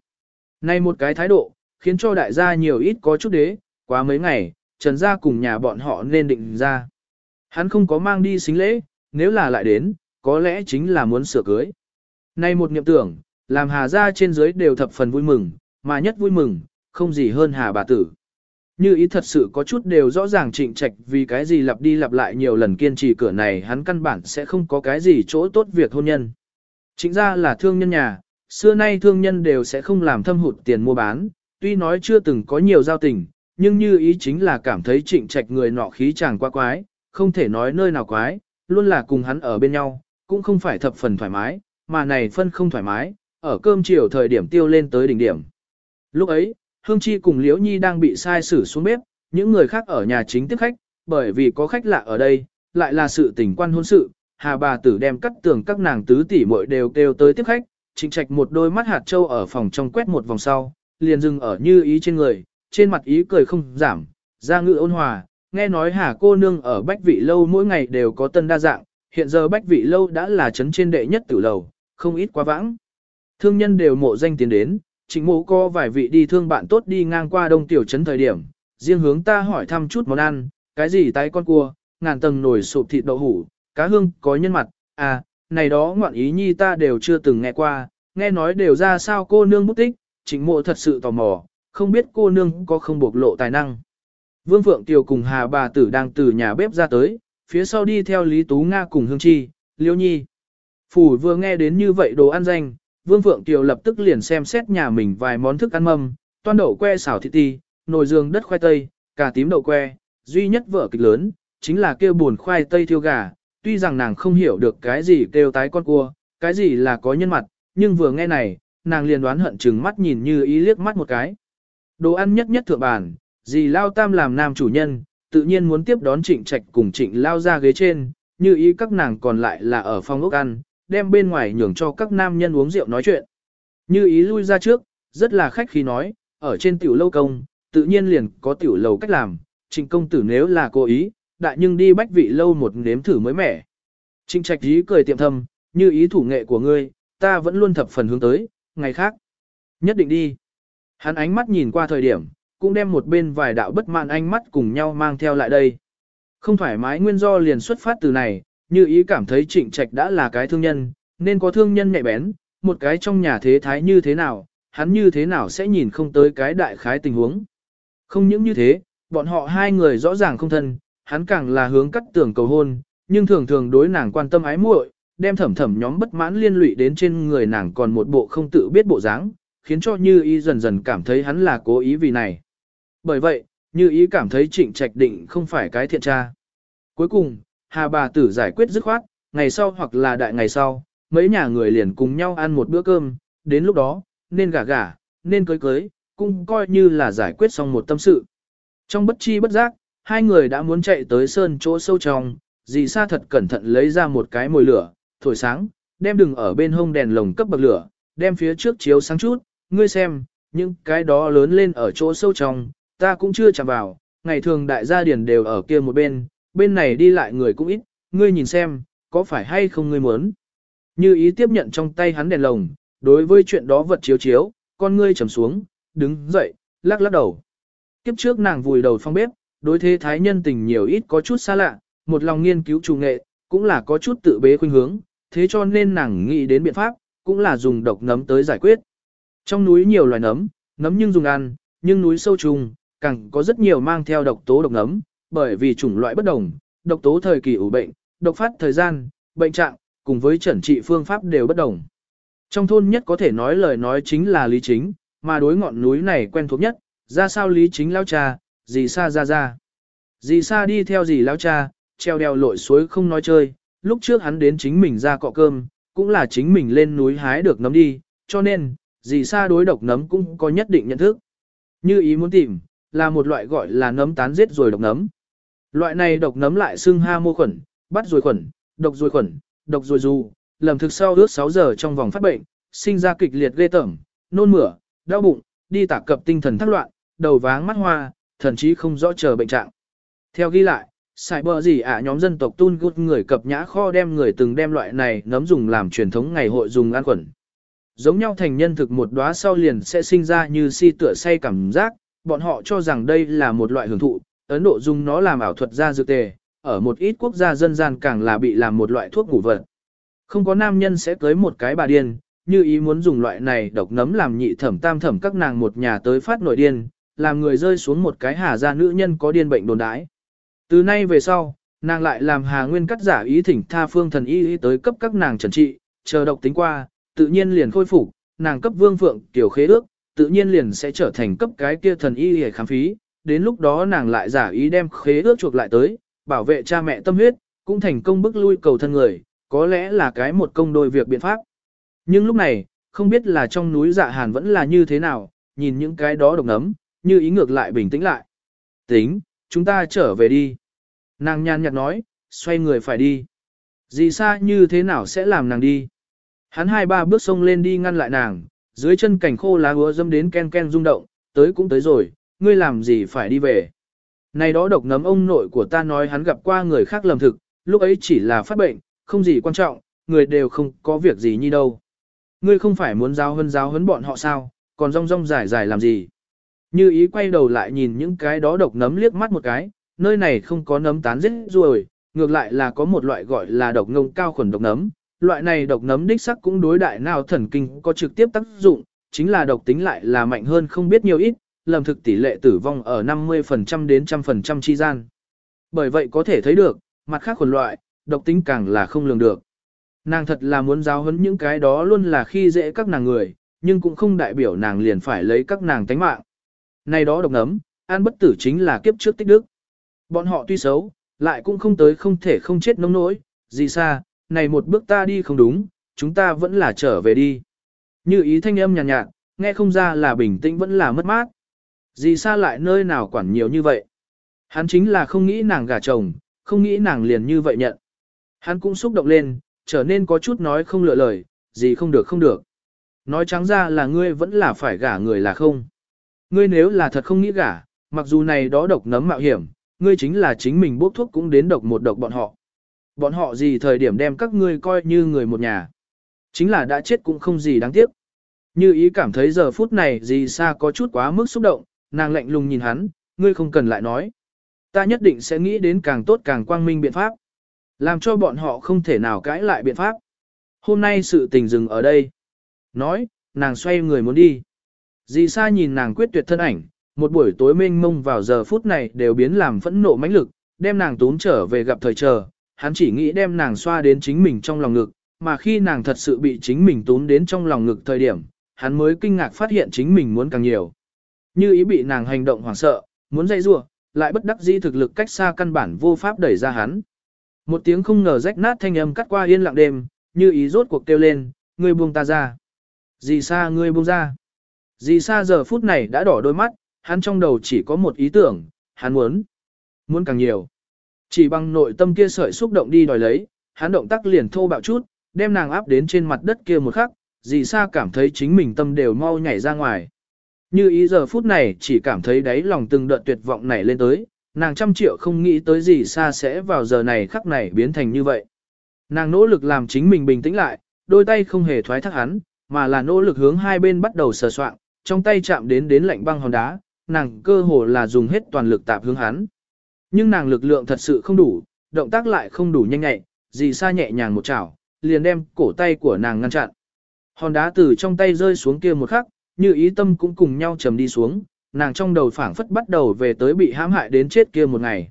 Nay một cái thái độ, khiến cho đại gia nhiều ít có chút đế, quá mấy ngày, trần gia cùng nhà bọn họ nên định ra. Hắn không có mang đi xính lễ, nếu là lại đến, có lẽ chính là muốn sửa cưới. Nay một niệm tưởng, làm hà gia trên dưới đều thập phần vui mừng, mà nhất vui mừng, không gì hơn hà bà tử. Như ý thật sự có chút đều rõ ràng trịnh trạch vì cái gì lặp đi lặp lại nhiều lần kiên trì cửa này hắn căn bản sẽ không có cái gì chỗ tốt việc hôn nhân. Chính ra là thương nhân nhà, xưa nay thương nhân đều sẽ không làm thâm hụt tiền mua bán, tuy nói chưa từng có nhiều giao tình, nhưng như ý chính là cảm thấy trịnh trạch người nọ khí chàng quá quái, không thể nói nơi nào quái, luôn là cùng hắn ở bên nhau, cũng không phải thập phần thoải mái, mà này phân không thoải mái, ở cơm chiều thời điểm tiêu lên tới đỉnh điểm. Lúc ấy, Hương Chi cùng Liễu Nhi đang bị sai xử xuống bếp, những người khác ở nhà chính tiếp khách, bởi vì có khách lạ ở đây, lại là sự tình quan hôn sự, hà bà tử đem cắt tường các nàng tứ tỷ muội đều kêu tới tiếp khách, trịnh trạch một đôi mắt hạt châu ở phòng trong quét một vòng sau, liền dừng ở như ý trên người, trên mặt ý cười không giảm, ra ngự ôn hòa, nghe nói hà cô nương ở bách vị lâu mỗi ngày đều có tân đa dạng, hiện giờ bách vị lâu đã là chấn trên đệ nhất tử lầu, không ít quá vãng. Thương nhân đều mộ danh tiến đến, trịnh mộ có vài vị đi thương bạn tốt đi ngang qua đông tiểu trấn thời điểm, riêng hướng ta hỏi thăm chút món ăn, cái gì tái con cua, ngàn tầng nồi sụp thịt đậu hủ, cá hương có nhân mặt, à, này đó ngoạn ý nhi ta đều chưa từng nghe qua, nghe nói đều ra sao cô nương bút tích, trịnh mộ thật sự tò mò, không biết cô nương có không bộc lộ tài năng. Vương Phượng Tiều cùng Hà bà tử đang từ nhà bếp ra tới, phía sau đi theo Lý Tú Nga cùng Hương Chi, Liêu Nhi. Phủ vừa nghe đến như vậy đồ ăn danh, Vương Phượng Kiều lập tức liền xem xét nhà mình vài món thức ăn mâm, toan đậu que xào thịt ti, nồi giường đất khoai tây, cà tím đậu que, duy nhất vợ kịch lớn, chính là kêu buồn khoai tây thiêu gà, tuy rằng nàng không hiểu được cái gì kêu tái con cua, cái gì là có nhân mặt, nhưng vừa nghe này, nàng liền đoán hận chừng mắt nhìn như ý liếc mắt một cái. Đồ ăn nhất nhất thượng bản, dì Lao Tam làm nam chủ nhân, tự nhiên muốn tiếp đón trịnh trạch cùng trịnh Lao ra ghế trên, như ý các nàng còn lại là ở phòng ốc ăn, đem bên ngoài nhường cho các nam nhân uống rượu nói chuyện. Như ý lui ra trước, rất là khách khí nói, ở trên tiểu lâu công, tự nhiên liền có tiểu lầu cách làm, trịnh công tử nếu là cố ý, đại nhưng đi bách vị lâu một nếm thử mới mẻ. Trịnh trạch ý cười tiệm thâm, như ý thủ nghệ của ngươi, ta vẫn luôn thập phần hướng tới, ngày khác. Nhất định đi. Hắn ánh mắt nhìn qua thời điểm, cũng đem một bên vài đạo bất mãn ánh mắt cùng nhau mang theo lại đây. Không thoải mái nguyên do liền xuất phát từ này, như ý cảm thấy trịnh trạch đã là cái thương nhân, nên có thương nhân nhạy bén, một cái trong nhà thế thái như thế nào, hắn như thế nào sẽ nhìn không tới cái đại khái tình huống. Không những như thế, bọn họ hai người rõ ràng không thân, hắn càng là hướng cắt tưởng cầu hôn, nhưng thường thường đối nàng quan tâm ái muội, đem thẩm thẩm nhóm bất mãn liên lụy đến trên người nàng còn một bộ không tự biết bộ dáng, khiến cho Như Ý dần dần cảm thấy hắn là cố ý vì này. Bởi vậy, Như Ý cảm thấy Trịnh Trạch định không phải cái thiện tra. Cuối cùng, Hà bà tử giải quyết dứt khoát, ngày sau hoặc là đại ngày sau, mấy nhà người liền cùng nhau ăn một bữa cơm, đến lúc đó, nên gả gả, nên cưới cưới, cũng coi như là giải quyết xong một tâm sự. Trong bất chi bất giác, hai người đã muốn chạy tới sơn chỗ sâu trong, dì sa thật cẩn thận lấy ra một cái mồi lửa, thổi sáng, đem đừng ở bên hông đèn lồng cấp bậc lửa, đem phía trước chiếu sáng chút, ngươi xem, những cái đó lớn lên ở chỗ sâu trong, ta cũng chưa chạm vào, ngày thường đại gia điển đều ở kia một bên, bên này đi lại người cũng ít, ngươi nhìn xem, có phải hay không ngươi muốn. Như ý tiếp nhận trong tay hắn đèn lồng, đối với chuyện đó vật chiếu chiếu, con ngươi trầm xuống, đứng dậy, lắc lắc đầu. Kiếp trước nàng vùi đầu phong bếp, đối thế thái nhân tình nhiều ít có chút xa lạ, một lòng nghiên cứu trù nghệ, cũng là có chút tự bế khuynh hướng, thế cho nên nàng nghĩ đến biện pháp, cũng là dùng độc nấm tới giải quyết. Trong núi nhiều loài nấm, nấm nhưng dùng ăn, nhưng núi sâu trùng, càng có rất nhiều mang theo độc tố độc nấm, bởi vì chủng loại bất đồng, độc tố thời kỳ ủ bệnh, độc phát thời gian, bệnh trạng, cùng với chẩn trị phương pháp đều bất đồng. Trong thôn nhất có thể nói lời nói chính là Lý Chính, mà đối ngọn núi này quen thuộc nhất, ra sao Lý Chính lao cha, dì sa ra ra. Dì sa đi theo dì lao cha, treo đèo lội suối không nói chơi, lúc trước hắn đến chính mình ra cọ cơm, cũng là chính mình lên núi hái được nấm đi, cho nên, dì sa đối độc nấm cũng có nhất định nhận thức. Như ý muốn tìm, là một loại gọi là nấm tán giết rồi độc nấm. Loại này độc nấm lại xưng ha mô khuẩn, bắt ruồi khuẩn, độc ruồi khuẩn, độc ruồi dù, lầm thực sau ước 6 giờ trong vòng phát bệnh, sinh ra kịch liệt ghê tởm, nôn mửa, đau bụng, đi tả cập tinh thần thắc loạn, đầu váng mắt hoa, thậm chí không rõ chờ bệnh trạng. Theo ghi lại, Sai bờ gì ạ nhóm dân tộc tun gút người cập nhã kho đem người từng đem loại này nấm dùng làm truyền thống ngày hội dùng ăn quẩn. Giống nhau thành nhân thực một đóa sau liền sẽ sinh ra như si tựa say cảm giác, bọn họ cho rằng đây là một loại hưởng thụ, Ấn Độ dùng nó làm ảo thuật ra dược tề, ở một ít quốc gia dân gian càng là bị làm một loại thuốc ngủ vật. Không có nam nhân sẽ cưới một cái bà điên, như ý muốn dùng loại này độc nấm làm nhị thẩm tam thẩm các nàng một nhà tới phát nội điên, làm người rơi xuống một cái hà ra nữ nhân có điên bệnh đồn đái. Từ nay về sau, nàng lại làm Hà Nguyên cắt giả ý thỉnh tha phương thần y tới cấp các nàng trần trị, chờ độc tính qua, tự nhiên liền khôi phục, nàng cấp vương phượng tiểu khế ước, tự nhiên liền sẽ trở thành cấp cái kia thần y để khám phí, đến lúc đó nàng lại giả ý đem khế ước chuộc lại tới, bảo vệ cha mẹ tâm huyết, cũng thành công bức lui cầu thân người, có lẽ là cái một công đôi việc biện pháp. Nhưng lúc này, không biết là trong núi dạ hàn vẫn là như thế nào, nhìn những cái đó độc nấm, như ý ngược lại bình tĩnh lại. Tính, chúng ta trở về đi. Nàng nhàn nhạt nói, xoay người phải đi. Dì xa như thế nào sẽ làm nàng đi? Hắn hai ba bước xông lên đi ngăn lại nàng, dưới chân cảnh khô lá hứa dâm đến ken ken rung động, tới cũng tới rồi, ngươi làm gì phải đi về. Này đó độc nấm ông nội của ta nói hắn gặp qua người khác lầm thực, lúc ấy chỉ là phát bệnh, không gì quan trọng, người đều không có việc gì như đâu. Ngươi không phải muốn giáo hân giáo huấn bọn họ sao, còn rong rong dài dài làm gì. Như ý quay đầu lại nhìn những cái đó độc nấm liếc mắt một cái, nơi này không có nấm tán giết ruồi, ngược lại là có một loại gọi là độc ngông cao khuẩn độc nấm. Loại này độc nấm đích sắc cũng đối đại nào thần kinh có trực tiếp tác dụng, chính là độc tính lại là mạnh hơn không biết nhiều ít, lầm thực tỷ lệ tử vong ở 50% đến 100% chi gian. Bởi vậy có thể thấy được, mặt khác khuẩn loại, độc tính càng là không lường được. Nàng thật là muốn giáo huấn những cái đó luôn là khi dễ các nàng người, nhưng cũng không đại biểu nàng liền phải lấy các nàng tánh mạng. Này đó độc nấm, an bất tử chính là kiếp trước tích đức. Bọn họ tuy xấu, lại cũng không tới không thể không chết nông nỗi, gì xa, này một bước ta đi không đúng, chúng ta vẫn là trở về đi. Như ý thanh âm nhàn nhạt, nhạt, nghe không ra là bình tĩnh vẫn là mất mát. Dì xa lại nơi nào quản nhiều như vậy. Hắn chính là không nghĩ nàng gả chồng, không nghĩ nàng liền như vậy nhận. Hắn cũng xúc động lên, trở nên có chút nói không lựa lời, gì không được không được. Nói trắng ra là ngươi vẫn là phải gả người là không. Ngươi nếu là thật không nghĩ gả, mặc dù này đó độc nấm mạo hiểm, ngươi chính là chính mình bốc thuốc cũng đến độc một độc bọn họ. Bọn họ gì thời điểm đem các ngươi coi như người một nhà. Chính là đã chết cũng không gì đáng tiếc. Như ý cảm thấy giờ phút này gì xa có chút quá mức xúc động, nàng lạnh lùng nhìn hắn, ngươi không cần lại nói. Ta nhất định sẽ nghĩ đến càng tốt càng quang minh biện pháp. Làm cho bọn họ không thể nào cãi lại biện pháp. Hôm nay sự tình dừng ở đây. Nói, nàng xoay người muốn đi. Dì Sa nhìn nàng quyết tuyệt thân ảnh, một buổi tối mênh mông vào giờ phút này đều biến làm phẫn nộ mãnh lực, đem nàng tốn trở về gặp thời chờ, hắn chỉ nghĩ đem nàng xoa đến chính mình trong lòng ngực, mà khi nàng thật sự bị chính mình tốn đến trong lòng ngực thời điểm, hắn mới kinh ngạc phát hiện chính mình muốn càng nhiều. Như ý bị nàng hành động hoảng sợ, muốn dây rua, lại bất đắc dĩ thực lực cách xa căn bản vô pháp đẩy ra hắn. Một tiếng không ngờ rách nát thanh âm cắt qua yên lặng đêm, như ý rốt cuộc kêu lên, ngươi buông ta ra. Dì xa ngươi buông ra. Dì xa giờ phút này đã đỏ đôi mắt, hắn trong đầu chỉ có một ý tưởng, hắn muốn, muốn càng nhiều. Chỉ bằng nội tâm kia sợi xúc động đi đòi lấy, hắn động tác liền thô bạo chút, đem nàng áp đến trên mặt đất kia một khắc, dì xa cảm thấy chính mình tâm đều mau nhảy ra ngoài. Như ý giờ phút này chỉ cảm thấy đáy lòng từng đợt tuyệt vọng nảy lên tới, nàng trăm triệu không nghĩ tới gì xa sẽ vào giờ này khắc này biến thành như vậy. Nàng nỗ lực làm chính mình bình tĩnh lại, đôi tay không hề thoái thác hắn, mà là nỗ lực hướng hai bên bắt đầu sờ soạn, trong tay chạm đến đến lạnh băng hòn đá, nàng cơ hồ là dùng hết toàn lực tạp hướng hắn. Nhưng nàng lực lượng thật sự không đủ, động tác lại không đủ nhanh nhẹ, dì xa nhẹ nhàng một chảo, liền đem cổ tay của nàng ngăn chặn. Hòn đá từ trong tay rơi xuống kia một khắc, như ý tâm cũng cùng nhau trầm đi xuống, nàng trong đầu phảng phất bắt đầu về tới bị hãm hại đến chết kia một ngày.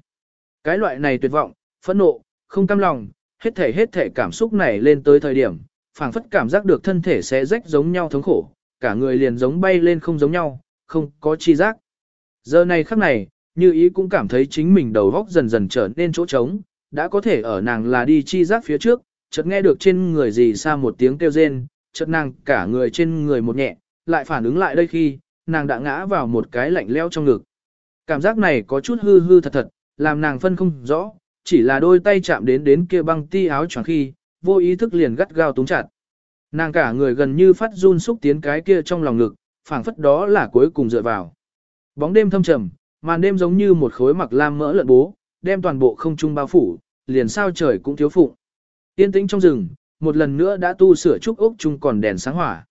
Cái loại này tuyệt vọng, phẫn nộ, không cam lòng, hết thể hết thể cảm xúc này lên tới thời điểm, phảng phất cảm giác được thân thể sẽ rách giống nhau thống khổ, cả người liền giống bay lên không giống nhau, không có chi giác. Giờ này khắc này, như ý cũng cảm thấy chính mình đầu góc dần dần trở nên chỗ trống, đã có thể ở nàng là đi chi giác phía trước, chợt nghe được trên người gì xa một tiếng kêu rên, chợt nàng cả người trên người một nhẹ, lại phản ứng lại đây khi, nàng đã ngã vào một cái lạnh leo trong ngực. Cảm giác này có chút hư hư thật thật, làm nàng phân không rõ, chỉ là đôi tay chạm đến đến kia băng ti áo choàng khi, vô ý thức liền gắt gao túng chặt. Nàng cả người gần như phát run xúc tiến cái kia trong lòng ngực, phảng phất đó là cuối cùng dựa vào. Bóng đêm thâm trầm, màn đêm giống như một khối mặc lam mỡ lợn bố, đem toàn bộ không trung bao phủ, liền sao trời cũng thiếu phụ. Yên tĩnh trong rừng, một lần nữa đã tu sửa trúc ốc chung còn đèn sáng hỏa.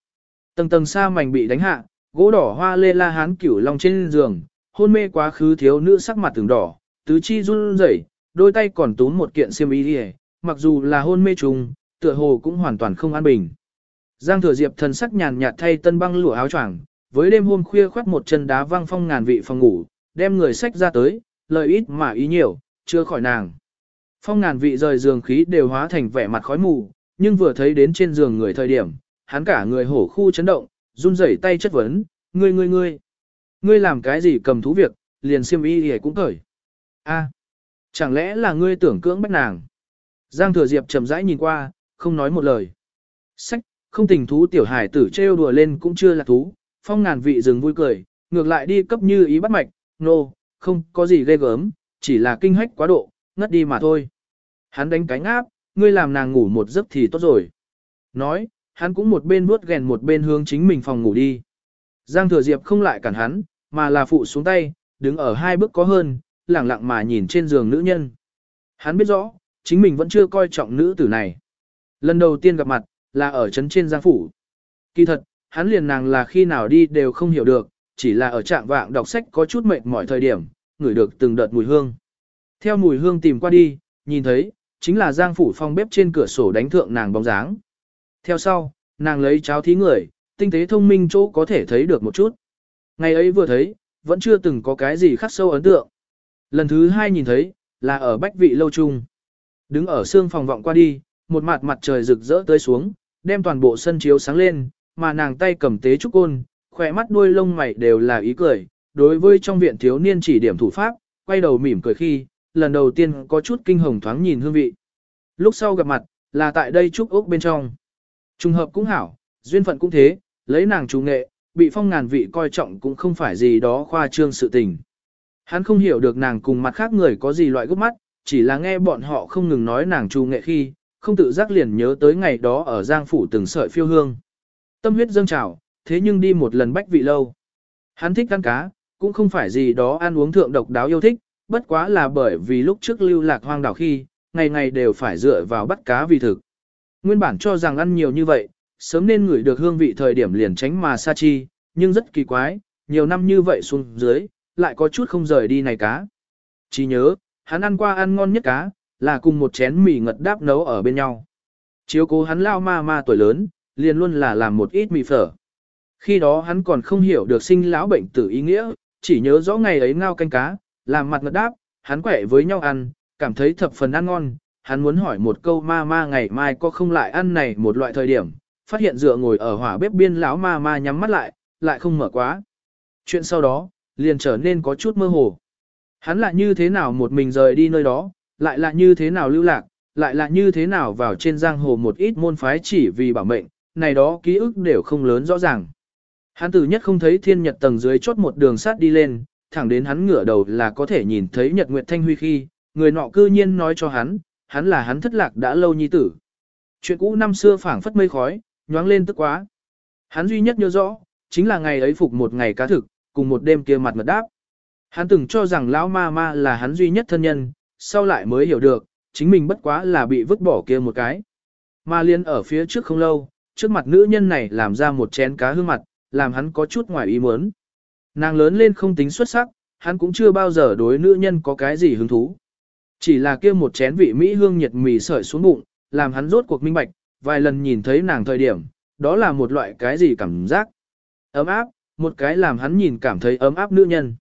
Tầng tầng xa mảnh bị đánh hạ, gỗ đỏ hoa lê la hán cửu long trên giường, hôn mê quá khứ thiếu nữ sắc mặt từng đỏ, tứ chi run rẩy, đôi tay còn túm một kiện xiêm y đi mặc dù là hôn mê trùng, tựa hồ cũng hoàn toàn không an bình. Giang thừa diệp thần sắc nhàn nhạt thay tân băng lụa áo choàng, với đêm hôm khuya khoát một chân đá văng phong ngàn vị phòng ngủ, đem người sách ra tới, lời ít mà ý nhiều, chưa khỏi nàng. Phong ngàn vị rời giường khí đều hóa thành vẻ mặt khói mù, nhưng vừa thấy đến trên giường người thời điểm, hắn cả người hổ khu chấn động, run rẩy tay chất vấn, ngươi ngươi ngươi, ngươi làm cái gì cầm thú việc, liền xiêm y thì cũng cởi. a chẳng lẽ là ngươi tưởng cưỡng bách nàng? Giang thừa diệp chậm rãi nhìn qua, không nói một lời. Sách, không tình thú tiểu hải tử trêu đùa lên cũng chưa là thú, phong ngàn vị dừng vui cười, ngược lại đi cấp như ý bắt mạch, nô, no, không có gì ghê gớm, chỉ là kinh hách quá độ, ngất đi mà thôi. Hắn đánh cánh áp, ngươi làm nàng ngủ một giấc thì tốt rồi. Nói, hắn cũng một bên vuốt ghèn một bên hướng chính mình phòng ngủ đi. Giang Thừa Diệp không lại cản hắn, mà là phụ xuống tay, đứng ở hai bước có hơn, lẳng lặng mà nhìn trên giường nữ nhân. Hắn biết rõ, chính mình vẫn chưa coi trọng nữ tử này. Lần đầu tiên gặp mặt, là ở trấn trên Giang Phủ. Kỳ thật, hắn liền nàng là khi nào đi đều không hiểu được, chỉ là ở trạng vạng đọc sách có chút mệt mỏi thời điểm, ngửi được từng đợt mùi hương. Theo mùi hương tìm qua đi, nhìn thấy, chính là Giang Phủ phong bếp trên cửa sổ đánh thượng nàng bóng dáng. Theo sau, nàng lấy cháo thí người, tinh tế thông minh chỗ có thể thấy được một chút. Ngày ấy vừa thấy, vẫn chưa từng có cái gì khắc sâu ấn tượng. Lần thứ hai nhìn thấy, là ở bách vị lâu trung. Đứng ở xương phòng vọng qua đi, một mặt mặt trời rực rỡ tới xuống, đem toàn bộ sân chiếu sáng lên, mà nàng tay cầm tế trúc côn, khỏe mắt đuôi lông mày đều là ý cười. Đối với trong viện thiếu niên chỉ điểm thủ pháp, quay đầu mỉm cười khi, lần đầu tiên có chút kinh hồng thoáng nhìn hương vị. Lúc sau gặp mặt, là tại đây trúc ốc bên trong. Trùng hợp cũng hảo, duyên phận cũng thế, lấy nàng chủ nghệ, bị phong ngàn vị coi trọng cũng không phải gì đó khoa trương sự tình. Hắn không hiểu được nàng cùng mặt khác người có gì loại gốc mắt, chỉ là nghe bọn họ không ngừng nói nàng chủ nghệ khi, không tự giác liền nhớ tới ngày đó ở Giang Phủ từng sợi phiêu hương. Tâm huyết dâng trào, thế nhưng đi một lần bách vị lâu. Hắn thích ăn cá, cũng không phải gì đó ăn uống thượng độc đáo yêu thích, bất quá là bởi vì lúc trước lưu lạc hoang đảo khi, ngày ngày đều phải dựa vào bắt cá vì thực. Nguyên bản cho rằng ăn nhiều như vậy, sớm nên ngửi được hương vị thời điểm liền tránh mà xa chi, nhưng rất kỳ quái, nhiều năm như vậy xuống dưới, lại có chút không rời đi này cá. Chỉ nhớ, hắn ăn qua ăn ngon nhất cá, là cùng một chén mì ngật đáp nấu ở bên nhau. Chiếu cố hắn lao ma ma tuổi lớn, liền luôn là làm một ít mì phở. Khi đó hắn còn không hiểu được sinh lão bệnh tử ý nghĩa, chỉ nhớ rõ ngày ấy ngao canh cá, làm mặt ngật đáp, hắn quẻ với nhau ăn, cảm thấy thập phần ăn ngon, hắn muốn hỏi một câu ma ma ngày mai có không lại ăn này một loại thời điểm, phát hiện dựa ngồi ở hỏa bếp biên lão ma ma nhắm mắt lại, lại không mở quá. Chuyện sau đó, liền trở nên có chút mơ hồ. Hắn lại như thế nào một mình rời đi nơi đó, lại là như thế nào lưu lạc, lại là như thế nào vào trên giang hồ một ít môn phái chỉ vì bảo mệnh, này đó ký ức đều không lớn rõ ràng. Hắn từ nhất không thấy thiên nhật tầng dưới chốt một đường sát đi lên, thẳng đến hắn ngửa đầu là có thể nhìn thấy nhật nguyệt thanh huy khi, người nọ cư nhiên nói cho hắn, hắn là hắn thất lạc đã lâu nhi tử. Chuyện cũ năm xưa phảng phất mây khói, nhoáng lên tức quá. Hắn duy nhất nhớ rõ, chính là ngày ấy phục một ngày cá thực, cùng một đêm kia mặt mật đáp. Hắn từng cho rằng lão ma ma là hắn duy nhất thân nhân, sau lại mới hiểu được, chính mình bất quá là bị vứt bỏ kia một cái. Ma liên ở phía trước không lâu, trước mặt nữ nhân này làm ra một chén cá hương mặt, làm hắn có chút ngoài ý muốn. Nàng lớn lên không tính xuất sắc, hắn cũng chưa bao giờ đối nữ nhân có cái gì hứng thú. Chỉ là kia một chén vị Mỹ hương nhiệt mì sợi xuống bụng, làm hắn rốt cuộc minh bạch, vài lần nhìn thấy nàng thời điểm, đó là một loại cái gì cảm giác. Ấm áp, một cái làm hắn nhìn cảm thấy ấm áp nữ nhân.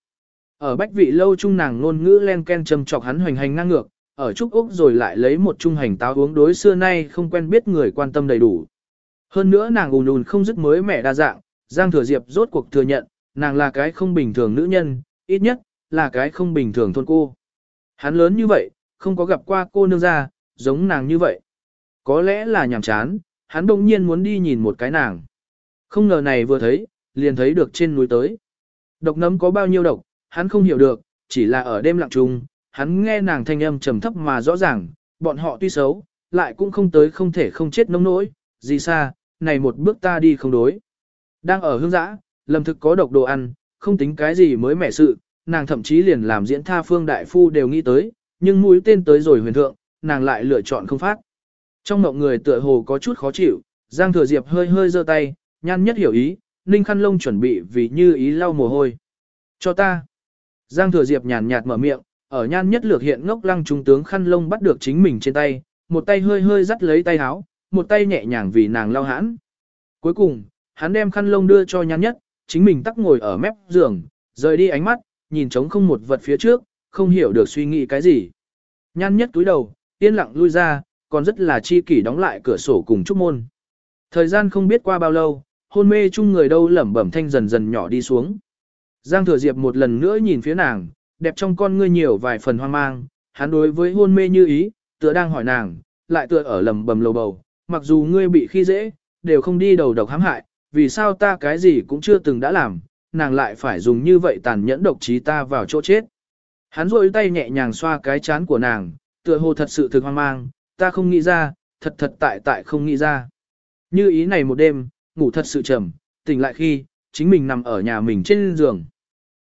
Ở bách vị lâu chung nàng ngôn ngữ len ken châm chọc hắn hoành hành ngang ngược, ở Trúc Úc rồi lại lấy một trung hành táo uống đối xưa nay không quen biết người quan tâm đầy đủ. Hơn nữa nàng ùn ùn không dứt mới mẻ đa dạng, Giang Thừa Diệp rốt cuộc thừa nhận, nàng là cái không bình thường nữ nhân, ít nhất, là cái không bình thường thôn cô. Hắn lớn như vậy, không có gặp qua cô nương ra, giống nàng như vậy. Có lẽ là nhàm chán, hắn đông nhiên muốn đi nhìn một cái nàng. Không ngờ này vừa thấy, liền thấy được trên núi tới. Độc nấm có bao nhiêu độc, hắn không hiểu được, chỉ là ở đêm lặng trùng, hắn nghe nàng thanh âm trầm thấp mà rõ ràng, bọn họ tuy xấu, lại cũng không tới không thể không chết nông nỗi, gì xa, này một bước ta đi không đối. Đang ở hương giã, lầm thực có độc đồ ăn, không tính cái gì mới mẻ sự, nàng thậm chí liền làm diễn tha phương đại phu đều nghĩ tới, nhưng mũi tên tới rồi huyền thượng, nàng lại lựa chọn không phát. Trong mộng người tựa hồ có chút khó chịu, Giang Thừa Diệp hơi hơi giơ tay, nhan nhất hiểu ý, ninh khăn lông chuẩn bị vì như ý lau mồ hôi. Cho ta. Giang Thừa Diệp nhàn nhạt mở miệng, ở nhan nhất lược hiện ngốc lăng trung tướng khăn lông bắt được chính mình trên tay, một tay hơi hơi dắt lấy tay áo, một tay nhẹ nhàng vì nàng lau hãn. Cuối cùng, hắn đem khăn lông đưa cho nhan nhất, chính mình tắc ngồi ở mép giường, rời đi ánh mắt, nhìn trống không một vật phía trước, không hiểu được suy nghĩ cái gì. Nhan nhất túi đầu, yên lặng lui ra, còn rất là chi kỷ đóng lại cửa sổ cùng trúc môn. Thời gian không biết qua bao lâu, hôn mê chung người đâu lẩm bẩm thanh dần dần nhỏ đi xuống. Giang Thừa Diệp một lần nữa nhìn phía nàng, đẹp trong con ngươi nhiều vài phần hoang mang, hắn đối với hôn mê như ý, tựa đang hỏi nàng, lại tựa ở lầm bầm lầu bầu, mặc dù ngươi bị khi dễ, đều không đi đầu độc hãm hại, vì sao ta cái gì cũng chưa từng đã làm, nàng lại phải dùng như vậy tàn nhẫn độc trí ta vào chỗ chết. Hắn rôi tay nhẹ nhàng xoa cái chán của nàng, tựa hồ thật sự thực hoang mang, ta không nghĩ ra, thật thật tại tại không nghĩ ra. Như ý này một đêm, ngủ thật sự trầm, tỉnh lại khi, chính mình nằm ở nhà mình trên giường.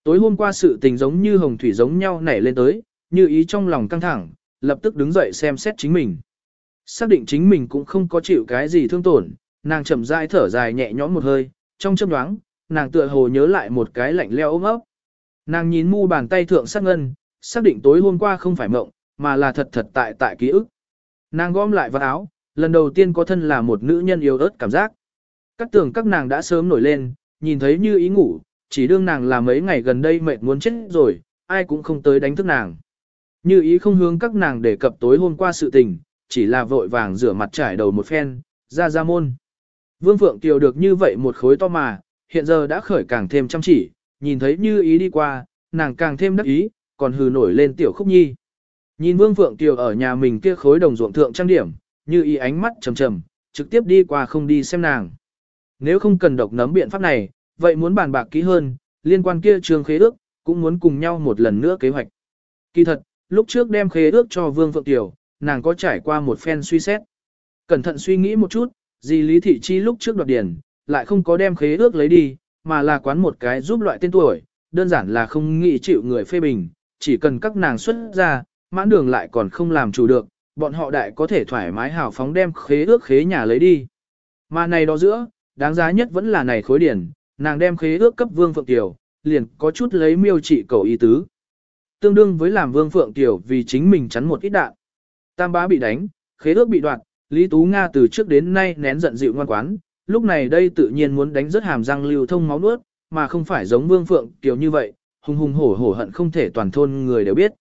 Tối hôm qua sự tình giống như hồng thủy giống nhau nảy lên tới, như ý trong lòng căng thẳng, lập tức đứng dậy xem xét chính mình. Xác định chính mình cũng không có chịu cái gì thương tổn, nàng chậm rãi thở dài nhẹ nhõm một hơi, trong chớp nhoáng, nàng tựa hồ nhớ lại một cái lạnh leo ôm ấp. Nàng nhìn mu bàn tay thượng sắc ngân, xác định tối hôm qua không phải mộng, mà là thật thật tại tại ký ức. Nàng gom lại vào áo, lần đầu tiên có thân là một nữ nhân yêu ớt cảm giác. Các tưởng các nàng đã sớm nổi lên, nhìn thấy như ý ngủ, chỉ đương nàng là mấy ngày gần đây mệt muốn chết rồi, ai cũng không tới đánh thức nàng. Như ý không hướng các nàng đề cập tối hôm qua sự tình, chỉ là vội vàng rửa mặt trải đầu một phen, ra ra môn. Vương Phượng Kiều được như vậy một khối to mà, hiện giờ đã khởi càng thêm chăm chỉ, nhìn thấy như ý đi qua, nàng càng thêm đắc ý, còn hừ nổi lên tiểu khúc nhi. Nhìn Vương Phượng Kiều ở nhà mình kia khối đồng ruộng thượng trang điểm, như ý ánh mắt trầm trầm, trực tiếp đi qua không đi xem nàng. Nếu không cần độc nấm biện pháp này, vậy muốn bàn bạc kỹ hơn, liên quan kia trường khế ước, cũng muốn cùng nhau một lần nữa kế hoạch. Kỳ thật, lúc trước đem khế ước cho Vương Phượng Tiểu, nàng có trải qua một phen suy xét. Cẩn thận suy nghĩ một chút, gì Lý Thị Chi lúc trước đoạt điển, lại không có đem khế ước lấy đi, mà là quán một cái giúp loại tên tuổi, đơn giản là không nghĩ chịu người phê bình, chỉ cần các nàng xuất ra, mãn đường lại còn không làm chủ được, bọn họ đại có thể thoải mái hào phóng đem khế ước khế nhà lấy đi. Mà này đó giữa, đáng giá nhất vẫn là này khối điển, nàng đem khế ước cấp Vương Phượng Tiểu, liền có chút lấy miêu trị cầu ý tứ. Tương đương với làm Vương Phượng Tiểu vì chính mình chắn một ít đạn. Tam bá bị đánh, khế ước bị đoạt, Lý Tú Nga từ trước đến nay nén giận dịu ngoan quán, lúc này đây tự nhiên muốn đánh rất hàm răng lưu thông máu nuốt, mà không phải giống Vương Phượng kiểu như vậy, hùng hùng hổ hổ hận không thể toàn thôn người đều biết.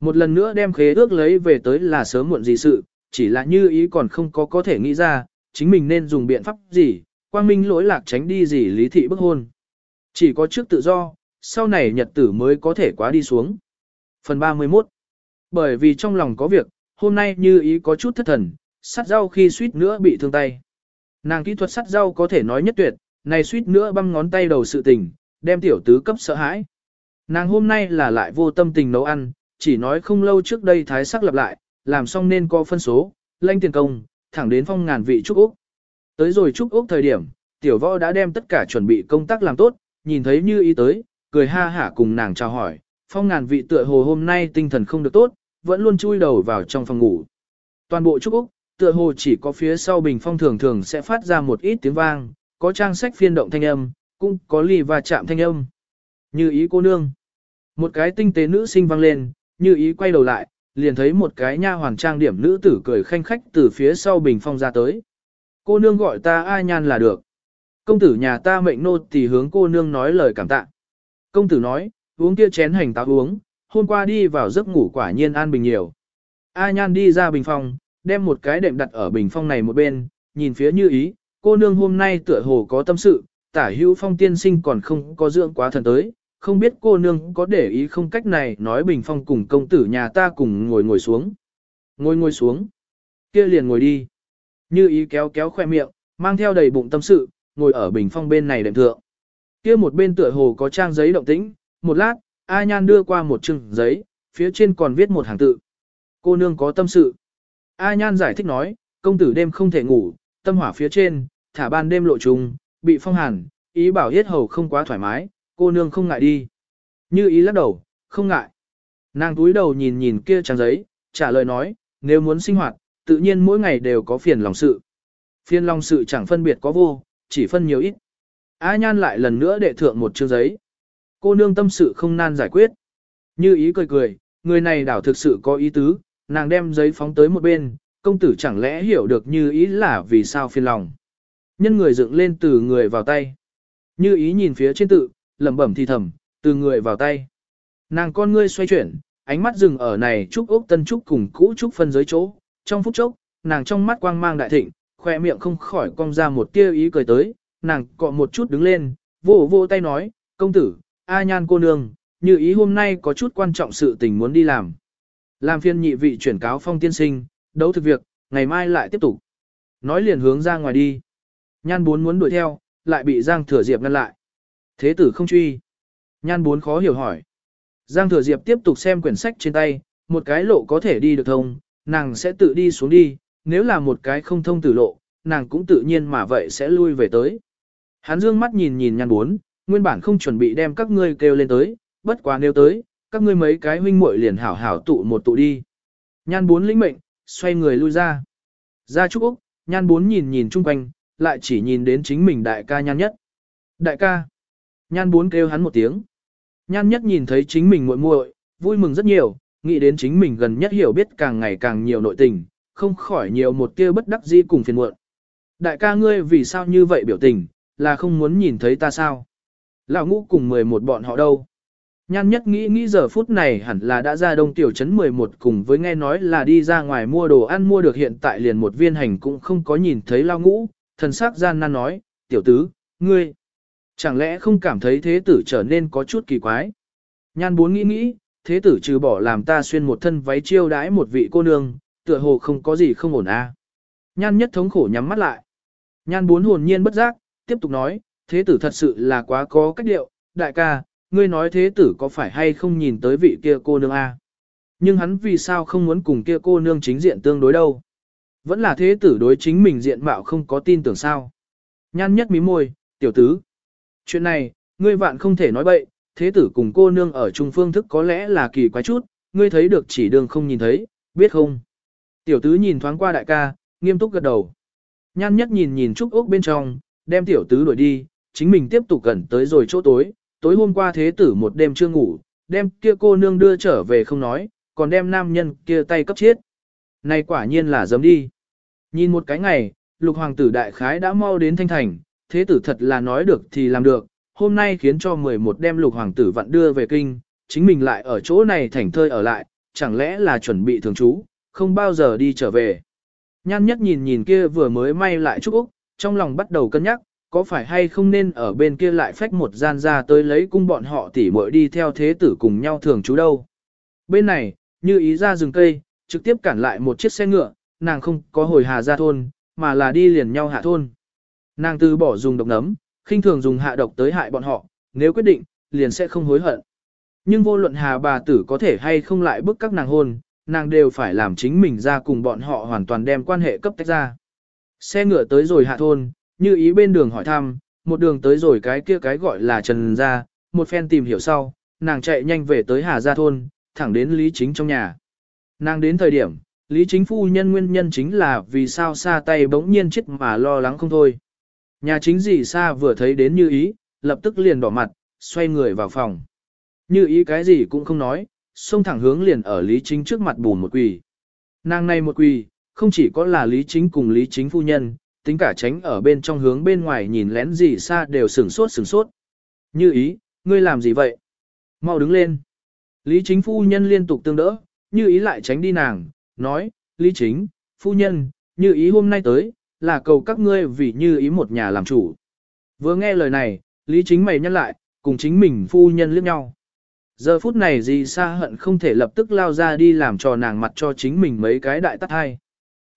Một lần nữa đem khế ước lấy về tới là sớm muộn gì sự, chỉ là như ý còn không có có thể nghĩ ra, chính mình nên dùng biện pháp gì, quang minh lỗi lạc tránh đi gì lý thị bức hôn. Chỉ có trước tự do, sau này nhật tử mới có thể quá đi xuống. Phần 31 Bởi vì trong lòng có việc, hôm nay như ý có chút thất thần, sát rau khi suýt nữa bị thương tay. Nàng kỹ thuật sắt rau có thể nói nhất tuyệt, này suýt nữa băm ngón tay đầu sự tình, đem tiểu tứ cấp sợ hãi. Nàng hôm nay là lại vô tâm tình nấu ăn, chỉ nói không lâu trước đây thái sắc lặp lại, làm xong nên có phân số, lanh tiền công, thẳng đến phong ngàn vị trúc Úc. Tới rồi trúc Úc thời điểm, tiểu võ đã đem tất cả chuẩn bị công tác làm tốt, nhìn thấy như ý tới, cười ha hả cùng nàng chào hỏi, phong ngàn vị tựa hồ hôm nay tinh thần không được tốt, vẫn luôn chui đầu vào trong phòng ngủ. Toàn bộ trúc Úc, tựa hồ chỉ có phía sau bình phong thường thường sẽ phát ra một ít tiếng vang, có trang sách phiên động thanh âm, cũng có ly và chạm thanh âm. Như ý cô nương. Một cái tinh tế nữ sinh vang lên, như ý quay đầu lại, liền thấy một cái nha hoàn trang điểm nữ tử cười khanh khách từ phía sau bình phong ra tới. Cô nương gọi ta ai nhan là được. Công tử nhà ta mệnh nô thì hướng cô nương nói lời cảm tạ. Công tử nói, uống kia chén hành táo uống, hôm qua đi vào giấc ngủ quả nhiên an bình nhiều. A nhan đi ra bình phong, đem một cái đệm đặt ở bình phong này một bên, nhìn phía như ý, cô nương hôm nay tựa hồ có tâm sự, tả hữu phong tiên sinh còn không có dưỡng quá thần tới, không biết cô nương có để ý không cách này nói bình phong cùng công tử nhà ta cùng ngồi ngồi xuống. Ngồi ngồi xuống, kia liền ngồi đi. Như ý kéo kéo khoe miệng, mang theo đầy bụng tâm sự, ngồi ở bình phong bên này đệm thượng. Kia một bên tựa hồ có trang giấy động tĩnh, một lát, A Nhan đưa qua một chừng giấy, phía trên còn viết một hàng tự. Cô nương có tâm sự. A Nhan giải thích nói, công tử đêm không thể ngủ, tâm hỏa phía trên, thả ban đêm lộ trùng, bị phong hàn, ý bảo yết hầu không quá thoải mái, cô nương không ngại đi. Như ý lắc đầu, không ngại. Nàng túi đầu nhìn nhìn kia trang giấy, trả lời nói, nếu muốn sinh hoạt, tự nhiên mỗi ngày đều có phiền lòng sự. Phiền lòng sự chẳng phân biệt có vô, chỉ phân nhiều ít. A Nhan lại lần nữa đệ thượng một chương giấy. Cô nương tâm sự không nan giải quyết. Như ý cười cười, người này đảo thực sự có ý tứ, nàng đem giấy phóng tới một bên, công tử chẳng lẽ hiểu được như ý là vì sao phiền lòng. Nhân người dựng lên từ người vào tay. Như ý nhìn phía trên tự, lẩm bẩm thì thầm, từ người vào tay. Nàng con ngươi xoay chuyển, ánh mắt dừng ở này trúc ốc tân trúc cùng cũ trúc phân giới chỗ. Trong phút chốc, nàng trong mắt quang mang đại thịnh, khoe miệng không khỏi cong ra một tia ý cười tới, nàng cọ một chút đứng lên, vô vô tay nói, công tử, A nhan cô nương, như ý hôm nay có chút quan trọng sự tình muốn đi làm. Làm phiên nhị vị chuyển cáo phong tiên sinh, đấu thực việc, ngày mai lại tiếp tục. Nói liền hướng ra ngoài đi. Nhan bốn muốn đuổi theo, lại bị Giang Thừa Diệp ngăn lại. Thế tử không truy. Nhan bốn khó hiểu hỏi. Giang Thừa Diệp tiếp tục xem quyển sách trên tay, một cái lộ có thể đi được thông, nàng sẽ tự đi xuống đi, nếu là một cái không thông tử lộ, nàng cũng tự nhiên mà vậy sẽ lui về tới. Hắn dương mắt nhìn nhìn nhan bốn, nguyên bản không chuẩn bị đem các ngươi kêu lên tới, bất quá nếu tới, các ngươi mấy cái huynh muội liền hảo hảo tụ một tụ đi. Nhan bốn lĩnh mệnh, xoay người lui ra. Ra Trúc Úc, nhan bốn nhìn nhìn chung quanh, lại chỉ nhìn đến chính mình đại ca nhan nhất. Đại ca. Nhan bốn kêu hắn một tiếng. Nhan nhất nhìn thấy chính mình muội muội, vui mừng rất nhiều, nghĩ đến chính mình gần nhất hiểu biết càng ngày càng nhiều nội tình, không khỏi nhiều một tia bất đắc dĩ cùng phiền muộn. Đại ca ngươi vì sao như vậy biểu tình, là không muốn nhìn thấy ta sao? Lão ngũ cùng 11 bọn họ đâu? Nhan nhất nghĩ nghĩ giờ phút này hẳn là đã ra đông tiểu trấn 11 cùng với nghe nói là đi ra ngoài mua đồ ăn mua được hiện tại liền một viên hành cũng không có nhìn thấy lao ngũ, thần sắc gian nan nói, tiểu tứ, ngươi, chẳng lẽ không cảm thấy thế tử trở nên có chút kỳ quái? Nhan bốn nghĩ nghĩ, thế tử trừ bỏ làm ta xuyên một thân váy chiêu đãi một vị cô nương, tựa hồ không có gì không ổn a. À. Nhan nhất thống khổ nhắm mắt lại. Nhan bốn hồn nhiên bất giác, tiếp tục nói, thế tử thật sự là quá có cách điệu, đại ca, ngươi nói thế tử có phải hay không nhìn tới vị kia cô nương a? Nhưng hắn vì sao không muốn cùng kia cô nương chính diện tương đối đâu? Vẫn là thế tử đối chính mình diện mạo không có tin tưởng sao? Nhan nhất mí môi, tiểu tứ. Chuyện này, ngươi vạn không thể nói bậy, thế tử cùng cô nương ở trung phương thức có lẽ là kỳ quái chút, ngươi thấy được chỉ đường không nhìn thấy, biết không? Tiểu tứ nhìn thoáng qua đại ca, nghiêm túc gật đầu. Nhan nhất nhìn nhìn Trúc Úc bên trong, đem tiểu tứ đuổi đi, chính mình tiếp tục gần tới rồi chỗ tối. Tối hôm qua thế tử một đêm chưa ngủ, đem kia cô nương đưa trở về không nói, còn đem nam nhân kia tay cấp chết. Này quả nhiên là dám đi. Nhìn một cái ngày, lục hoàng tử đại khái đã mau đến thanh thành, thế tử thật là nói được thì làm được, hôm nay khiến cho 11 đem lục hoàng tử vặn đưa về kinh, chính mình lại ở chỗ này thành thơi ở lại, chẳng lẽ là chuẩn bị thường trú, không bao giờ đi trở về. Nhan nhất nhìn nhìn kia vừa mới may lại Trúc Úc, trong lòng bắt đầu cân nhắc, có phải hay không nên ở bên kia lại phách một gian ra tới lấy cung bọn họ tỉ muội đi theo thế tử cùng nhau thường trú đâu. Bên này, như ý ra rừng cây, trực tiếp cản lại một chiếc xe ngựa, nàng không có hồi hà ra thôn, mà là đi liền nhau hạ thôn. Nàng từ bỏ dùng độc nấm, khinh thường dùng hạ độc tới hại bọn họ, nếu quyết định, liền sẽ không hối hận. Nhưng vô luận hà bà tử có thể hay không lại bức các nàng hôn, nàng đều phải làm chính mình ra cùng bọn họ hoàn toàn đem quan hệ cấp tách ra. Xe ngựa tới rồi hạ thôn, như ý bên đường hỏi thăm, một đường tới rồi cái kia cái gọi là Trần Gia, một phen tìm hiểu sau, nàng chạy nhanh về tới Hà Gia thôn, thẳng đến Lý Chính trong nhà. Nàng đến thời điểm, Lý Chính phu nhân nguyên nhân chính là vì sao xa tay bỗng nhiên chết mà lo lắng không thôi. Nhà chính gì xa vừa thấy đến như ý, lập tức liền đỏ mặt, xoay người vào phòng. Như ý cái gì cũng không nói, xông thẳng hướng liền ở Lý Chính trước mặt bùn một quỳ. Nàng này một quỳ, không chỉ có là Lý Chính cùng Lý Chính phu nhân, tính cả tránh ở bên trong hướng bên ngoài nhìn lén gì xa đều sửng sốt sửng sốt. Như ý, ngươi làm gì vậy? Mau đứng lên. Lý Chính phu nhân liên tục tương đỡ, như ý lại tránh đi nàng, nói, Lý Chính, phu nhân, như ý hôm nay tới, là cầu các ngươi vì như ý một nhà làm chủ. Vừa nghe lời này, Lý Chính mày nhắc lại, cùng chính mình phu nhân liếc nhau. Giờ phút này gì xa hận không thể lập tức lao ra đi làm trò nàng mặt cho chính mình mấy cái đại tắt hai.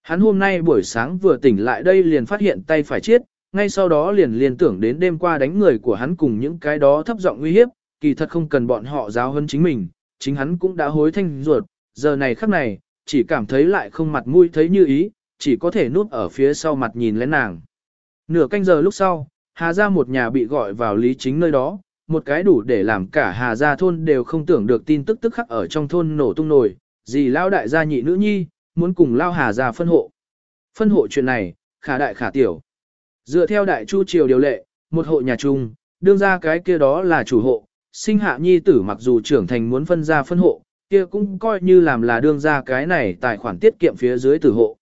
Hắn hôm nay buổi sáng vừa tỉnh lại đây liền phát hiện tay phải chết, ngay sau đó liền liên tưởng đến đêm qua đánh người của hắn cùng những cái đó thấp giọng nguy hiếp, kỳ thật không cần bọn họ giáo hơn chính mình, chính hắn cũng đã hối thanh ruột, giờ này khắc này, chỉ cảm thấy lại không mặt mũi thấy như ý, chỉ có thể núp ở phía sau mặt nhìn lên nàng. Nửa canh giờ lúc sau, Hà ra một nhà bị gọi vào lý chính nơi đó, một cái đủ để làm cả Hà Gia thôn đều không tưởng được tin tức tức khắc ở trong thôn nổ tung nổi, gì lao đại gia nhị nữ nhi, muốn cùng lao Hà ra phân hộ. Phân hộ chuyện này, khả đại khả tiểu. Dựa theo đại chu triều điều lệ, một hộ nhà chung, đương ra cái kia đó là chủ hộ, sinh hạ nhi tử mặc dù trưởng thành muốn phân ra phân hộ, kia cũng coi như làm là đương ra cái này tài khoản tiết kiệm phía dưới tử hộ.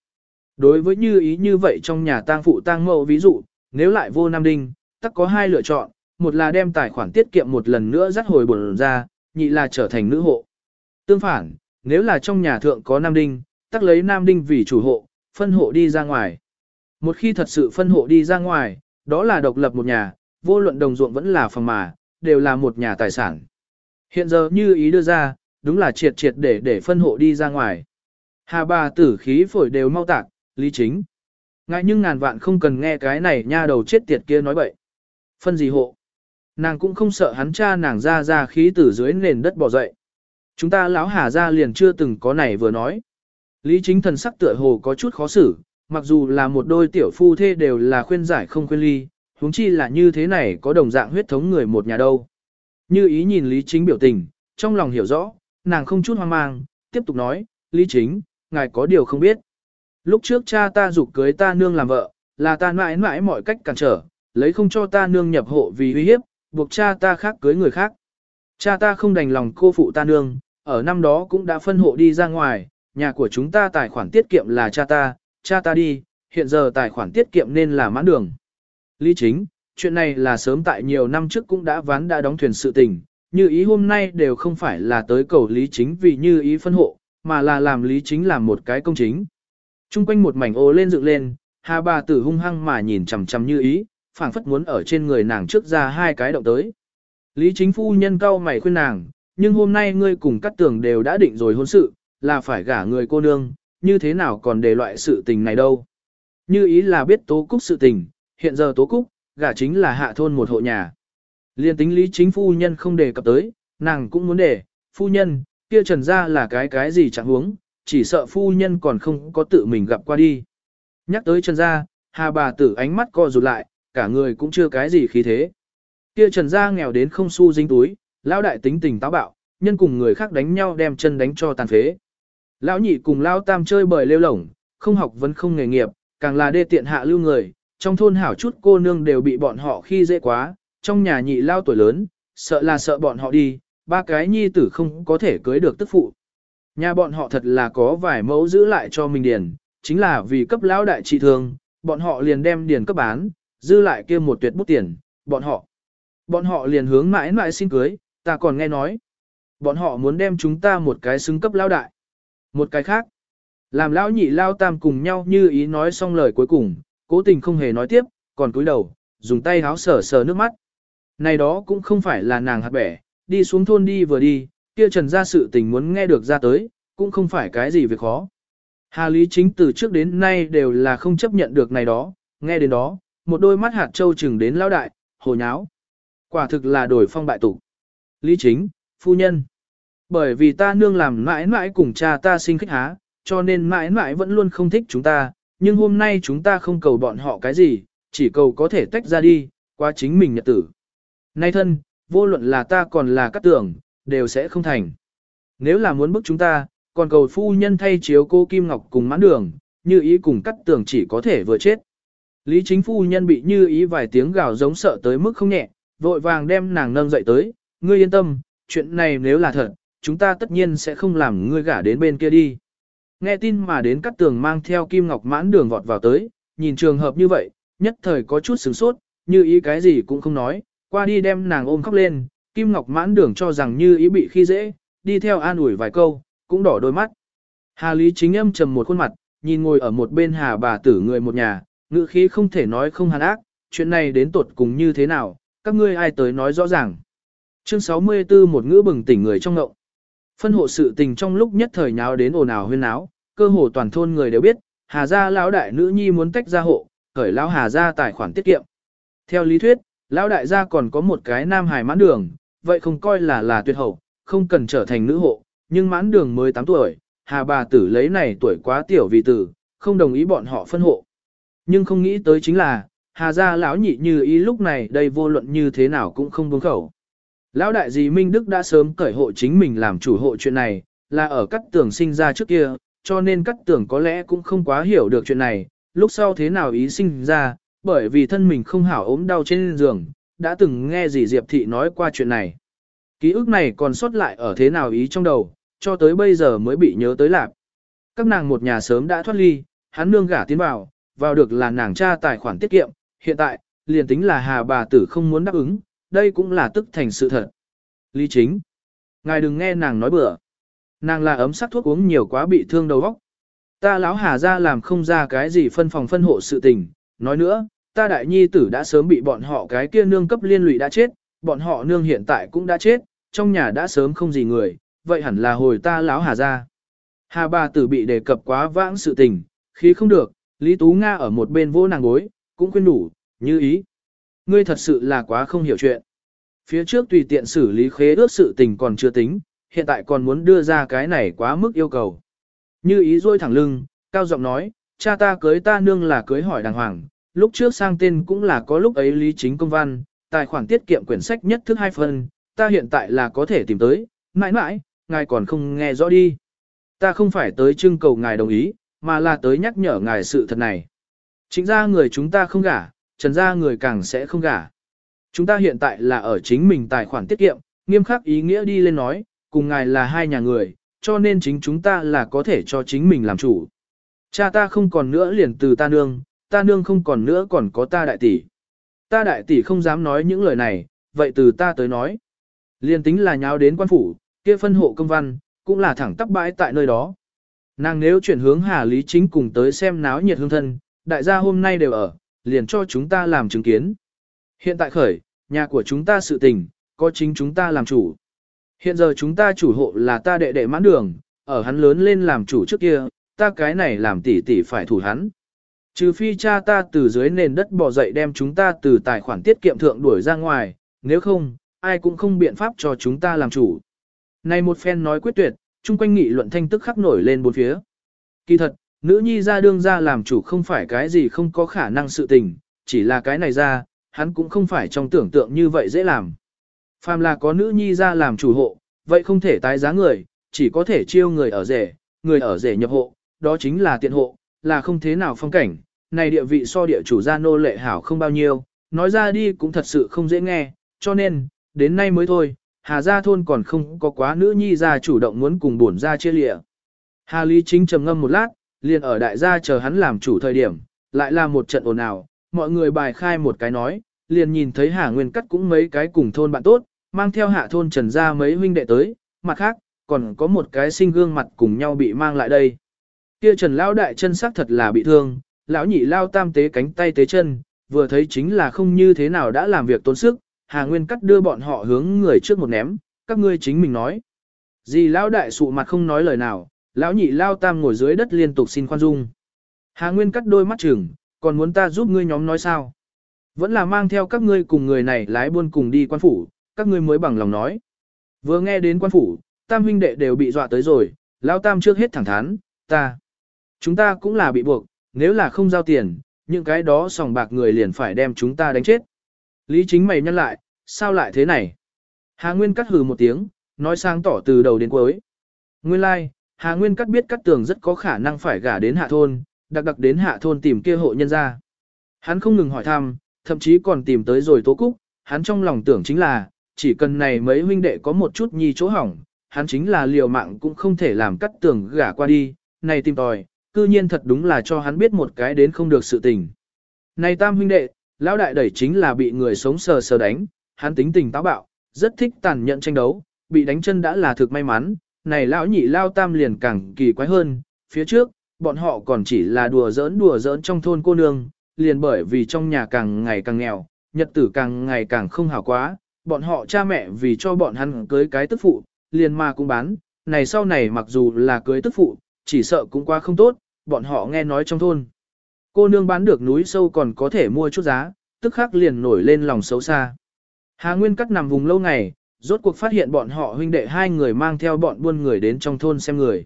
Đối với như ý như vậy trong nhà tang phụ tang mẫu ví dụ, nếu lại vô nam đinh, tắc có hai lựa chọn, một là đem tài khoản tiết kiệm một lần nữa dắt hồi bổn ra, nhị là trở thành nữ hộ. Tương phản, nếu là trong nhà thượng có nam đinh, tắc lấy nam đinh vì chủ hộ, phân hộ đi ra ngoài. Một khi thật sự phân hộ đi ra ngoài, đó là độc lập một nhà, vô luận đồng ruộng vẫn là phòng mà, đều là một nhà tài sản. Hiện giờ như ý đưa ra, đúng là triệt triệt để để phân hộ đi ra ngoài. Hà bà tử khí phổi đều mau tạc, lý chính. Ngại nhưng ngàn vạn không cần nghe cái này nha đầu chết tiệt kia nói bậy. Phân gì hộ? Nàng cũng không sợ hắn cha nàng ra ra khí từ dưới nền đất bỏ dậy. Chúng ta lão hà ra liền chưa từng có này vừa nói. Lý chính thần sắc tựa hồ có chút khó xử, mặc dù là một đôi tiểu phu thê đều là khuyên giải không khuyên ly, huống chi là như thế này có đồng dạng huyết thống người một nhà đâu. Như ý nhìn Lý chính biểu tình, trong lòng hiểu rõ, nàng không chút hoang mang, tiếp tục nói, Lý chính, ngài có điều không biết. Lúc trước cha ta dục cưới ta nương làm vợ, là ta mãi mãi mọi cách cản trở, lấy không cho ta nương nhập hộ vì uy hiếp, buộc cha ta khác cưới người khác. Cha ta không đành lòng cô phụ ta nương, ở năm đó cũng đã phân hộ đi ra ngoài, nhà của chúng ta tài khoản tiết kiệm là cha ta, cha ta đi, hiện giờ tài khoản tiết kiệm nên là mãn đường. Lý chính, chuyện này là sớm tại nhiều năm trước cũng đã ván đã đóng thuyền sự tình, như ý hôm nay đều không phải là tới cầu Lý chính vì như ý phân hộ, mà là làm Lý chính làm một cái công chính. Trung quanh một mảnh ô lên dựng lên, hà bà tử hung hăng mà nhìn chằm chằm như ý, phảng phất muốn ở trên người nàng trước ra hai cái động tới. Lý chính phu nhân cao mày khuyên nàng, nhưng hôm nay ngươi cùng các tường đều đã định rồi hôn sự, là phải gả người cô nương, như thế nào còn để loại sự tình này đâu. Như ý là biết tố cúc sự tình, hiện giờ tố cúc, gả chính là hạ thôn một hộ nhà. Liên tính lý chính phu nhân không đề cập tới, nàng cũng muốn để, phu nhân, kia trần ra là cái cái gì chẳng huống, chỉ sợ phu nhân còn không có tự mình gặp qua đi. Nhắc tới trần ra, hà bà tử ánh mắt co rụt lại, cả người cũng chưa cái gì khí thế. Kia trần ra nghèo đến không xu dính túi, lão đại tính tình táo bạo, nhân cùng người khác đánh nhau đem chân đánh cho tàn phế. Lão nhị cùng lão tam chơi bời lêu lổng, không học vẫn không nghề nghiệp, càng là đê tiện hạ lưu người, trong thôn hảo chút cô nương đều bị bọn họ khi dễ quá, trong nhà nhị lao tuổi lớn, sợ là sợ bọn họ đi, ba cái nhi tử không có thể cưới được tức phụ. Nhà bọn họ thật là có vài mẫu giữ lại cho mình điền, chính là vì cấp lão đại trị thương, bọn họ liền đem điền cấp bán, dư lại kia một tuyệt bút tiền, bọn họ. Bọn họ liền hướng mãi mãi xin cưới, ta còn nghe nói. Bọn họ muốn đem chúng ta một cái xứng cấp lão đại. Một cái khác. Làm lão nhị lao tam cùng nhau như ý nói xong lời cuối cùng, cố tình không hề nói tiếp, còn cúi đầu, dùng tay háo sờ sờ nước mắt. Này đó cũng không phải là nàng hạt bẻ, đi xuống thôn đi vừa đi, kia trần ra sự tình muốn nghe được ra tới, cũng không phải cái gì việc khó. Hà Lý chính từ trước đến nay đều là không chấp nhận được này đó, nghe đến đó, một đôi mắt hạt trâu chừng đến lão đại, hồ nháo. Quả thực là đổi phong bại tụ. Lý chính, phu nhân. Bởi vì ta nương làm mãi mãi cùng cha ta sinh khách há, cho nên mãi mãi vẫn luôn không thích chúng ta, nhưng hôm nay chúng ta không cầu bọn họ cái gì, chỉ cầu có thể tách ra đi, qua chính mình nhật tử. Nay thân, vô luận là ta còn là các tưởng, đều sẽ không thành. Nếu là muốn bức chúng ta, còn cầu phu nhân thay chiếu cô Kim Ngọc cùng mãn đường, như ý cùng cắt tưởng chỉ có thể vừa chết. Lý chính phu nhân bị như ý vài tiếng gào giống sợ tới mức không nhẹ, vội vàng đem nàng nâng dậy tới, ngươi yên tâm, chuyện này nếu là thật, chúng ta tất nhiên sẽ không làm ngươi gả đến bên kia đi. Nghe tin mà đến cắt tường mang theo kim ngọc mãn đường vọt vào tới, nhìn trường hợp như vậy, nhất thời có chút sửng sốt, như ý cái gì cũng không nói, qua đi đem nàng ôm khóc lên, kim ngọc mãn đường cho rằng như ý bị khi dễ, đi theo an ủi vài câu, cũng đỏ đôi mắt. Hà Lý chính âm trầm một khuôn mặt, nhìn ngồi ở một bên hà bà tử người một nhà, ngữ khí không thể nói không hàn ác, chuyện này đến tột cùng như thế nào, các ngươi ai tới nói rõ ràng. Chương 64 một ngữ bừng tỉnh người trong ngộng. Phân hộ sự tình trong lúc nhất thời nháo đến ồn ào huyên náo, cơ hồ toàn thôn người đều biết, Hà gia lão đại nữ nhi muốn tách ra hộ, khởi lão Hà gia tài khoản tiết kiệm. Theo lý thuyết, lão đại gia còn có một cái nam hài mãn đường, vậy không coi là là tuyệt hậu, không cần trở thành nữ hộ, nhưng mãn đường mới 8 tuổi, Hà bà tử lấy này tuổi quá tiểu vì tử, không đồng ý bọn họ phân hộ. Nhưng không nghĩ tới chính là, Hà gia lão nhị như ý lúc này đây vô luận như thế nào cũng không buông khẩu. Lão đại dì Minh Đức đã sớm cởi hộ chính mình làm chủ hộ chuyện này, là ở cắt tường sinh ra trước kia, cho nên cắt tường có lẽ cũng không quá hiểu được chuyện này, lúc sau thế nào ý sinh ra, bởi vì thân mình không hảo ốm đau trên giường, đã từng nghe dì Diệp Thị nói qua chuyện này. Ký ức này còn sót lại ở thế nào ý trong đầu, cho tới bây giờ mới bị nhớ tới lạc. Các nàng một nhà sớm đã thoát ly, hắn nương gả tiến vào, vào được là nàng cha tài khoản tiết kiệm, hiện tại, liền tính là hà bà tử không muốn đáp ứng, đây cũng là tức thành sự thật. Lý chính. Ngài đừng nghe nàng nói bừa. Nàng là ấm sắc thuốc uống nhiều quá bị thương đầu óc. Ta lão hà ra làm không ra cái gì phân phòng phân hộ sự tình. Nói nữa, ta đại nhi tử đã sớm bị bọn họ cái kia nương cấp liên lụy đã chết, bọn họ nương hiện tại cũng đã chết, trong nhà đã sớm không gì người, vậy hẳn là hồi ta lão hà ra. Hà bà tử bị đề cập quá vãng sự tình, khí không được, Lý Tú Nga ở một bên vô nàng gối, cũng khuyên đủ, như ý. Ngươi thật sự là quá không hiểu chuyện. Phía trước tùy tiện xử lý khế ước sự tình còn chưa tính, hiện tại còn muốn đưa ra cái này quá mức yêu cầu. Như ý rôi thẳng lưng, cao giọng nói, cha ta cưới ta nương là cưới hỏi đàng hoàng, lúc trước sang tên cũng là có lúc ấy lý chính công văn, tài khoản tiết kiệm quyển sách nhất thức hai phần, ta hiện tại là có thể tìm tới, mãi mãi, ngài còn không nghe rõ đi. Ta không phải tới trưng cầu ngài đồng ý, mà là tới nhắc nhở ngài sự thật này. Chính ra người chúng ta không gả, trần gia người càng sẽ không gả. Chúng ta hiện tại là ở chính mình tài khoản tiết kiệm, nghiêm khắc ý nghĩa đi lên nói, cùng ngài là hai nhà người, cho nên chính chúng ta là có thể cho chính mình làm chủ. Cha ta không còn nữa liền từ ta nương, ta nương không còn nữa còn có ta đại tỷ. Ta đại tỷ không dám nói những lời này, vậy từ ta tới nói. liền tính là nháo đến quan phủ, kia phân hộ công văn, cũng là thẳng tắp bãi tại nơi đó. Nàng nếu chuyển hướng Hà Lý Chính cùng tới xem náo nhiệt hương thân, đại gia hôm nay đều ở, liền cho chúng ta làm chứng kiến. Hiện tại khởi, nhà của chúng ta sự tình, có chính chúng ta làm chủ. Hiện giờ chúng ta chủ hộ là ta đệ đệ mãn đường, ở hắn lớn lên làm chủ trước kia, ta cái này làm tỷ tỷ phải thủ hắn. Trừ phi cha ta từ dưới nền đất bò dậy đem chúng ta từ tài khoản tiết kiệm thượng đuổi ra ngoài, nếu không, ai cũng không biện pháp cho chúng ta làm chủ. Này một phen nói quyết tuyệt, chung quanh nghị luận thanh tức khắc nổi lên bốn phía. Kỳ thật, nữ nhi ra đương ra làm chủ không phải cái gì không có khả năng sự tình, chỉ là cái này ra, hắn cũng không phải trong tưởng tượng như vậy dễ làm. Phàm là có nữ nhi ra làm chủ hộ, vậy không thể tái giá người, chỉ có thể chiêu người ở rể, người ở rể nhập hộ, đó chính là tiện hộ, là không thế nào phong cảnh, này địa vị so địa chủ gia nô lệ hảo không bao nhiêu, nói ra đi cũng thật sự không dễ nghe, cho nên, đến nay mới thôi, Hà Gia Thôn còn không có quá nữ nhi ra chủ động muốn cùng bổn ra chia lịa. Hà Lý Chính trầm ngâm một lát, liền ở đại gia chờ hắn làm chủ thời điểm, lại là một trận ồn ào, mọi người bài khai một cái nói, liền nhìn thấy Hà Nguyên Cắt cũng mấy cái cùng thôn bạn tốt, mang theo hạ thôn trần ra mấy huynh đệ tới, mặt khác, còn có một cái sinh gương mặt cùng nhau bị mang lại đây. Kia trần lão đại chân sắc thật là bị thương, lão nhị lao tam tế cánh tay tế chân, vừa thấy chính là không như thế nào đã làm việc tốn sức, Hà Nguyên cắt đưa bọn họ hướng người trước một ném, các ngươi chính mình nói. Dì lão đại sụ mặt không nói lời nào, lão nhị lao tam ngồi dưới đất liên tục xin khoan dung. Hà Nguyên cắt đôi mắt chừng, còn muốn ta giúp ngươi nhóm nói sao? Vẫn là mang theo các ngươi cùng người này lái buôn cùng đi quan phủ, các ngươi mới bằng lòng nói. Vừa nghe đến quan phủ, tam huynh đệ đều bị dọa tới rồi, lao tam trước hết thẳng thắn, ta. Chúng ta cũng là bị buộc, nếu là không giao tiền, những cái đó sòng bạc người liền phải đem chúng ta đánh chết. Lý chính mày nhăn lại, sao lại thế này? Hà Nguyên cắt hừ một tiếng, nói sáng tỏ từ đầu đến cuối. Nguyên lai, like, Hà Nguyên cắt biết cắt tường rất có khả năng phải gả đến hạ thôn, đặc đặc đến hạ thôn tìm kia hộ nhân ra. Hắn không ngừng hỏi thăm, thậm chí còn tìm tới rồi tố cúc, hắn trong lòng tưởng chính là, chỉ cần này mấy huynh đệ có một chút nhi chỗ hỏng, hắn chính là liều mạng cũng không thể làm cắt tường gả qua đi, này tìm tòi, cư nhiên thật đúng là cho hắn biết một cái đến không được sự tình. Này tam huynh đệ, lão đại đẩy chính là bị người sống sờ sờ đánh, hắn tính tình táo bạo, rất thích tàn nhẫn tranh đấu, bị đánh chân đã là thực may mắn, này lão nhị lao tam liền càng kỳ quái hơn, phía trước, bọn họ còn chỉ là đùa giỡn đùa giỡn trong thôn cô nương, liền bởi vì trong nhà càng ngày càng nghèo, nhật tử càng ngày càng không hảo quá, bọn họ cha mẹ vì cho bọn hắn cưới cái tức phụ, liền mà cũng bán, này sau này mặc dù là cưới tức phụ, chỉ sợ cũng quá không tốt, bọn họ nghe nói trong thôn. Cô nương bán được núi sâu còn có thể mua chút giá, tức khắc liền nổi lên lòng xấu xa. Hà Nguyên cắt nằm vùng lâu ngày, rốt cuộc phát hiện bọn họ huynh đệ hai người mang theo bọn buôn người đến trong thôn xem người.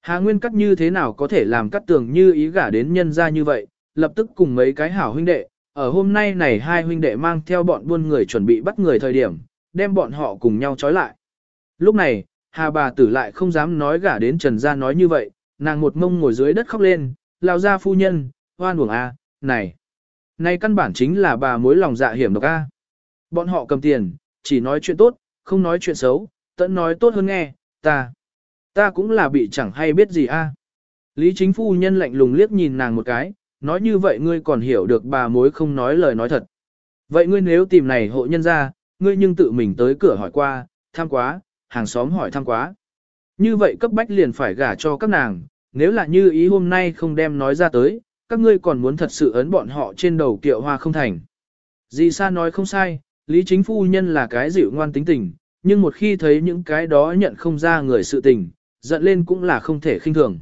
Hà Nguyên cắt như thế nào có thể làm cắt tường như ý gả đến nhân ra như vậy, lập tức cùng mấy cái hảo huynh đệ, ở hôm nay này hai huynh đệ mang theo bọn buôn người chuẩn bị bắt người thời điểm, đem bọn họ cùng nhau trói lại. Lúc này, Hà bà tử lại không dám nói gả đến Trần Gia nói như vậy, nàng một mông ngồi dưới đất khóc lên, lao ra phu nhân, hoan uổng a, này. Này căn bản chính là bà mối lòng dạ hiểm độc a. Bọn họ cầm tiền, chỉ nói chuyện tốt, không nói chuyện xấu, tận nói tốt hơn nghe, ta. Ta cũng là bị chẳng hay biết gì a. Lý chính phu nhân lạnh lùng liếc nhìn nàng một cái, nói như vậy ngươi còn hiểu được bà mối không nói lời nói thật. Vậy ngươi nếu tìm này hộ nhân ra, ngươi nhưng tự mình tới cửa hỏi qua, tham quá, hàng xóm hỏi tham quá. Như vậy cấp bách liền phải gả cho các nàng, nếu là như ý hôm nay không đem nói ra tới, các ngươi còn muốn thật sự ấn bọn họ trên đầu kiệu hoa không thành. Dì Sa nói không sai, Lý Chính Phu Nhân là cái dịu ngoan tính tình, nhưng một khi thấy những cái đó nhận không ra người sự tình, giận lên cũng là không thể khinh thường.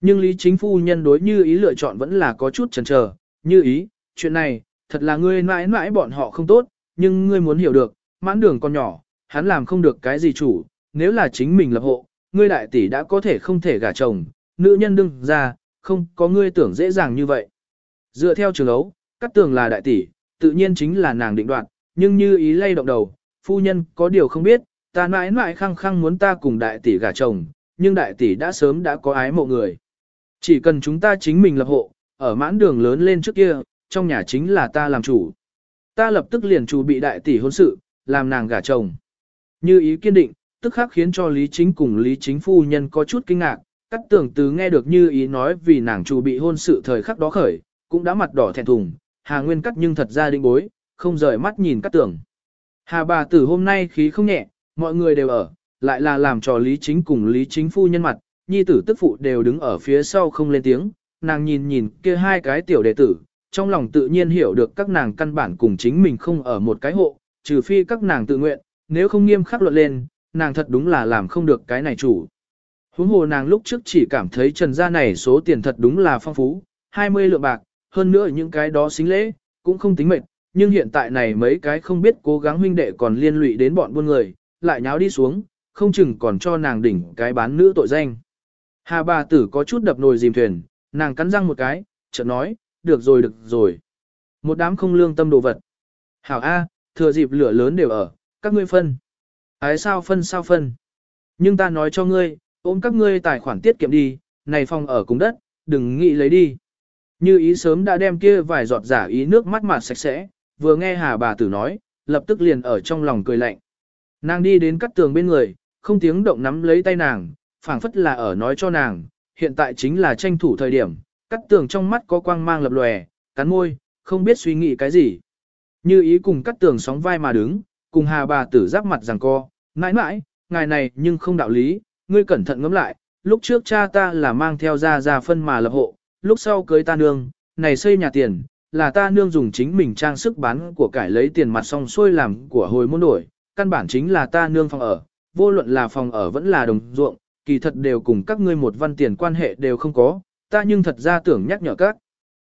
Nhưng Lý Chính Phu Nhân đối như ý lựa chọn vẫn là có chút chần chờ, như ý, chuyện này, thật là ngươi mãi mãi bọn họ không tốt, nhưng ngươi muốn hiểu được, mãn đường con nhỏ, hắn làm không được cái gì chủ, nếu là chính mình lập hộ, ngươi đại tỷ đã có thể không thể gả chồng, nữ nhân đừng ra, không có ngươi tưởng dễ dàng như vậy. Dựa theo trường ấu, cắt tường là đại tỷ, tự nhiên chính là nàng định đoạt, nhưng như ý lay động đầu, phu nhân có điều không biết, ta mãi mãi khăng khăng muốn ta cùng đại tỷ gả chồng, nhưng đại tỷ đã sớm đã có ái mộ người. Chỉ cần chúng ta chính mình lập hộ, ở mãn đường lớn lên trước kia, trong nhà chính là ta làm chủ. Ta lập tức liền chủ bị đại tỷ hôn sự, làm nàng gả chồng. Như ý kiên định, tức khắc khiến cho Lý Chính cùng Lý Chính phu nhân có chút kinh ngạc, cắt tưởng từ nghe được như ý nói vì nàng chủ bị hôn sự thời khắc đó khởi, cũng đã mặt đỏ thẹn thùng, Hà Nguyên cắt nhưng thật ra định bối, không rời mắt nhìn các tưởng. Hà bà tử hôm nay khí không nhẹ, mọi người đều ở, lại là làm trò Lý Chính cùng Lý Chính phu nhân mặt, nhi tử tức phụ đều đứng ở phía sau không lên tiếng, nàng nhìn nhìn kia hai cái tiểu đệ tử, trong lòng tự nhiên hiểu được các nàng căn bản cùng chính mình không ở một cái hộ, trừ phi các nàng tự nguyện, nếu không nghiêm khắc luận lên, nàng thật đúng là làm không được cái này chủ. Huống hồ nàng lúc trước chỉ cảm thấy trần gia này số tiền thật đúng là phong phú, 20 lượng bạc, hơn nữa những cái đó xính lễ, cũng không tính mệt, nhưng hiện tại này mấy cái không biết cố gắng huynh đệ còn liên lụy đến bọn buôn người, lại nháo đi xuống, không chừng còn cho nàng đỉnh cái bán nữ tội danh. Hà bà tử có chút đập nồi dìm thuyền, nàng cắn răng một cái, chợt nói, được rồi được rồi. Một đám không lương tâm đồ vật. Hảo A, thừa dịp lửa lớn đều ở, các ngươi phân. Ái sao phân sao phân. Nhưng ta nói cho ngươi, ôm các ngươi tài khoản tiết kiệm đi, này phòng ở cùng đất, đừng nghĩ lấy đi. Như ý sớm đã đem kia vài giọt giả ý nước mắt mặt sạch sẽ, vừa nghe hà bà tử nói, lập tức liền ở trong lòng cười lạnh. Nàng đi đến cắt tường bên người, không tiếng động nắm lấy tay nàng, phảng phất là ở nói cho nàng, hiện tại chính là tranh thủ thời điểm, cắt tường trong mắt có quang mang lập lòe, cắn môi, không biết suy nghĩ cái gì. Như ý cùng cắt tường sóng vai mà đứng, cùng hà bà tử giáp mặt rằng co, mãi mãi, ngài này nhưng không đạo lý, ngươi cẩn thận ngẫm lại, lúc trước cha ta là mang theo ra ra phân mà lập hộ, lúc sau cưới ta nương, này xây nhà tiền, là ta nương dùng chính mình trang sức bán của cải lấy tiền mặt xong xuôi làm của hồi môn đổi, căn bản chính là ta nương phòng ở, vô luận là phòng ở vẫn là đồng ruộng, kỳ thật đều cùng các ngươi một văn tiền quan hệ đều không có, ta nhưng thật ra tưởng nhắc nhở các.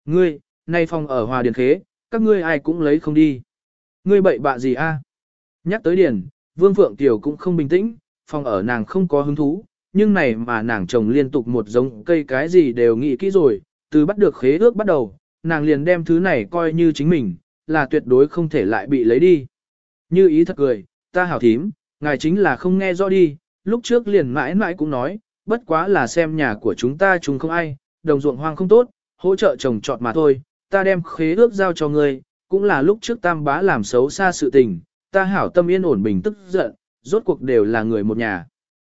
Ngươi, nay phòng ở hòa điền khế, các ngươi ai cũng lấy không đi. Ngươi bậy bạ gì a? Nhắc tới điền, Vương Phượng Tiểu cũng không bình tĩnh, phòng ở nàng không có hứng thú, nhưng này mà nàng trồng liên tục một giống cây cái gì đều nghĩ kỹ rồi, từ bắt được khế ước bắt đầu, nàng liền đem thứ này coi như chính mình, là tuyệt đối không thể lại bị lấy đi. Như ý thật cười, ta hảo thím, ngài chính là không nghe rõ đi, lúc trước liền mãi mãi cũng nói, bất quá là xem nhà của chúng ta chúng không ai, đồng ruộng hoang không tốt, hỗ trợ trồng trọt mà thôi, ta đem khế ước giao cho ngươi, cũng là lúc trước tam bá làm xấu xa sự tình, ta hảo tâm yên ổn bình tức giận, rốt cuộc đều là người một nhà.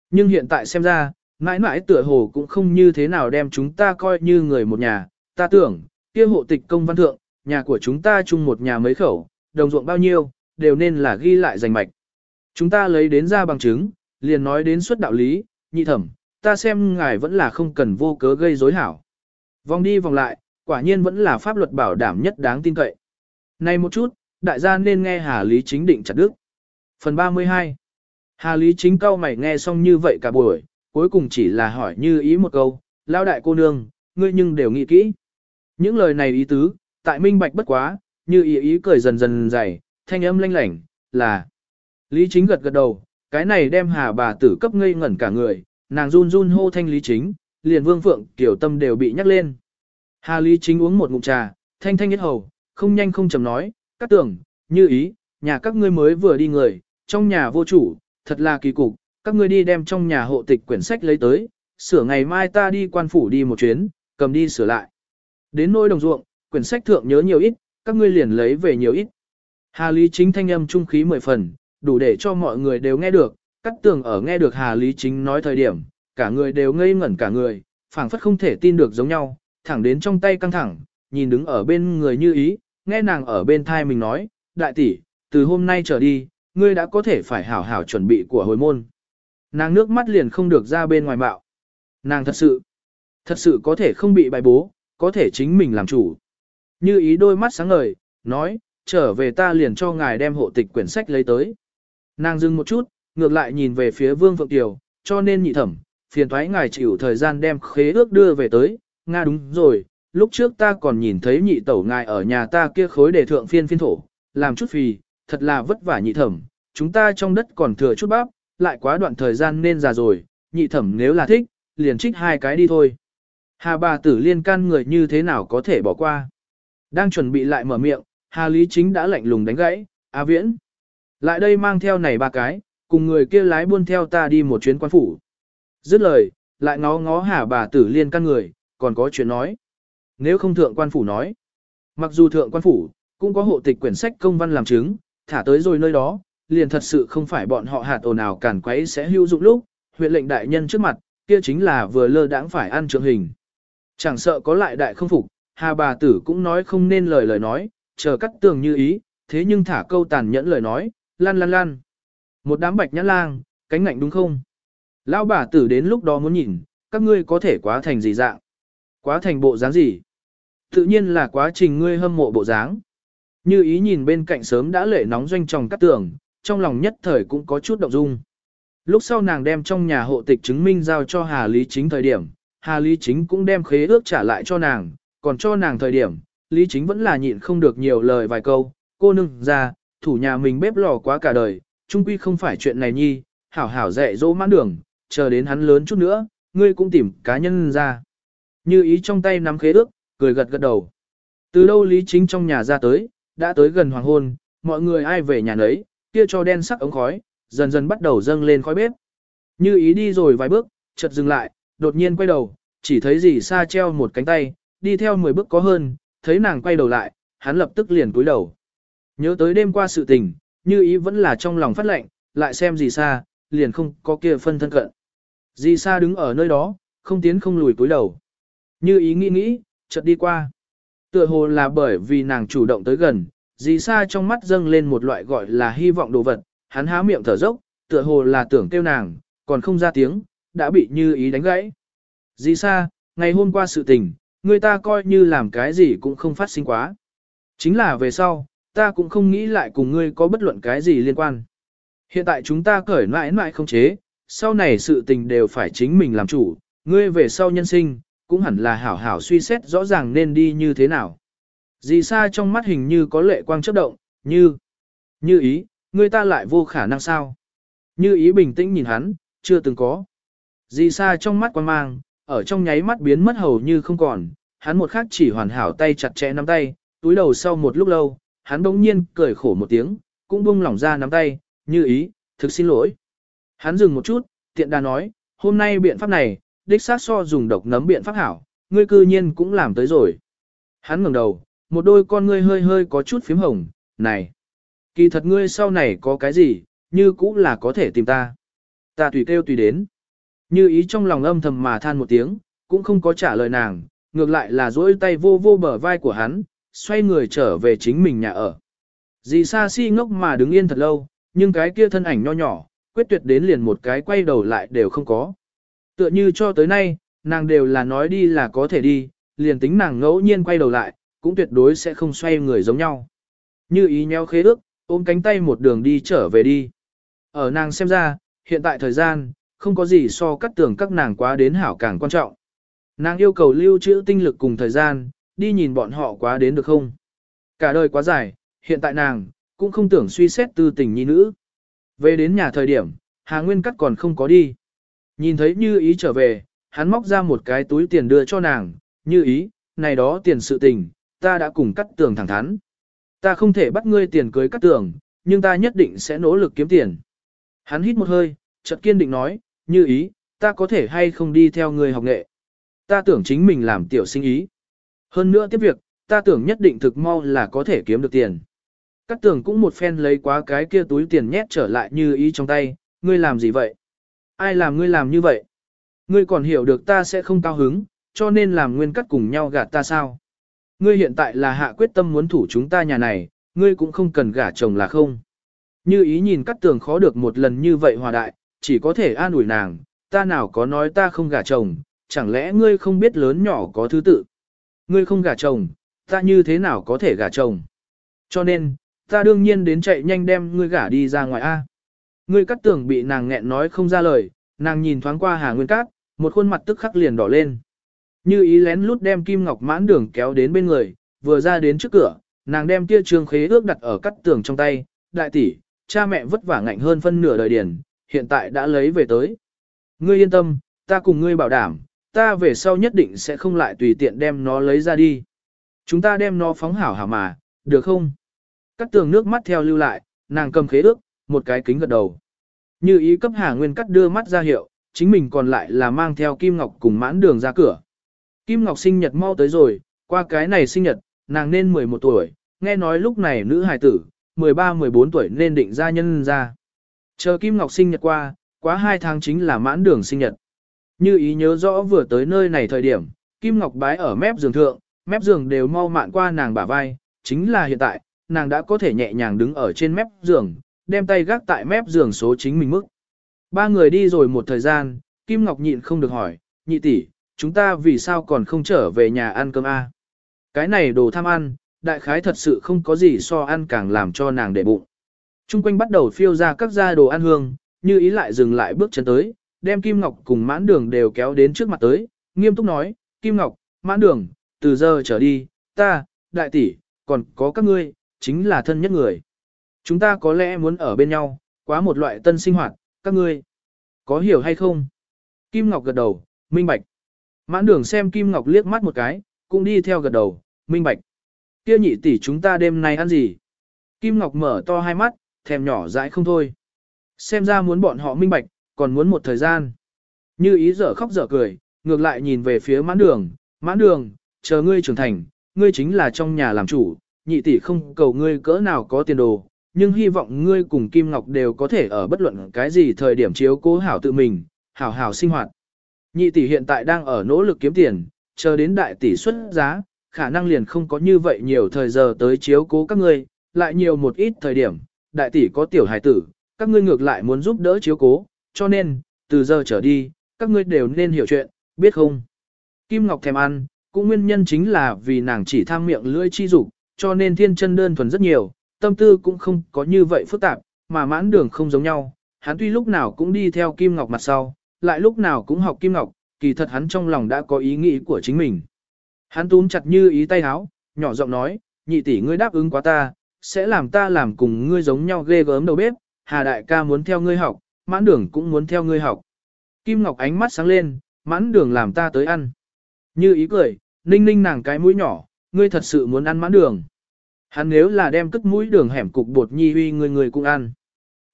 Nhưng hiện tại xem ra, mãi mãi tựa hồ cũng không như thế nào đem chúng ta coi như người một nhà, ta tưởng, kia hộ tịch công văn thượng, nhà của chúng ta chung một nhà mấy khẩu, đồng ruộng bao nhiêu, đều nên là ghi lại danh mạch. Chúng ta lấy đến ra bằng chứng, liền nói đến suất đạo lý, nhị thẩm, ta xem ngài vẫn là không cần vô cớ gây rối hảo. Vòng đi vòng lại, quả nhiên vẫn là pháp luật bảo đảm nhất đáng tin cậy. Này một chút, đại gia nên nghe Hà Lý Chính định chặt đức. Phần 32 Hà Lý Chính cao mày nghe xong như vậy cả buổi, cuối cùng chỉ là hỏi như ý một câu, lao đại cô nương, ngươi nhưng đều nghĩ kỹ. Những lời này ý tứ, tại minh bạch bất quá, như ý ý cười dần dần dày, thanh âm lanh lảnh, là. Lý Chính gật gật đầu, cái này đem hà bà tử cấp ngây ngẩn cả người, nàng run run hô thanh Lý Chính, liền vương phượng kiểu tâm đều bị nhắc lên. Hà Lý Chính uống một ngụm trà, thanh thanh nhất hầu, không nhanh không chậm nói, các tưởng, như ý, nhà các ngươi mới vừa đi người, trong nhà vô chủ, thật là kỳ cục, các ngươi đi đem trong nhà hộ tịch quyển sách lấy tới, sửa ngày mai ta đi quan phủ đi một chuyến, cầm đi sửa lại. Đến nôi đồng ruộng, quyển sách thượng nhớ nhiều ít, các ngươi liền lấy về nhiều ít. Hà Lý Chính thanh âm trung khí mười phần, đủ để cho mọi người đều nghe được, cắt tường ở nghe được Hà Lý Chính nói thời điểm, cả người đều ngây ngẩn cả người, phảng phất không thể tin được giống nhau, thẳng đến trong tay căng thẳng, nhìn đứng ở bên người như ý, nghe nàng ở bên thai mình nói, đại tỷ, từ hôm nay trở đi, ngươi đã có thể phải hảo hảo chuẩn bị của hồi môn. Nàng nước mắt liền không được ra bên ngoài bạo. Nàng thật sự, thật sự có thể không bị bài bố, có thể chính mình làm chủ. Như ý đôi mắt sáng ngời, nói, trở về ta liền cho ngài đem hộ tịch quyển sách lấy tới. Nàng dừng một chút, ngược lại nhìn về phía Vương Phượng Tiểu, cho nên nhị thẩm, phiền thoái ngài chịu thời gian đem khế ước đưa về tới, Nga đúng rồi, lúc trước ta còn nhìn thấy nhị tẩu ngài ở nhà ta kia khối để thượng phiên phiên thổ, làm chút phì, thật là vất vả nhị thẩm, chúng ta trong đất còn thừa chút bắp, lại quá đoạn thời gian nên già rồi, nhị thẩm nếu là thích, liền trích hai cái đi thôi. Hà bà tử liên can người như thế nào có thể bỏ qua. Đang chuẩn bị lại mở miệng, Hà Lý Chính đã lạnh lùng đánh gãy, A Viễn. Lại đây mang theo này ba cái, cùng người kia lái buôn theo ta đi một chuyến quan phủ. Dứt lời, lại ngó ngó Hà bà tử liên can người, còn có chuyện nói. Nếu không thượng quan phủ nói. Mặc dù thượng quan phủ, cũng có hộ tịch quyển sách công văn làm chứng, thả tới rồi nơi đó, liền thật sự không phải bọn họ hạt ồn ào cản quấy sẽ hữu dụng lúc, huyện lệnh đại nhân trước mặt, kia chính là vừa lơ đãng phải ăn trượng hình. Chẳng sợ có lại đại không phục, hà bà tử cũng nói không nên lời lời nói, chờ cắt tường như ý, thế nhưng thả câu tàn nhẫn lời nói, lan lan lan. Một đám bạch nhãn lang, cánh ngạnh đúng không? Lão bà tử đến lúc đó muốn nhìn, các ngươi có thể quá thành gì dạng? Quá thành bộ dáng gì? Tự nhiên là quá trình ngươi hâm mộ bộ dáng. Như ý nhìn bên cạnh sớm đã lệ nóng doanh tròng cắt tường, trong lòng nhất thời cũng có chút động dung. Lúc sau nàng đem trong nhà hộ tịch chứng minh giao cho Hà Lý Chính thời điểm, Hà Lý Chính cũng đem khế ước trả lại cho nàng, còn cho nàng thời điểm, Lý Chính vẫn là nhịn không được nhiều lời vài câu, cô nương ra, thủ nhà mình bếp lò quá cả đời, chung quy không phải chuyện này nhi, hảo hảo dạy dỗ mãn đường, chờ đến hắn lớn chút nữa, ngươi cũng tìm cá nhân ra. Như ý trong tay nắm khế ước, cười gật gật đầu. Từ đâu Lý Chính trong nhà ra tới, đã tới gần hoàng hôn, mọi người ai về nhà nấy, kia cho đen sắc ống khói, dần dần bắt đầu dâng lên khói bếp. Như ý đi rồi vài bước, chợt dừng lại, đột nhiên quay đầu, chỉ thấy Dì Sa treo một cánh tay, đi theo 10 bước có hơn, thấy nàng quay đầu lại, hắn lập tức liền cúi đầu. Nhớ tới đêm qua sự tình, như ý vẫn là trong lòng phát lệnh, lại xem Dì Sa liền không có kia phân thân cận. Dì Sa đứng ở nơi đó, không tiến không lùi cúi đầu. Như ý nghĩ nghĩ, chợt đi qua. Tựa hồ là bởi vì nàng chủ động tới gần, dì Sa trong mắt dâng lên một loại gọi là hy vọng đồ vật, hắn há miệng thở dốc, tựa hồ là tưởng kêu nàng, còn không ra tiếng, đã bị như ý đánh gãy. Dì xa, ngày hôm qua sự tình, người ta coi như làm cái gì cũng không phát sinh quá. Chính là về sau, ta cũng không nghĩ lại cùng ngươi có bất luận cái gì liên quan. Hiện tại chúng ta cởi mãi mãi không chế, sau này sự tình đều phải chính mình làm chủ, ngươi về sau nhân sinh, cũng hẳn là hảo hảo suy xét rõ ràng nên đi như thế nào. Dì xa trong mắt hình như có lệ quang chớp động, như, như ý, người ta lại vô khả năng sao. Như ý bình tĩnh nhìn hắn, chưa từng có. Di xa trong mắt quan mang, ở trong nháy mắt biến mất hầu như không còn, hắn một khắc chỉ hoàn hảo tay chặt chẽ nắm tay, túi đầu sau một lúc lâu, hắn bỗng nhiên cười khổ một tiếng, cũng buông lỏng ra nắm tay, như ý, thực xin lỗi. Hắn dừng một chút, tiện đà nói, hôm nay biện pháp này, đích xác so dùng độc nấm biện pháp hảo, ngươi cư nhiên cũng làm tới rồi. Hắn ngẩng đầu, một đôi con ngươi hơi hơi có chút phím hồng, này, kỳ thật ngươi sau này có cái gì, như cũng là có thể tìm ta. Ta tùy kêu tùy đến. Như ý trong lòng âm thầm mà than một tiếng, cũng không có trả lời nàng, ngược lại là duỗi tay vô vô bờ vai của hắn, xoay người trở về chính mình nhà ở. Dì Sa si ngốc mà đứng yên thật lâu, nhưng cái kia thân ảnh nho nhỏ, quyết tuyệt đến liền một cái quay đầu lại đều không có. Tựa như cho tới nay, nàng đều là nói đi là có thể đi, liền tính nàng ngẫu nhiên quay đầu lại, cũng tuyệt đối sẽ không xoay người giống nhau. Như ý nheo khế ước, ôm cánh tay một đường đi trở về đi. Ở nàng xem ra, hiện tại thời gian, không có gì so cắt tưởng các nàng quá đến hảo càng quan trọng. Nàng yêu cầu lưu trữ tinh lực cùng thời gian, đi nhìn bọn họ quá đến được không. Cả đời quá dài, hiện tại nàng, cũng không tưởng suy xét tư tình nhi nữ. Về đến nhà thời điểm, Hà Nguyên Cắt còn không có đi. Nhìn thấy như ý trở về, hắn móc ra một cái túi tiền đưa cho nàng, như ý, này đó tiền sự tình, ta đã cùng cắt tường thẳng thắn. Ta không thể bắt ngươi tiền cưới cắt tường, nhưng ta nhất định sẽ nỗ lực kiếm tiền. Hắn hít một hơi, chợt kiên định nói, như ý, ta có thể hay không đi theo người học nghệ. Ta tưởng chính mình làm tiểu sinh ý. Hơn nữa tiếp việc, ta tưởng nhất định thực mau là có thể kiếm được tiền. Cát tường cũng một phen lấy quá cái kia túi tiền nhét trở lại như ý trong tay, ngươi làm gì vậy? Ai làm ngươi làm như vậy? Ngươi còn hiểu được ta sẽ không cao hứng, cho nên làm nguyên cắt cùng nhau gạt ta sao? Ngươi hiện tại là hạ quyết tâm muốn thủ chúng ta nhà này, ngươi cũng không cần gả chồng là không. Như ý nhìn cắt tường khó được một lần như vậy hòa đại, chỉ có thể an ủi nàng, ta nào có nói ta không gả chồng, chẳng lẽ ngươi không biết lớn nhỏ có thứ tự. Ngươi không gả chồng, ta như thế nào có thể gả chồng. Cho nên, ta đương nhiên đến chạy nhanh đem ngươi gả đi ra ngoài A. Ngươi cắt tưởng bị nàng nghẹn nói không ra lời, nàng nhìn thoáng qua Hà Nguyên Cát, một khuôn mặt tức khắc liền đỏ lên. Như ý lén lút đem kim ngọc mãn đường kéo đến bên người, vừa ra đến trước cửa, nàng đem kia trường khế ước đặt ở cắt tường trong tay, đại tỷ, cha mẹ vất vả ngạnh hơn phân nửa đời điển, hiện tại đã lấy về tới. Ngươi yên tâm, ta cùng ngươi bảo đảm, ta về sau nhất định sẽ không lại tùy tiện đem nó lấy ra đi. Chúng ta đem nó phóng hảo hảo mà, được không? Cắt tường nước mắt theo lưu lại, nàng cầm khế ước, một cái kính gật đầu. Như ý cấp Hà Nguyên cắt đưa mắt ra hiệu, chính mình còn lại là mang theo Kim Ngọc cùng mãn đường ra cửa. Kim Ngọc sinh nhật mau tới rồi, qua cái này sinh nhật, nàng nên 11 tuổi, nghe nói lúc này nữ hài tử, 13-14 tuổi nên định ra nhân ra. Chờ Kim Ngọc sinh nhật qua, quá 2 tháng chính là mãn đường sinh nhật. Như ý nhớ rõ vừa tới nơi này thời điểm, Kim Ngọc bái ở mép giường thượng, mép giường đều mau mạn qua nàng bả vai, chính là hiện tại, nàng đã có thể nhẹ nhàng đứng ở trên mép giường, đem tay gác tại mép giường số chính mình mức. Ba người đi rồi một thời gian, Kim Ngọc nhịn không được hỏi, nhị tỷ, chúng ta vì sao còn không trở về nhà ăn cơm a? Cái này đồ tham ăn, đại khái thật sự không có gì so ăn càng làm cho nàng để bụng. Trung quanh bắt đầu phiêu ra các gia đồ ăn hương, như ý lại dừng lại bước chân tới, đem Kim Ngọc cùng mãn đường đều kéo đến trước mặt tới, nghiêm túc nói, Kim Ngọc, mãn đường, từ giờ trở đi, ta, đại tỷ, còn có các ngươi, chính là thân nhất người. Chúng ta có lẽ muốn ở bên nhau, quá một loại tân sinh hoạt, các ngươi. Có hiểu hay không? Kim Ngọc gật đầu, minh bạch. Mãn đường xem Kim Ngọc liếc mắt một cái, cũng đi theo gật đầu, minh bạch. Kia nhị tỷ chúng ta đêm nay ăn gì? Kim Ngọc mở to hai mắt, thèm nhỏ dãi không thôi. Xem ra muốn bọn họ minh bạch, còn muốn một thời gian. Như ý dở khóc dở cười, ngược lại nhìn về phía mãn đường, mãn đường, chờ ngươi trưởng thành, ngươi chính là trong nhà làm chủ, nhị tỷ không cầu ngươi cỡ nào có tiền đồ, nhưng hy vọng ngươi cùng Kim Ngọc đều có thể ở bất luận cái gì thời điểm chiếu cố hảo tự mình, hảo hảo sinh hoạt. Nhị tỷ hiện tại đang ở nỗ lực kiếm tiền, chờ đến đại tỷ xuất giá, khả năng liền không có như vậy nhiều thời giờ tới chiếu cố các ngươi, lại nhiều một ít thời điểm, đại tỷ có tiểu hài tử, các ngươi ngược lại muốn giúp đỡ chiếu cố, cho nên, từ giờ trở đi, các ngươi đều nên hiểu chuyện, biết không? Kim Ngọc thèm ăn, cũng nguyên nhân chính là vì nàng chỉ tham miệng lưỡi chi dục, cho nên thiên chân đơn thuần rất nhiều, tâm tư cũng không có như vậy phức tạp, mà mãn đường không giống nhau, hắn tuy lúc nào cũng đi theo Kim Ngọc mặt sau, lại lúc nào cũng học Kim Ngọc, kỳ thật hắn trong lòng đã có ý nghĩ của chính mình. Hắn túm chặt như ý tay háo, nhỏ giọng nói, nhị tỷ ngươi đáp ứng quá ta, sẽ làm ta làm cùng ngươi giống nhau ghê gớm đầu bếp, Hà đại ca muốn theo ngươi học, mãn đường cũng muốn theo ngươi học. Kim Ngọc ánh mắt sáng lên, mãn đường làm ta tới ăn. Như ý cười, ninh ninh nàng cái mũi nhỏ, ngươi thật sự muốn ăn mãn đường. Hắn nếu là đem cất mũi đường hẻm cục bột nhi huy người người cũng ăn.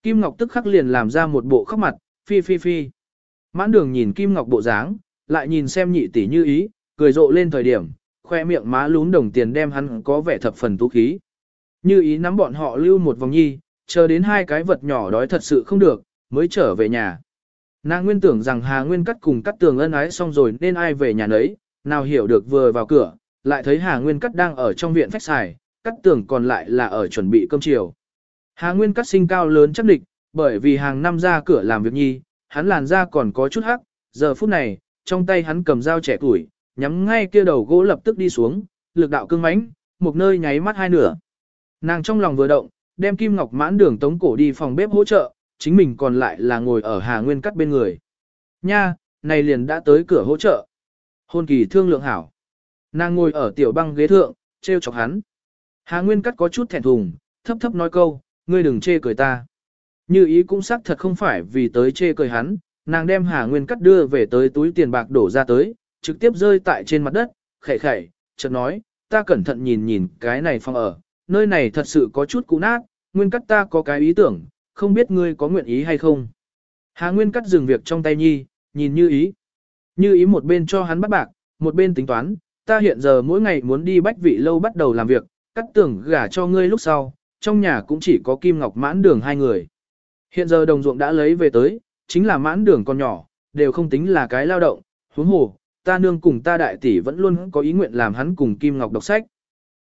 Kim Ngọc tức khắc liền làm ra một bộ khóc mặt, phi phi phi. Mãn đường nhìn Kim Ngọc bộ dáng, lại nhìn xem nhị tỷ như ý, cười rộ lên thời điểm, khoe miệng má lún đồng tiền đem hắn có vẻ thập phần tú khí. Như ý nắm bọn họ lưu một vòng nhi, chờ đến hai cái vật nhỏ đói thật sự không được, mới trở về nhà. Nàng nguyên tưởng rằng Hà Nguyên cắt cùng cắt tường ân ái xong rồi nên ai về nhà nấy, nào hiểu được vừa vào cửa, lại thấy Hà Nguyên cắt đang ở trong viện phách xài, cắt tường còn lại là ở chuẩn bị cơm chiều. Hà Nguyên cắt sinh cao lớn chắc địch, bởi vì hàng năm ra cửa làm việc nhi, hắn làn da còn có chút hắc, giờ phút này, trong tay hắn cầm dao trẻ tuổi, nhắm ngay kia đầu gỗ lập tức đi xuống, lực đạo cương mãnh, một nơi nháy mắt hai nửa. Nàng trong lòng vừa động, đem kim ngọc mãn đường tống cổ đi phòng bếp hỗ trợ, chính mình còn lại là ngồi ở Hà Nguyên cắt bên người. Nha, này liền đã tới cửa hỗ trợ. Hôn kỳ thương lượng hảo. Nàng ngồi ở tiểu băng ghế thượng, treo chọc hắn. Hà Nguyên cắt có chút thẹn thùng, thấp thấp nói câu, ngươi đừng chê cười ta. Như ý cũng xác thật không phải vì tới chê cười hắn, nàng đem Hà Nguyên cắt đưa về tới túi tiền bạc đổ ra tới, trực tiếp rơi tại trên mặt đất, khẩy khẩy, chợt nói, ta cẩn thận nhìn nhìn cái này phòng ở, nơi này thật sự có chút cũ nát, Nguyên cắt ta có cái ý tưởng, không biết ngươi có nguyện ý hay không. Hà Nguyên cắt dừng việc trong tay nhi, nhìn như ý. Như ý một bên cho hắn bắt bạc, một bên tính toán, ta hiện giờ mỗi ngày muốn đi bách vị lâu bắt đầu làm việc, cắt tưởng gả cho ngươi lúc sau, trong nhà cũng chỉ có Kim Ngọc mãn đường hai người. Hiện giờ đồng ruộng đã lấy về tới, chính là mãn đường con nhỏ, đều không tính là cái lao động, huống hồ, ta nương cùng ta đại tỷ vẫn luôn có ý nguyện làm hắn cùng Kim Ngọc đọc sách.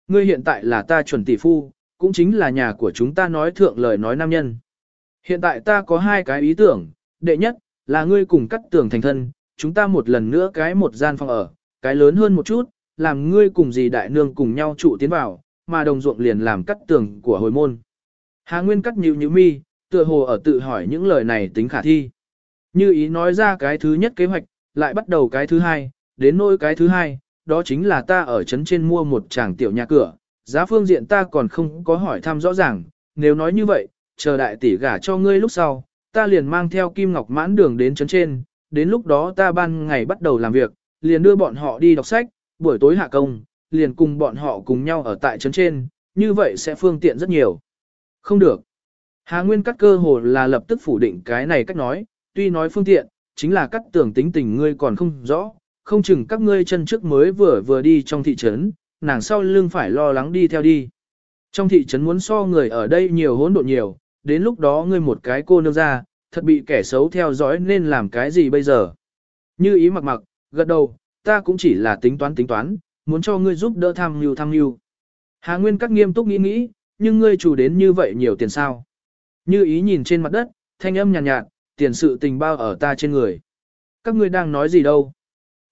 Ngươi hiện tại là ta chuẩn tỷ phu, cũng chính là nhà của chúng ta nói thượng lời nói nam nhân. Hiện tại ta có hai cái ý tưởng, đệ nhất, là ngươi cùng cắt tưởng thành thân, chúng ta một lần nữa cái một gian phòng ở, cái lớn hơn một chút, làm ngươi cùng dì đại nương cùng nhau trụ tiến vào, mà đồng ruộng liền làm cắt tường của hồi môn. Hà Nguyên cắt nhíu nhíu mi, tựa hồ ở tự hỏi những lời này tính khả thi. Như ý nói ra cái thứ nhất kế hoạch, lại bắt đầu cái thứ hai, đến nỗi cái thứ hai, đó chính là ta ở trấn trên mua một tràng tiểu nhà cửa, giá phương diện ta còn không có hỏi thăm rõ ràng, nếu nói như vậy, chờ đại tỷ gả cho ngươi lúc sau, ta liền mang theo Kim Ngọc mãn đường đến trấn trên, đến lúc đó ta ban ngày bắt đầu làm việc, liền đưa bọn họ đi đọc sách, buổi tối hạ công, liền cùng bọn họ cùng nhau ở tại trấn trên, như vậy sẽ phương tiện rất nhiều. Không được. Hà Nguyên cắt cơ hồ là lập tức phủ định cái này cách nói, tuy nói phương tiện, chính là cắt tưởng tính tình ngươi còn không rõ, không chừng các ngươi chân trước mới vừa vừa đi trong thị trấn, nàng sau lưng phải lo lắng đi theo đi. Trong thị trấn muốn so người ở đây nhiều hỗn độn nhiều, đến lúc đó ngươi một cái cô nương ra, thật bị kẻ xấu theo dõi nên làm cái gì bây giờ. Như ý mặc mặc, gật đầu, ta cũng chỉ là tính toán tính toán, muốn cho ngươi giúp đỡ tham mưu tham mưu. Hà Nguyên các nghiêm túc nghĩ nghĩ, nhưng ngươi chủ đến như vậy nhiều tiền sao. Như ý nhìn trên mặt đất, thanh âm nhàn nhạt, nhạt, tiền sự tình bao ở ta trên người. Các ngươi đang nói gì đâu?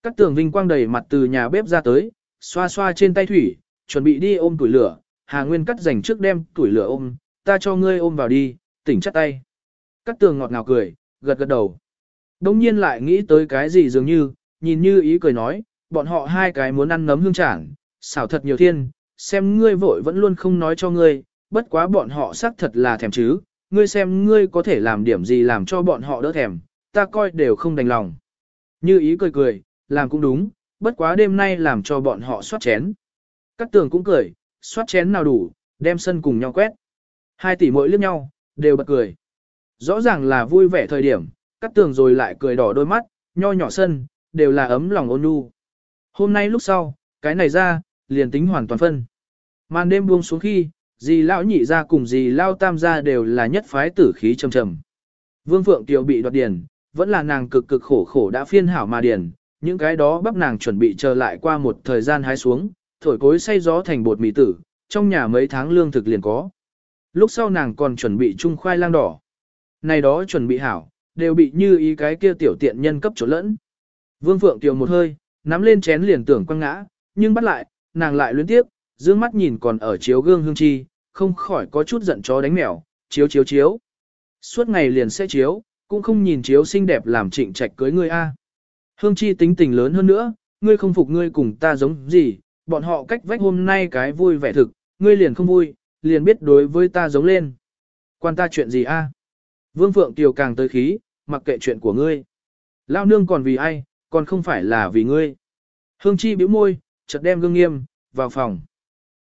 Các tường vinh quang đầy mặt từ nhà bếp ra tới, xoa xoa trên tay thủy, chuẩn bị đi ôm tuổi lửa. Hà Nguyên cắt dành trước đem tuổi lửa ôm, ta cho ngươi ôm vào đi, tỉnh chắc tay. Cắt tường ngọt ngào cười, gật gật đầu. Đông nhiên lại nghĩ tới cái gì dường như, nhìn như ý cười nói, bọn họ hai cái muốn ăn nấm hương chản, xảo thật nhiều thiên, xem ngươi vội vẫn luôn không nói cho ngươi, bất quá bọn họ xác thật là thèm chứ, ngươi xem ngươi có thể làm điểm gì làm cho bọn họ đỡ thèm, ta coi đều không đành lòng. Như ý cười cười, làm cũng đúng, bất quá đêm nay làm cho bọn họ soát chén. Các tường cũng cười, soát chén nào đủ, đem sân cùng nhau quét. Hai tỷ mỗi liếc nhau, đều bật cười. Rõ ràng là vui vẻ thời điểm, các tường rồi lại cười đỏ đôi mắt, nho nhỏ sân, đều là ấm lòng ôn nhu. Hôm nay lúc sau, cái này ra, liền tính hoàn toàn phân. Màn đêm buông xuống khi, dì lão nhị ra cùng dì lao tam gia đều là nhất phái tử khí trầm trầm. Vương Phượng Tiều bị đoạt điền, vẫn là nàng cực cực khổ khổ đã phiên hảo mà điền, những cái đó bắp nàng chuẩn bị chờ lại qua một thời gian hái xuống, thổi cối xay gió thành bột mì tử, trong nhà mấy tháng lương thực liền có. Lúc sau nàng còn chuẩn bị chung khoai lang đỏ. Này đó chuẩn bị hảo, đều bị như ý cái kia tiểu tiện nhân cấp chỗ lẫn. Vương Phượng Tiều một hơi, nắm lên chén liền tưởng quăng ngã, nhưng bắt lại, nàng lại luyến tiếp, dương mắt nhìn còn ở chiếu gương hương chi, không khỏi có chút giận chó đánh mèo, chiếu chiếu chiếu. Suốt ngày liền sẽ chiếu, cũng không nhìn chiếu xinh đẹp làm trịnh trạch cưới ngươi a. Hương chi tính tình lớn hơn nữa, ngươi không phục ngươi cùng ta giống gì, bọn họ cách vách hôm nay cái vui vẻ thực, ngươi liền không vui, liền biết đối với ta giống lên. Quan ta chuyện gì a? Vương Phượng Tiều càng tới khí, mặc kệ chuyện của ngươi. Lao nương còn vì ai, còn không phải là vì ngươi. Hương chi bĩu môi, chợt đem gương nghiêm, vào phòng.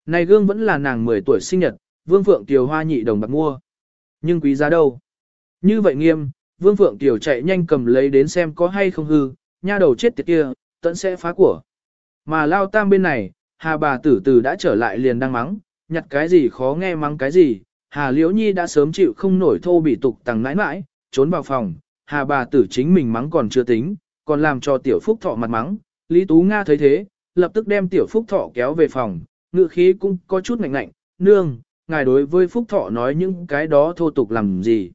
Này gương vẫn là nàng 10 tuổi sinh nhật, Vương Phượng Tiều hoa nhị đồng bạc mua. Nhưng quý giá đâu? Như vậy nghiêm, Vương Phượng Tiều chạy nhanh cầm lấy đến xem có hay không hư, nha đầu chết tiệt kia, tận sẽ phá của. Mà lao tam bên này, Hà bà tử tử đã trở lại liền đang mắng, nhặt cái gì khó nghe mắng cái gì, Hà Liễu Nhi đã sớm chịu không nổi thô bị tục tằng nãi nãi, trốn vào phòng, Hà bà tử chính mình mắng còn chưa tính, còn làm cho tiểu phúc thọ mặt mắng, Lý Tú Nga thấy thế, lập tức đem tiểu phúc thọ kéo về phòng, ngự khí cũng có chút ngạnh ngạnh, nương, ngài đối với phúc thọ nói những cái đó thô tục làm gì.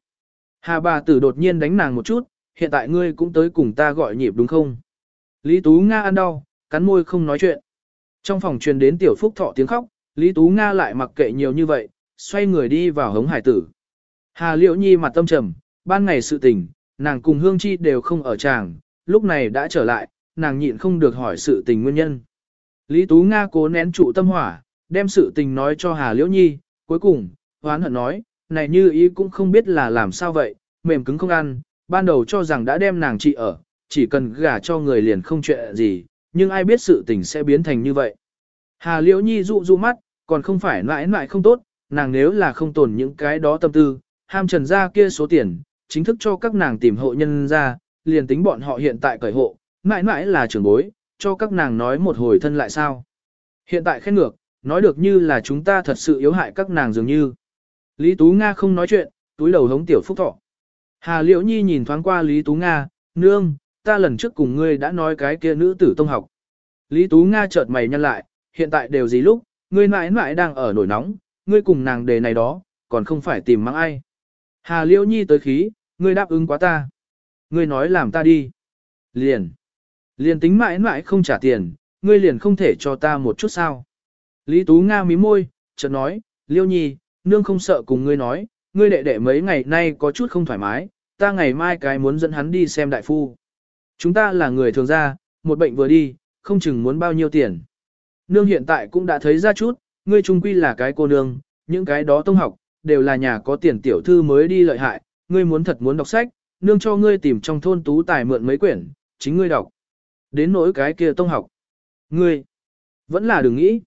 Hà bà tử đột nhiên đánh nàng một chút, hiện tại ngươi cũng tới cùng ta gọi nhịp đúng không? Lý Tú Nga ăn đau, cắn môi không nói chuyện. Trong phòng truyền đến tiểu phúc thọ tiếng khóc, Lý Tú Nga lại mặc kệ nhiều như vậy, xoay người đi vào hống hải tử. Hà Liễu Nhi mặt tâm trầm, ban ngày sự tình, nàng cùng Hương Chi đều không ở tràng, lúc này đã trở lại, nàng nhịn không được hỏi sự tình nguyên nhân. Lý Tú Nga cố nén trụ tâm hỏa, đem sự tình nói cho Hà Liễu Nhi, cuối cùng, hoán hận nói, này như ý cũng không biết là làm sao vậy, mềm cứng không ăn, ban đầu cho rằng đã đem nàng trị ở, chỉ cần gả cho người liền không chuyện gì, nhưng ai biết sự tình sẽ biến thành như vậy. Hà Liễu Nhi dụ dụ mắt, còn không phải mãi mãi không tốt, nàng nếu là không tồn những cái đó tâm tư, ham trần ra kia số tiền, chính thức cho các nàng tìm hộ nhân ra, liền tính bọn họ hiện tại cởi hộ, mãi mãi là trưởng bối, cho các nàng nói một hồi thân lại sao. Hiện tại khen ngược, nói được như là chúng ta thật sự yếu hại các nàng dường như. Lý Tú Nga không nói chuyện, túi đầu hống tiểu phúc thọ. Hà Liễu Nhi nhìn thoáng qua Lý Tú Nga, nương, ta lần trước cùng ngươi đã nói cái kia nữ tử tông học. Lý Tú Nga chợt mày nhăn lại, hiện tại đều gì lúc, ngươi mãi mãi đang ở nổi nóng, ngươi cùng nàng đề này đó, còn không phải tìm mắng ai. Hà Liễu Nhi tới khí, ngươi đáp ứng quá ta. Ngươi nói làm ta đi. Liền. Liền tính mãi mãi không trả tiền, ngươi liền không thể cho ta một chút sao. Lý Tú Nga mí môi, chợt nói, Liễu Nhi, nương không sợ cùng ngươi nói, ngươi đệ đệ mấy ngày nay có chút không thoải mái, ta ngày mai cái muốn dẫn hắn đi xem đại phu. Chúng ta là người thường ra, một bệnh vừa đi, không chừng muốn bao nhiêu tiền. Nương hiện tại cũng đã thấy ra chút, ngươi trung quy là cái cô nương, những cái đó tông học, đều là nhà có tiền tiểu thư mới đi lợi hại, ngươi muốn thật muốn đọc sách, nương cho ngươi tìm trong thôn tú tài mượn mấy quyển, chính ngươi đọc. Đến nỗi cái kia tông học. Ngươi, vẫn là đừng nghĩ.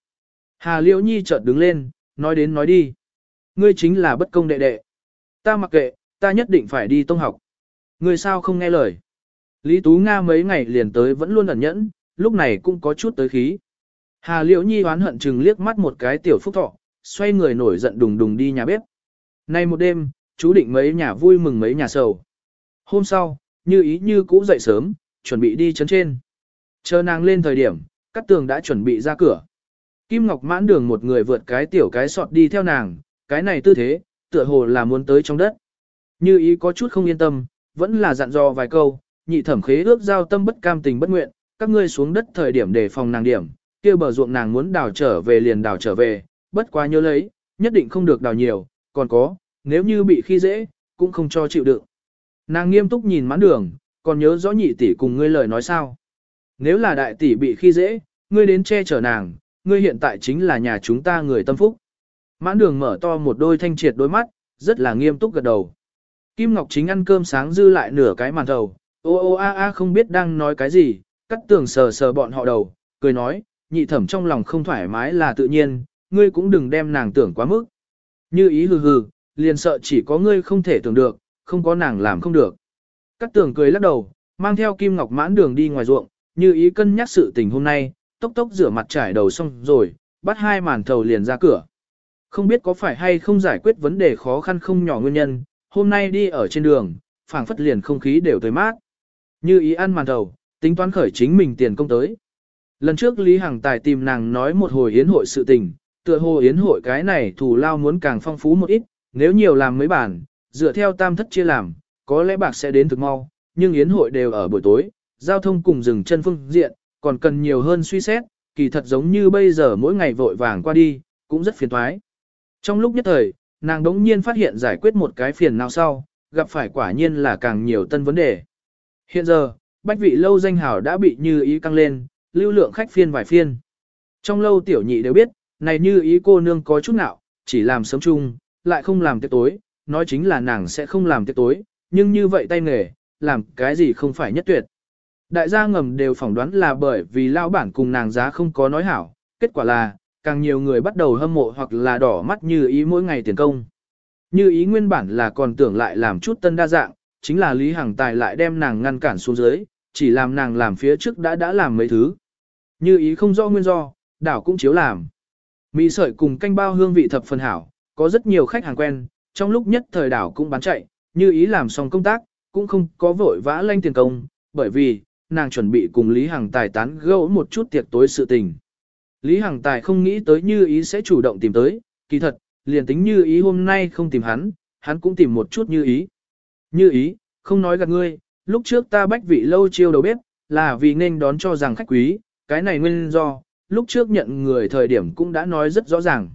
Hà Liễu Nhi chợt đứng lên, nói đến nói đi. Ngươi chính là bất công đệ đệ. Ta mặc kệ, ta nhất định phải đi tông học. Ngươi sao không nghe lời. Lý Tú Nga mấy ngày liền tới vẫn luôn ẩn nhẫn, lúc này cũng có chút tới khí. Hà Liễu Nhi oán hận chừng liếc mắt một cái tiểu phúc thọ, xoay người nổi giận đùng đùng đi nhà bếp. Nay một đêm, chú định mấy nhà vui mừng mấy nhà sầu. Hôm sau, như ý như cũ dậy sớm, chuẩn bị đi chấn trên. Chờ nàng lên thời điểm, các tường đã chuẩn bị ra cửa. Kim Ngọc mãn đường một người vượt cái tiểu cái sọt đi theo nàng, cái này tư thế, tựa hồ là muốn tới trong đất. Như ý có chút không yên tâm, vẫn là dặn dò vài câu, nhị thẩm khế ước giao tâm bất cam tình bất nguyện, các ngươi xuống đất thời điểm để phòng nàng điểm, kia bờ ruộng nàng muốn đào trở về liền đào trở về, bất quá nhớ lấy, nhất định không được đào nhiều, còn có, nếu như bị khi dễ, cũng không cho chịu đựng. Nàng nghiêm túc nhìn mãn đường, còn nhớ rõ nhị tỷ cùng ngươi lời nói sao. Nếu là đại tỷ bị khi dễ, ngươi đến che chở nàng, ngươi hiện tại chính là nhà chúng ta người tâm phúc. Mãn đường mở to một đôi thanh triệt đôi mắt, rất là nghiêm túc gật đầu. Kim Ngọc chính ăn cơm sáng dư lại nửa cái màn thầu, ô ô a a không biết đang nói cái gì, cắt tường sờ sờ bọn họ đầu, cười nói, nhị thẩm trong lòng không thoải mái là tự nhiên, ngươi cũng đừng đem nàng tưởng quá mức. Như ý hừ hừ, liền sợ chỉ có ngươi không thể tưởng được, không có nàng làm không được. Cắt tường cười lắc đầu, mang theo Kim Ngọc mãn đường đi ngoài ruộng, như ý cân nhắc sự tình hôm nay, tốc tốc rửa mặt trải đầu xong rồi, bắt hai màn thầu liền ra cửa. Không biết có phải hay không giải quyết vấn đề khó khăn không nhỏ nguyên nhân, hôm nay đi ở trên đường, phảng phất liền không khí đều tới mát. Như ý ăn màn đầu tính toán khởi chính mình tiền công tới. Lần trước Lý Hằng Tài tìm nàng nói một hồi yến hội sự tình, tựa hồ yến hội cái này thủ lao muốn càng phong phú một ít, nếu nhiều làm mấy bản, dựa theo tam thất chia làm, có lẽ bạc sẽ đến thực mau, nhưng yến hội đều ở buổi tối, giao thông cùng dừng chân phương diện, còn cần nhiều hơn suy xét, kỳ thật giống như bây giờ mỗi ngày vội vàng qua đi, cũng rất phiền toái. Trong lúc nhất thời, nàng đống nhiên phát hiện giải quyết một cái phiền nào sau, gặp phải quả nhiên là càng nhiều tân vấn đề. Hiện giờ, bách vị lâu danh hào đã bị như ý căng lên, lưu lượng khách phiên vài phiên. Trong lâu tiểu nhị đều biết, này như ý cô nương có chút nào, chỉ làm sớm chung, lại không làm tiệc tối, nói chính là nàng sẽ không làm tiệc tối, nhưng như vậy tay nghề, làm cái gì không phải nhất tuyệt. Đại gia ngầm đều phỏng đoán là bởi vì lao bản cùng nàng giá không có nói hảo, kết quả là, càng nhiều người bắt đầu hâm mộ hoặc là đỏ mắt như ý mỗi ngày tiền công. Như ý nguyên bản là còn tưởng lại làm chút tân đa dạng, chính là Lý Hằng Tài lại đem nàng ngăn cản xuống dưới, chỉ làm nàng làm phía trước đã đã làm mấy thứ. Như ý không rõ nguyên do, đảo cũng chiếu làm. Mì sợi cùng canh bao hương vị thập phần hảo, có rất nhiều khách hàng quen, trong lúc nhất thời đảo cũng bán chạy, như ý làm xong công tác, cũng không có vội vã lanh tiền công, bởi vì, nàng chuẩn bị cùng Lý Hằng Tài tán gẫu một chút tiệc tối sự tình. Lý Hằng Tài không nghĩ tới như ý sẽ chủ động tìm tới, kỳ thật, liền tính như ý hôm nay không tìm hắn, hắn cũng tìm một chút như ý. Như ý, không nói gạt ngươi, lúc trước ta bách vị lâu chiêu đầu bếp, là vì nên đón cho rằng khách quý, cái này nguyên do, lúc trước nhận người thời điểm cũng đã nói rất rõ ràng.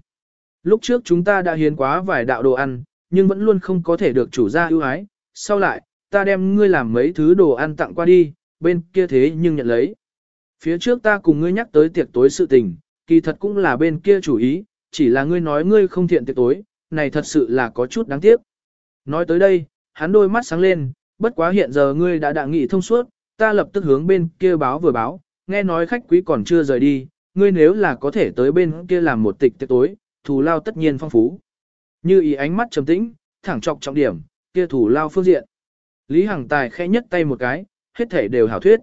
Lúc trước chúng ta đã hiến quá vài đạo đồ ăn, nhưng vẫn luôn không có thể được chủ gia ưu ái, sau lại, ta đem ngươi làm mấy thứ đồ ăn tặng qua đi, bên kia thế nhưng nhận lấy. Phía trước ta cùng ngươi nhắc tới tiệc tối sự tình, kỳ thật cũng là bên kia chủ ý, chỉ là ngươi nói ngươi không thiện tiệc tối, này thật sự là có chút đáng tiếc. Nói tới đây, hắn đôi mắt sáng lên, bất quá hiện giờ ngươi đã đặng nghị thông suốt, ta lập tức hướng bên kia báo vừa báo, nghe nói khách quý còn chưa rời đi, ngươi nếu là có thể tới bên kia làm một tịch tiệc tối, thù lao tất nhiên phong phú. Như ý ánh mắt trầm tĩnh, thẳng trọc trọng điểm, kia thù lao phương diện. Lý Hằng Tài khẽ nhất tay một cái, hết thể đều hảo thuyết.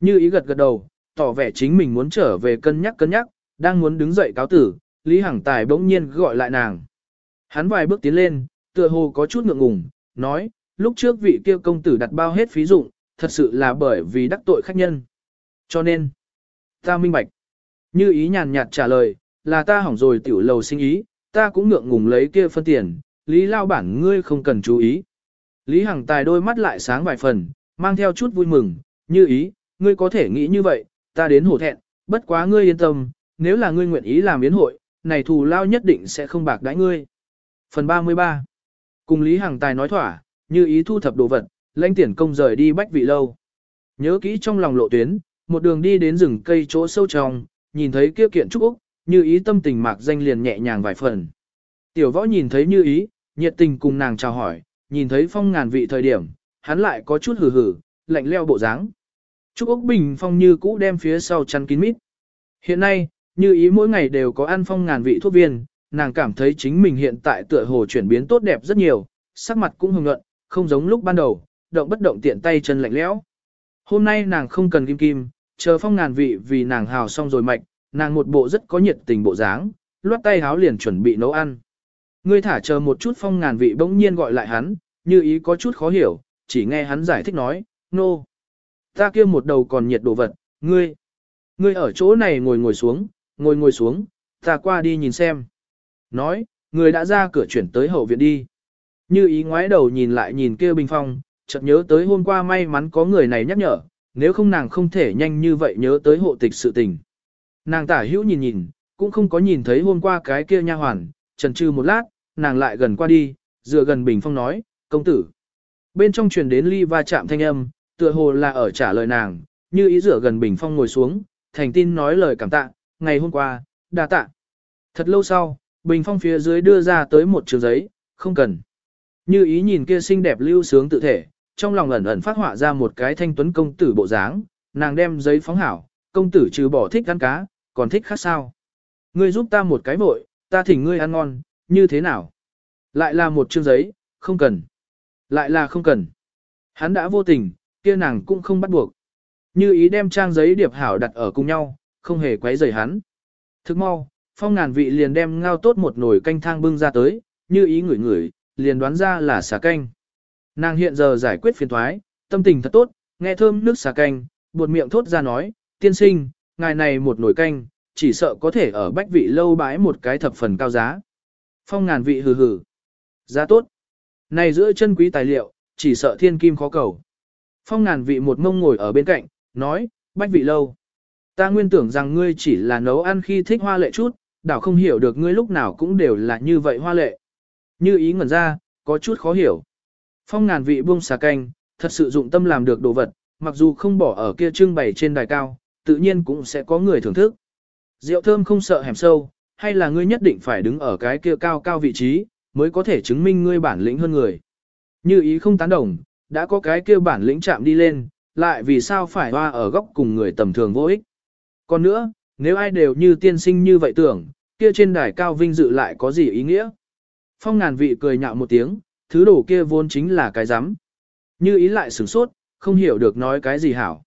Như ý gật gật đầu, tỏ vẻ chính mình muốn trở về cân nhắc cân nhắc, đang muốn đứng dậy cáo tử, Lý Hằng Tài bỗng nhiên gọi lại nàng. Hắn vài bước tiến lên, tựa hồ có chút ngượng ngùng, nói, lúc trước vị kia công tử đặt bao hết phí dụng, thật sự là bởi vì đắc tội khách nhân. Cho nên, ta minh bạch. Như ý nhàn nhạt trả lời, là ta hỏng rồi tiểu lầu sinh ý, ta cũng ngượng ngùng lấy kia phân tiền, Lý Lao bản ngươi không cần chú ý. Lý Hằng Tài đôi mắt lại sáng vài phần, mang theo chút vui mừng, như ý, ngươi có thể nghĩ như vậy, ta đến hổ thẹn, bất quá ngươi yên tâm, nếu là ngươi nguyện ý làm yến hội, này thù lao nhất định sẽ không bạc đãi ngươi. Phần 33 Cùng Lý Hằng Tài nói thỏa, như ý thu thập đồ vật, lãnh tiền công rời đi bách vị lâu. Nhớ kỹ trong lòng lộ tuyến, một đường đi đến rừng cây chỗ sâu trong, nhìn thấy kia kiện trúc Úc, như ý tâm tình mạc danh liền nhẹ nhàng vài phần. Tiểu võ nhìn thấy như ý, nhiệt tình cùng nàng chào hỏi, nhìn thấy phong ngàn vị thời điểm, hắn lại có chút hừ hừ, lạnh leo bộ dáng. Trúc Úc Bình phong như cũ đem phía sau chăn kín mít. Hiện nay, như ý mỗi ngày đều có ăn phong ngàn vị thuốc viên, nàng cảm thấy chính mình hiện tại tựa hồ chuyển biến tốt đẹp rất nhiều, sắc mặt cũng hồng nhuận, không giống lúc ban đầu, động bất động tiện tay chân lạnh lẽo. Hôm nay nàng không cần kim kim, chờ phong ngàn vị vì nàng hào xong rồi mạch, nàng một bộ rất có nhiệt tình bộ dáng, loát tay háo liền chuẩn bị nấu ăn. Ngươi thả chờ một chút phong ngàn vị bỗng nhiên gọi lại hắn, như ý có chút khó hiểu, chỉ nghe hắn giải thích nói, nô. No. Ta kia một đầu còn nhiệt đồ vật, ngươi. Ngươi ở chỗ này ngồi ngồi xuống, ngồi ngồi xuống, ta qua đi nhìn xem. Nói, người đã ra cửa chuyển tới hậu viện đi. Như ý ngoái đầu nhìn lại nhìn kia bình phong, chợt nhớ tới hôm qua may mắn có người này nhắc nhở, nếu không nàng không thể nhanh như vậy nhớ tới hộ tịch sự tình. Nàng tả hữu nhìn nhìn, cũng không có nhìn thấy hôm qua cái kia nha hoàn, trần trừ một lát, nàng lại gần qua đi, dựa gần bình phong nói, công tử. Bên trong truyền đến ly va chạm thanh âm, tựa hồ là ở trả lời nàng, như ý rửa gần bình phong ngồi xuống, thành tin nói lời cảm tạ, ngày hôm qua, đa tạ. Thật lâu sau, bình phong phía dưới đưa ra tới một trường giấy, không cần. Như ý nhìn kia xinh đẹp lưu sướng tự thể, trong lòng ẩn ẩn phát họa ra một cái thanh tuấn công tử bộ dáng, nàng đem giấy phóng hảo, công tử trừ bỏ thích ăn cá, còn thích khác sao. Ngươi giúp ta một cái vội, ta thỉnh ngươi ăn ngon, như thế nào? Lại là một chương giấy, không cần. Lại là không cần. Hắn đã vô tình, kia nàng cũng không bắt buộc. Như ý đem trang giấy điệp hảo đặt ở cùng nhau, không hề quấy rầy hắn. Thức mau, phong ngàn vị liền đem ngao tốt một nồi canh thang bưng ra tới, như ý ngửi ngửi, liền đoán ra là xà canh. Nàng hiện giờ giải quyết phiền thoái, tâm tình thật tốt, nghe thơm nước xà canh, buột miệng thốt ra nói, tiên sinh, ngài này một nồi canh, chỉ sợ có thể ở bách vị lâu bãi một cái thập phần cao giá. Phong ngàn vị hừ hừ. Giá tốt. Này giữa chân quý tài liệu, chỉ sợ thiên kim khó cầu. Phong ngàn vị một mông ngồi ở bên cạnh, nói, bách vị lâu. Ta nguyên tưởng rằng ngươi chỉ là nấu ăn khi thích hoa lệ chút, đảo không hiểu được ngươi lúc nào cũng đều là như vậy hoa lệ. Như ý ngẩn ra, có chút khó hiểu. Phong ngàn vị buông xà canh, thật sự dụng tâm làm được đồ vật, mặc dù không bỏ ở kia trưng bày trên đài cao, tự nhiên cũng sẽ có người thưởng thức. Rượu thơm không sợ hẻm sâu, hay là ngươi nhất định phải đứng ở cái kia cao cao vị trí, mới có thể chứng minh ngươi bản lĩnh hơn người. Như ý không tán đồng, đã có cái kia bản lĩnh chạm đi lên, lại vì sao phải hoa ở góc cùng người tầm thường vô ích. Còn nữa, nếu ai đều như tiên sinh như vậy tưởng, kia trên đài cao vinh dự lại có gì ý nghĩa? Phong ngàn vị cười nhạo một tiếng, thứ đồ kia vốn chính là cái rắm Như ý lại sửng sốt, không hiểu được nói cái gì hảo.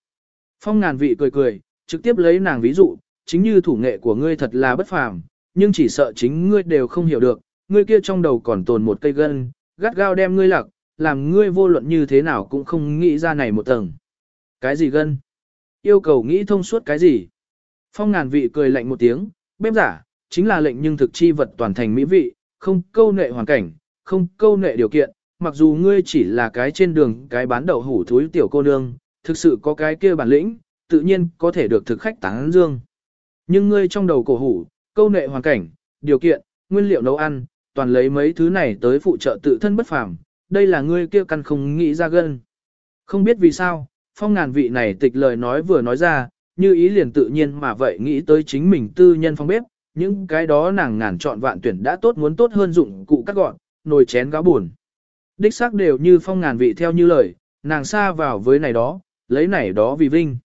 Phong ngàn vị cười cười, trực tiếp lấy nàng ví dụ, chính như thủ nghệ của ngươi thật là bất phàm, nhưng chỉ sợ chính ngươi đều không hiểu được, ngươi kia trong đầu còn tồn một cây gân, gắt gao đem ngươi lặc, làm ngươi vô luận như thế nào cũng không nghĩ ra này một tầng. Cái gì gân? Yêu cầu nghĩ thông suốt cái gì? Phong ngàn vị cười lạnh một tiếng, bếp giả, chính là lệnh nhưng thực chi vật toàn thành mỹ vị, không câu nệ hoàn cảnh, không câu nệ điều kiện, mặc dù ngươi chỉ là cái trên đường cái bán đậu hủ thúi tiểu cô nương, thực sự có cái kia bản lĩnh, tự nhiên có thể được thực khách tán dương. Nhưng ngươi trong đầu cổ hủ, câu nệ hoàn cảnh, điều kiện, nguyên liệu nấu ăn, toàn lấy mấy thứ này tới phụ trợ tự thân bất phàm, đây là ngươi kia căn không nghĩ ra gân. Không biết vì sao, phong ngàn vị này tịch lời nói vừa nói ra, như ý liền tự nhiên mà vậy nghĩ tới chính mình tư nhân phong bếp, những cái đó nàng ngàn chọn vạn tuyển đã tốt muốn tốt hơn dụng cụ cắt gọn, nồi chén gáo buồn. Đích xác đều như phong ngàn vị theo như lời, nàng xa vào với này đó, lấy này đó vì vinh.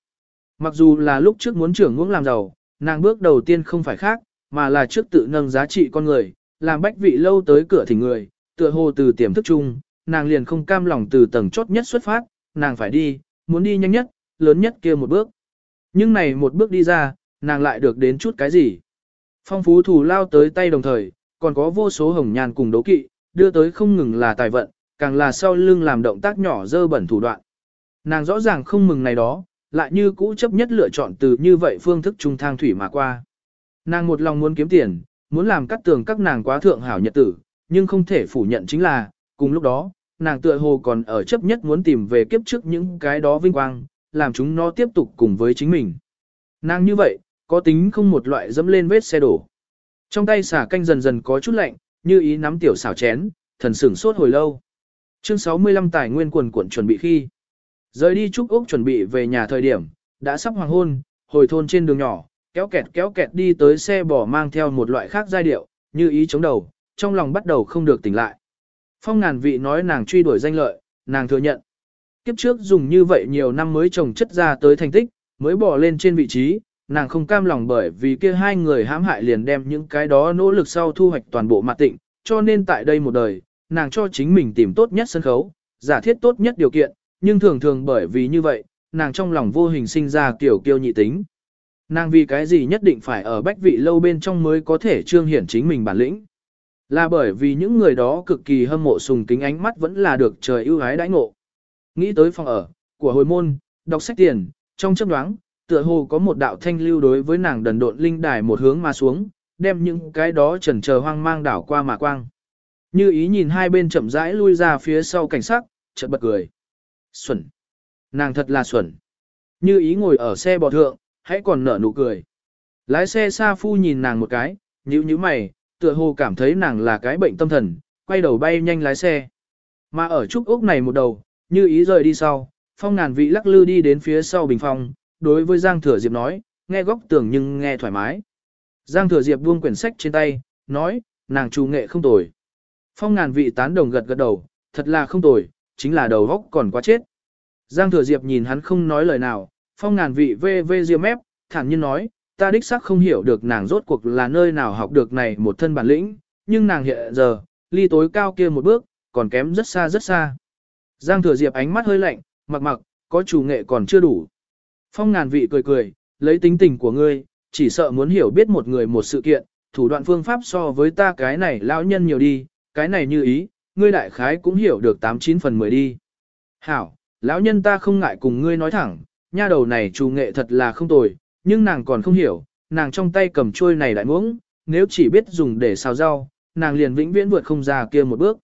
Mặc dù là lúc trước muốn trưởng ngưỡng làm giàu, nàng bước đầu tiên không phải khác, mà là trước tự nâng giá trị con người, làm bách vị lâu tới cửa thỉnh người, tựa hồ từ tiềm thức chung, nàng liền không cam lòng từ tầng chốt nhất xuất phát, nàng phải đi, muốn đi nhanh nhất, lớn nhất kia một bước. Nhưng này một bước đi ra, nàng lại được đến chút cái gì? Phong phú thù lao tới tay đồng thời, còn có vô số hồng nhàn cùng đấu kỵ, đưa tới không ngừng là tài vận, càng là sau lưng làm động tác nhỏ dơ bẩn thủ đoạn. Nàng rõ ràng không mừng này đó, lại như cũ chấp nhất lựa chọn từ như vậy phương thức trung thang thủy mà qua. Nàng một lòng muốn kiếm tiền, muốn làm cắt tường các nàng quá thượng hảo nhật tử, nhưng không thể phủ nhận chính là, cùng lúc đó, nàng tựa hồ còn ở chấp nhất muốn tìm về kiếp trước những cái đó vinh quang, làm chúng nó tiếp tục cùng với chính mình. Nàng như vậy, có tính không một loại dẫm lên vết xe đổ. Trong tay xả canh dần dần có chút lạnh, như ý nắm tiểu xảo chén, thần sửng sốt hồi lâu. Chương 65 tài nguyên quần cuộn chuẩn bị khi. Rời đi Trúc Úc chuẩn bị về nhà thời điểm, đã sắp hoàng hôn, hồi thôn trên đường nhỏ, kéo kẹt kéo kẹt đi tới xe bò mang theo một loại khác giai điệu, như ý chống đầu, trong lòng bắt đầu không được tỉnh lại. Phong ngàn vị nói nàng truy đuổi danh lợi, nàng thừa nhận. Kiếp trước dùng như vậy nhiều năm mới trồng chất ra tới thành tích, mới bỏ lên trên vị trí, nàng không cam lòng bởi vì kia hai người hãm hại liền đem những cái đó nỗ lực sau thu hoạch toàn bộ mặt tịnh, cho nên tại đây một đời, nàng cho chính mình tìm tốt nhất sân khấu, giả thiết tốt nhất điều kiện, nhưng thường thường bởi vì như vậy, nàng trong lòng vô hình sinh ra kiểu kiêu nhị tính. Nàng vì cái gì nhất định phải ở bách vị lâu bên trong mới có thể trương hiển chính mình bản lĩnh. Là bởi vì những người đó cực kỳ hâm mộ sùng kính ánh mắt vẫn là được trời ưu ái đãi ngộ. Nghĩ tới phòng ở, của hồi môn, đọc sách tiền, trong chấp đoáng, tựa hồ có một đạo thanh lưu đối với nàng đần độn linh đài một hướng mà xuống, đem những cái đó trần chờ hoang mang đảo qua mà quang. Như ý nhìn hai bên chậm rãi lui ra phía sau cảnh sát, chợt bật cười. Xuẩn. Nàng thật là xuẩn. Như ý ngồi ở xe bò thượng, hãy còn nở nụ cười. Lái xe xa phu nhìn nàng một cái, nhíu nhíu mày, tựa hồ cảm thấy nàng là cái bệnh tâm thần, quay đầu bay nhanh lái xe. Mà ở trúc ốc này một đầu, như ý rời đi sau, phong ngàn vị lắc lư đi đến phía sau bình phong, đối với Giang Thừa Diệp nói, nghe góc tưởng nhưng nghe thoải mái. Giang Thừa Diệp buông quyển sách trên tay, nói, nàng chủ nghệ không tồi. Phong ngàn vị tán đồng gật gật đầu, thật là không tồi, chính là đầu góc còn quá chết. Giang Thừa Diệp nhìn hắn không nói lời nào, phong ngàn vị vê vê diêm ép, thản nhiên nói, ta đích xác không hiểu được nàng rốt cuộc là nơi nào học được này một thân bản lĩnh, nhưng nàng hiện giờ, ly tối cao kia một bước, còn kém rất xa rất xa. Giang Thừa Diệp ánh mắt hơi lạnh, mặc mặc, có chủ nghệ còn chưa đủ. Phong ngàn vị cười cười, lấy tính tình của ngươi, chỉ sợ muốn hiểu biết một người một sự kiện, thủ đoạn phương pháp so với ta cái này lão nhân nhiều đi, cái này như ý, ngươi đại khái cũng hiểu được 89 phần 10 đi. Hảo, lão nhân ta không ngại cùng ngươi nói thẳng, nha đầu này chủ nghệ thật là không tồi, nhưng nàng còn không hiểu, nàng trong tay cầm chuôi này đại muỗng, nếu chỉ biết dùng để xào rau, nàng liền vĩnh viễn vượt không ra kia một bước.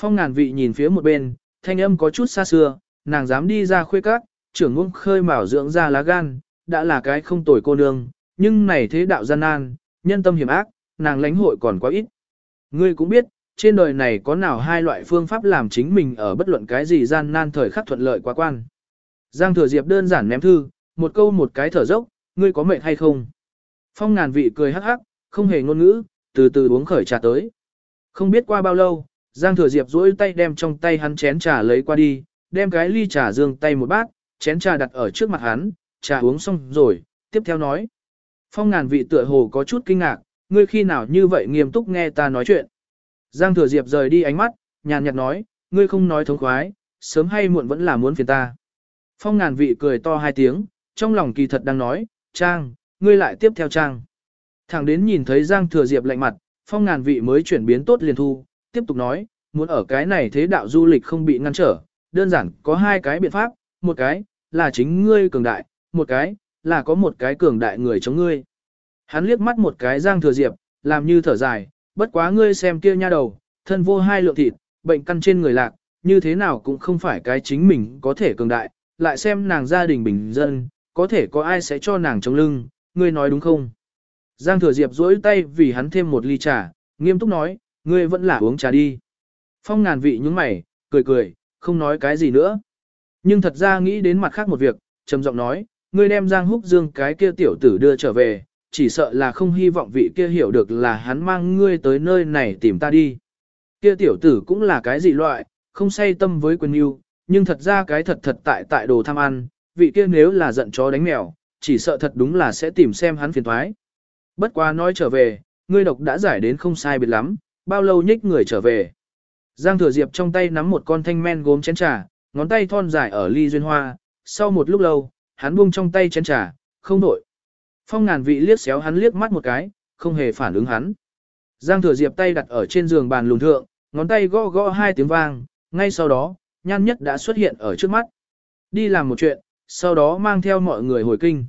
Phong ngàn vị nhìn phía một bên, thanh âm có chút xa xưa, nàng dám đi ra khuê các, trưởng muỗng khơi mào dưỡng ra lá gan, đã là cái không tồi cô nương, nhưng này thế đạo gian nan, nhân tâm hiểm ác, nàng lãnh hội còn quá ít. Ngươi cũng biết, trên đời này có nào hai loại phương pháp làm chính mình ở bất luận cái gì gian nan thời khắc thuận lợi quá quan. Giang thừa diệp đơn giản ném thư, một câu một cái thở dốc, ngươi có mệt hay không? Phong ngàn vị cười hắc hắc, không hề ngôn ngữ, từ từ uống khởi trà tới. Không biết qua bao lâu, Giang thừa diệp duỗi tay đem trong tay hắn chén trà lấy qua đi, đem cái ly trà dương tay một bát, chén trà đặt ở trước mặt hắn, trà uống xong rồi, tiếp theo nói. Phong ngàn vị tựa hồ có chút kinh ngạc, ngươi khi nào như vậy nghiêm túc nghe ta nói chuyện. Giang thừa diệp rời đi ánh mắt, nhàn nhạt nói, ngươi không nói thống khoái, sớm hay muộn vẫn là muốn phiền ta. Phong ngàn vị cười to hai tiếng, trong lòng kỳ thật đang nói, Trang, ngươi lại tiếp theo Trang. Thằng đến nhìn thấy Giang thừa diệp lạnh mặt, phong ngàn vị mới chuyển biến tốt liền thu, tiếp tục nói, muốn ở cái này thế đạo du lịch không bị ngăn trở, đơn giản có hai cái biện pháp, một cái, là chính ngươi cường đại, một cái, là có một cái cường đại người chống ngươi. Hắn liếc mắt một cái Giang Thừa Diệp, làm như thở dài, bất quá ngươi xem kia nha đầu, thân vô hai lượng thịt, bệnh căn trên người lạc, như thế nào cũng không phải cái chính mình có thể cường đại, lại xem nàng gia đình bình dân, có thể có ai sẽ cho nàng chống lưng, ngươi nói đúng không? Giang Thừa Diệp duỗi tay vì hắn thêm một ly trà, nghiêm túc nói, ngươi vẫn là uống trà đi. Phong ngàn vị nhướng mày, cười cười, không nói cái gì nữa. Nhưng thật ra nghĩ đến mặt khác một việc, trầm giọng nói, ngươi đem Giang Húc Dương cái kia tiểu tử đưa trở về, chỉ sợ là không hy vọng vị kia hiểu được là hắn mang ngươi tới nơi này tìm ta đi. Kia tiểu tử cũng là cái gì loại, không say tâm với quyền yêu, nhưng thật ra cái thật thật tại tại đồ tham ăn, vị kia nếu là giận chó đánh mèo, chỉ sợ thật đúng là sẽ tìm xem hắn phiền thoái. Bất quá nói trở về, ngươi độc đã giải đến không sai biệt lắm, bao lâu nhích người trở về. Giang Thừa Diệp trong tay nắm một con thanh men gốm chén trà, ngón tay thon dài ở ly duyên hoa, sau một lúc lâu, hắn buông trong tay chén trà, không đổi. Phong ngàn vị liếc xéo hắn liếc mắt một cái, không hề phản ứng hắn. Giang thừa diệp tay đặt ở trên giường bàn lùn thượng, ngón tay gõ gõ hai tiếng vang, ngay sau đó, nhan nhất đã xuất hiện ở trước mắt. Đi làm một chuyện, sau đó mang theo mọi người hồi kinh.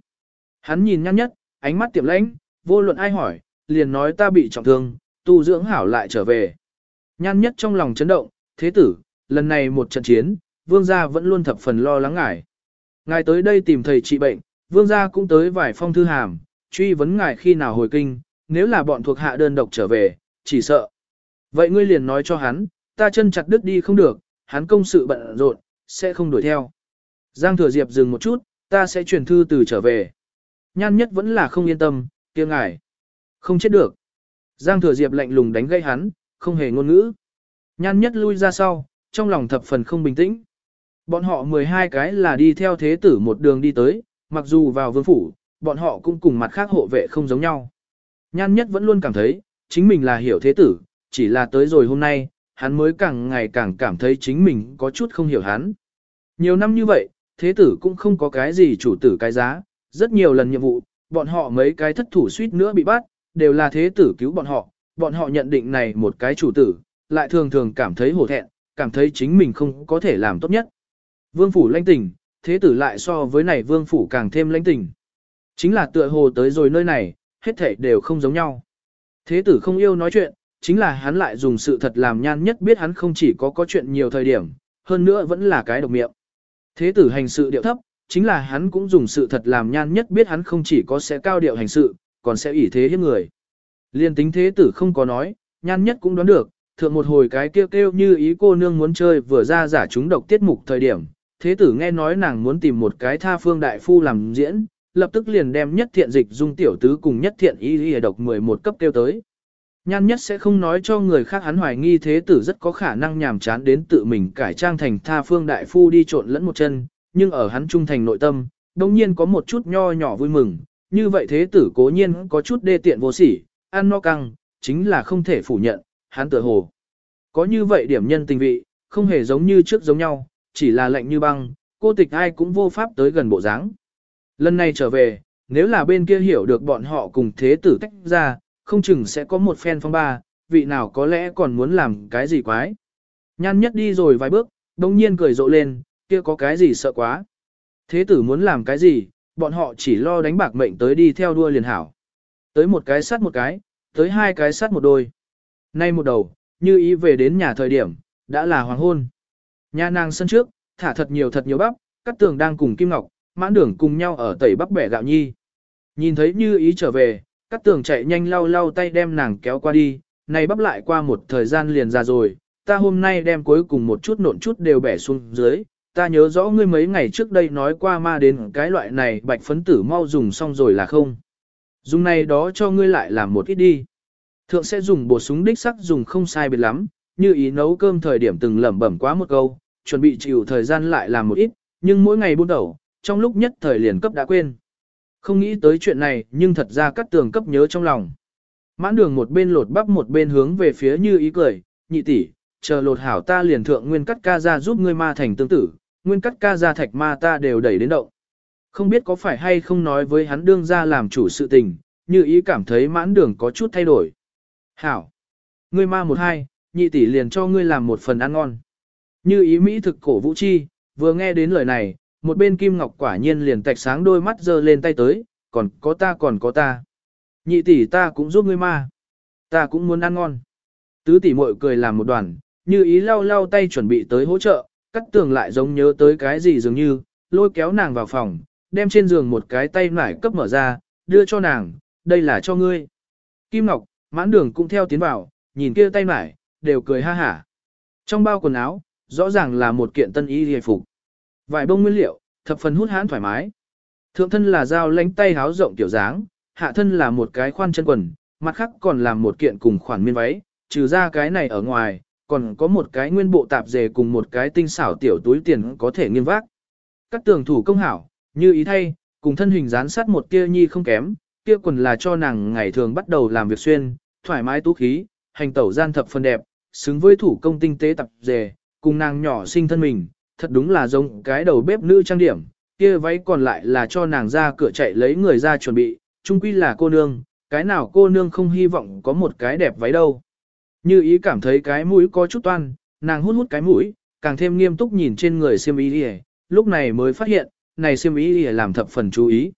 Hắn nhìn nhan nhất, ánh mắt tiệm lãnh, vô luận ai hỏi, liền nói ta bị trọng thương, tu dưỡng hảo lại trở về. Nhan nhất trong lòng chấn động, thế tử, lần này một trận chiến, vương gia vẫn luôn thập phần lo lắng ngài. Ngài tới đây tìm thầy trị bệnh, vương gia cũng tới vài phong thư hàm, truy vấn ngài khi nào hồi kinh, nếu là bọn thuộc hạ đơn độc trở về, chỉ sợ. Vậy ngươi liền nói cho hắn, ta chân chặt đứt đi không được, hắn công sự bận rộn, sẽ không đuổi theo. Giang thừa diệp dừng một chút, ta sẽ truyền thư từ trở về. Nhan nhất vẫn là không yên tâm, kia ngài. Không chết được. Giang thừa diệp lạnh lùng đánh gây hắn, không hề ngôn ngữ. Nhan nhất lui ra sau, trong lòng thập phần không bình tĩnh. Bọn họ 12 cái là đi theo thế tử một đường đi tới, mặc dù vào vương phủ, bọn họ cũng cùng mặt khác hộ vệ không giống nhau. Nhan nhất vẫn luôn cảm thấy, chính mình là hiểu thế tử, chỉ là tới rồi hôm nay, hắn mới càng ngày càng cảm thấy chính mình có chút không hiểu hắn. Nhiều năm như vậy, thế tử cũng không có cái gì chủ tử cái giá, rất nhiều lần nhiệm vụ, bọn họ mấy cái thất thủ suýt nữa bị bắt, đều là thế tử cứu bọn họ, bọn họ nhận định này một cái chủ tử, lại thường thường cảm thấy hổ thẹn, cảm thấy chính mình không có thể làm tốt nhất. Vương phủ lãnh tình, thế tử lại so với này vương phủ càng thêm lãnh tình. Chính là tựa hồ tới rồi nơi này, hết thảy đều không giống nhau. Thế tử không yêu nói chuyện, chính là hắn lại dùng sự thật làm nhan nhất biết hắn không chỉ có có chuyện nhiều thời điểm, hơn nữa vẫn là cái độc miệng. Thế tử hành sự điệu thấp, chính là hắn cũng dùng sự thật làm nhan nhất biết hắn không chỉ có sẽ cao điệu hành sự, còn sẽ ủy thế hiếp người. Liên tính thế tử không có nói, nhan nhất cũng đoán được, thượng một hồi cái kêu kêu như ý cô nương muốn chơi vừa ra giả chúng độc tiết mục thời điểm, thế tử nghe nói nàng muốn tìm một cái tha phương đại phu làm diễn, lập tức liền đem nhất thiện dịch dung tiểu tứ cùng nhất thiện y y độc 11 cấp kêu tới. Nhan nhất sẽ không nói cho người khác hắn hoài nghi thế tử rất có khả năng nhàm chán đến tự mình cải trang thành tha phương đại phu đi trộn lẫn một chân, nhưng ở hắn trung thành nội tâm, đồng nhiên có một chút nho nhỏ vui mừng, như vậy thế tử cố nhiên có chút đê tiện vô sỉ, ăn no căng, chính là không thể phủ nhận, hắn tự hồ. Có như vậy điểm nhân tình vị, không hề giống như trước giống nhau, chỉ là lạnh như băng, cô tịch ai cũng vô pháp tới gần bộ dáng. Lần này trở về, nếu là bên kia hiểu được bọn họ cùng thế tử tách ra, không chừng sẽ có một phen phong ba, vị nào có lẽ còn muốn làm cái gì quái. Nhan nhất đi rồi vài bước, đông nhiên cười rộ lên, kia có cái gì sợ quá. Thế tử muốn làm cái gì, bọn họ chỉ lo đánh bạc mệnh tới đi theo đua liền hảo. Tới một cái sắt một cái, tới hai cái sắt một đôi. Nay một đầu, như ý về đến nhà thời điểm, đã là hoàng hôn. Nhà nàng sân trước, thả thật nhiều thật nhiều bắp, các tường đang cùng Kim Ngọc, mãn đường cùng nhau ở tẩy bắp bẻ gạo nhi. Nhìn thấy như ý trở về, các tường chạy nhanh lau lau tay đem nàng kéo qua đi, này bắp lại qua một thời gian liền ra rồi, ta hôm nay đem cuối cùng một chút nộn chút đều bẻ xuống dưới, ta nhớ rõ ngươi mấy ngày trước đây nói qua ma đến cái loại này bạch phấn tử mau dùng xong rồi là không. Dùng này đó cho ngươi lại làm một ít đi. Thượng sẽ dùng bột súng đích sắc dùng không sai biệt lắm, như ý nấu cơm thời điểm từng lẩm bẩm quá một câu, chuẩn bị chịu thời gian lại làm một ít, nhưng mỗi ngày buôn đầu, trong lúc nhất thời liền cấp đã quên. Không nghĩ tới chuyện này nhưng thật ra cắt tường cấp nhớ trong lòng. Mãn đường một bên lột bắp một bên hướng về phía như ý cười, nhị tỷ, chờ lột hảo ta liền thượng nguyên cắt ca ra giúp ngươi ma thành tương tử, nguyên cắt ca ra thạch ma ta đều đẩy đến động. Không biết có phải hay không nói với hắn đương ra làm chủ sự tình, như ý cảm thấy mãn đường có chút thay đổi. Hảo! Ngươi ma một hai, nhị tỷ liền cho ngươi làm một phần ăn ngon. Như ý Mỹ thực cổ vũ chi, vừa nghe đến lời này, một bên Kim Ngọc quả nhiên liền tạch sáng đôi mắt giơ lên tay tới, còn có ta còn có ta. Nhị tỷ ta cũng giúp ngươi ma. Ta cũng muốn ăn ngon. Tứ tỷ muội cười làm một đoàn, như ý lau lau tay chuẩn bị tới hỗ trợ, cắt tường lại giống nhớ tới cái gì dường như, lôi kéo nàng vào phòng, đem trên giường một cái tay nải cấp mở ra, đưa cho nàng, đây là cho ngươi. Kim Ngọc, mãn đường cũng theo tiến vào, nhìn kia tay nải, đều cười ha hả. Trong bao quần áo, rõ ràng là một kiện tân y hề phục. Vải bông nguyên liệu, thập phần hút hãn thoải mái. Thượng thân là dao lánh tay háo rộng tiểu dáng, hạ thân là một cái khoan chân quần, mặt khác còn là một kiện cùng khoản miên váy, trừ ra cái này ở ngoài, còn có một cái nguyên bộ tạp dề cùng một cái tinh xảo tiểu túi tiền có thể nghiêng vác. Các tường thủ công hảo, như ý thay, cùng thân hình dán sát một tia nhi không kém, kia quần là cho nàng ngày thường bắt đầu làm việc xuyên, thoải mái tú khí, hành tẩu gian thập phần đẹp, xứng với thủ công tinh tế tập dề, cùng nàng nhỏ sinh thân mình, thật đúng là giống cái đầu bếp nữ trang điểm, kia váy còn lại là cho nàng ra cửa chạy lấy người ra chuẩn bị, chung quy là cô nương, cái nào cô nương không hy vọng có một cái đẹp váy đâu. Như ý cảm thấy cái mũi có chút toan, nàng hút hút cái mũi, càng thêm nghiêm túc nhìn trên người siêm ý đi lúc này mới phát hiện, này siêm ý đi làm thập phần chú ý.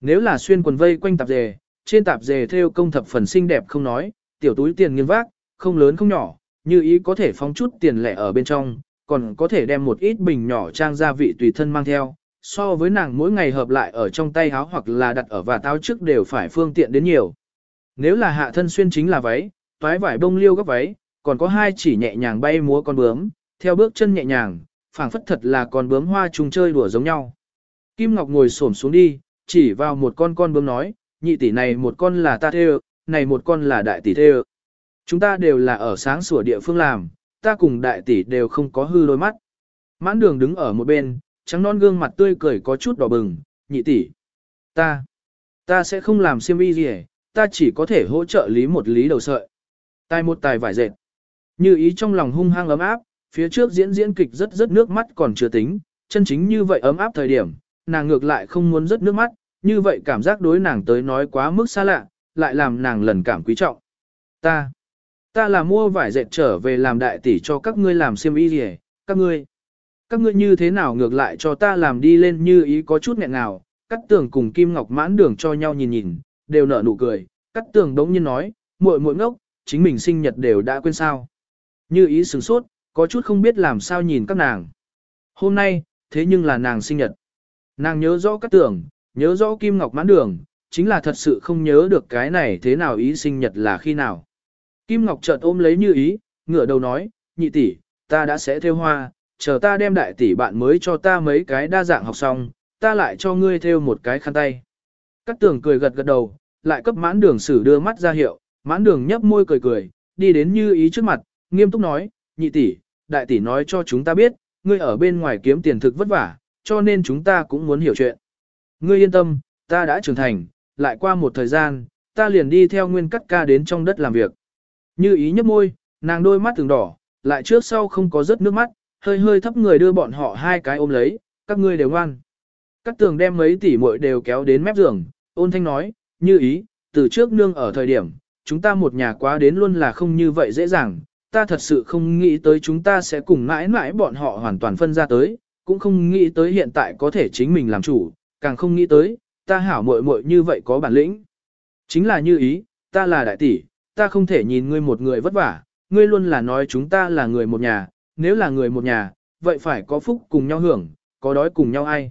Nếu là xuyên quần vây quanh tạp dề, trên tạp dề theo công thập phần xinh đẹp không nói, tiểu túi tiền nghiêng vác, không lớn không nhỏ, như ý có thể phóng chút tiền lẻ ở bên trong, còn có thể đem một ít bình nhỏ trang gia vị tùy thân mang theo, so với nàng mỗi ngày hợp lại ở trong tay áo hoặc là đặt ở và táo trước đều phải phương tiện đến nhiều. Nếu là hạ thân xuyên chính là váy, toái vải bông liêu góc váy, còn có hai chỉ nhẹ nhàng bay múa con bướm, theo bước chân nhẹ nhàng, phảng phất thật là con bướm hoa trùng chơi đùa giống nhau. Kim Ngọc ngồi xổm xuống đi, chỉ vào một con con bướm nói, nhị tỷ này một con là ta thê này một con là đại tỷ thê Chúng ta đều là ở sáng sủa địa phương làm, ta cùng đại tỷ đều không có hư đôi mắt. Mãn đường đứng ở một bên, trắng non gương mặt tươi cười có chút đỏ bừng, nhị tỷ. Ta, ta sẽ không làm xiêm y gì hết, ta chỉ có thể hỗ trợ lý một lý đầu sợi. Tài một tài vải dệt. Như ý trong lòng hung hăng ấm áp, phía trước diễn diễn kịch rất rất nước mắt còn chưa tính, chân chính như vậy ấm áp thời điểm, nàng ngược lại không muốn rất nước mắt, như vậy cảm giác đối nàng tới nói quá mức xa lạ, lại làm nàng lần cảm quý trọng. Ta, ta là mua vải dệt trở về làm đại tỷ cho các ngươi làm xiêm y gì các ngươi. Các ngươi như thế nào ngược lại cho ta làm đi lên như ý có chút nghẹn nào, cắt tường cùng Kim Ngọc mãn đường cho nhau nhìn nhìn, đều nở nụ cười, cắt tường đống nhiên nói, muội muội ngốc, chính mình sinh nhật đều đã quên sao. Như ý sửng sốt, có chút không biết làm sao nhìn các nàng. Hôm nay, thế nhưng là nàng sinh nhật. Nàng nhớ rõ các tưởng, nhớ rõ Kim Ngọc mãn đường, chính là thật sự không nhớ được cái này thế nào ý sinh nhật là khi nào. Kim Ngọc chợt ôm lấy như ý, ngửa đầu nói, nhị tỷ, ta đã sẽ theo hoa, chờ ta đem đại tỷ bạn mới cho ta mấy cái đa dạng học xong, ta lại cho ngươi theo một cái khăn tay. Cát tường cười gật gật đầu, lại cấp mãn đường sử đưa mắt ra hiệu, mãn đường nhấp môi cười cười, đi đến như ý trước mặt, nghiêm túc nói, nhị tỷ, đại tỷ nói cho chúng ta biết, ngươi ở bên ngoài kiếm tiền thực vất vả, cho nên chúng ta cũng muốn hiểu chuyện. Ngươi yên tâm, ta đã trưởng thành, lại qua một thời gian, ta liền đi theo nguyên cắt ca đến trong đất làm việc. Như ý nhấp môi, nàng đôi mắt từng đỏ, lại trước sau không có rớt nước mắt, hơi hơi thấp người đưa bọn họ hai cái ôm lấy, các ngươi đều ngoan. Các tường đem mấy tỷ muội đều kéo đến mép giường, ôn thanh nói, như ý, từ trước nương ở thời điểm, chúng ta một nhà quá đến luôn là không như vậy dễ dàng, ta thật sự không nghĩ tới chúng ta sẽ cùng mãi mãi bọn họ hoàn toàn phân ra tới, cũng không nghĩ tới hiện tại có thể chính mình làm chủ, càng không nghĩ tới, ta hảo muội muội như vậy có bản lĩnh. Chính là như ý, ta là đại tỷ, ta không thể nhìn ngươi một người vất vả, ngươi luôn là nói chúng ta là người một nhà, nếu là người một nhà, vậy phải có phúc cùng nhau hưởng, có đói cùng nhau ai.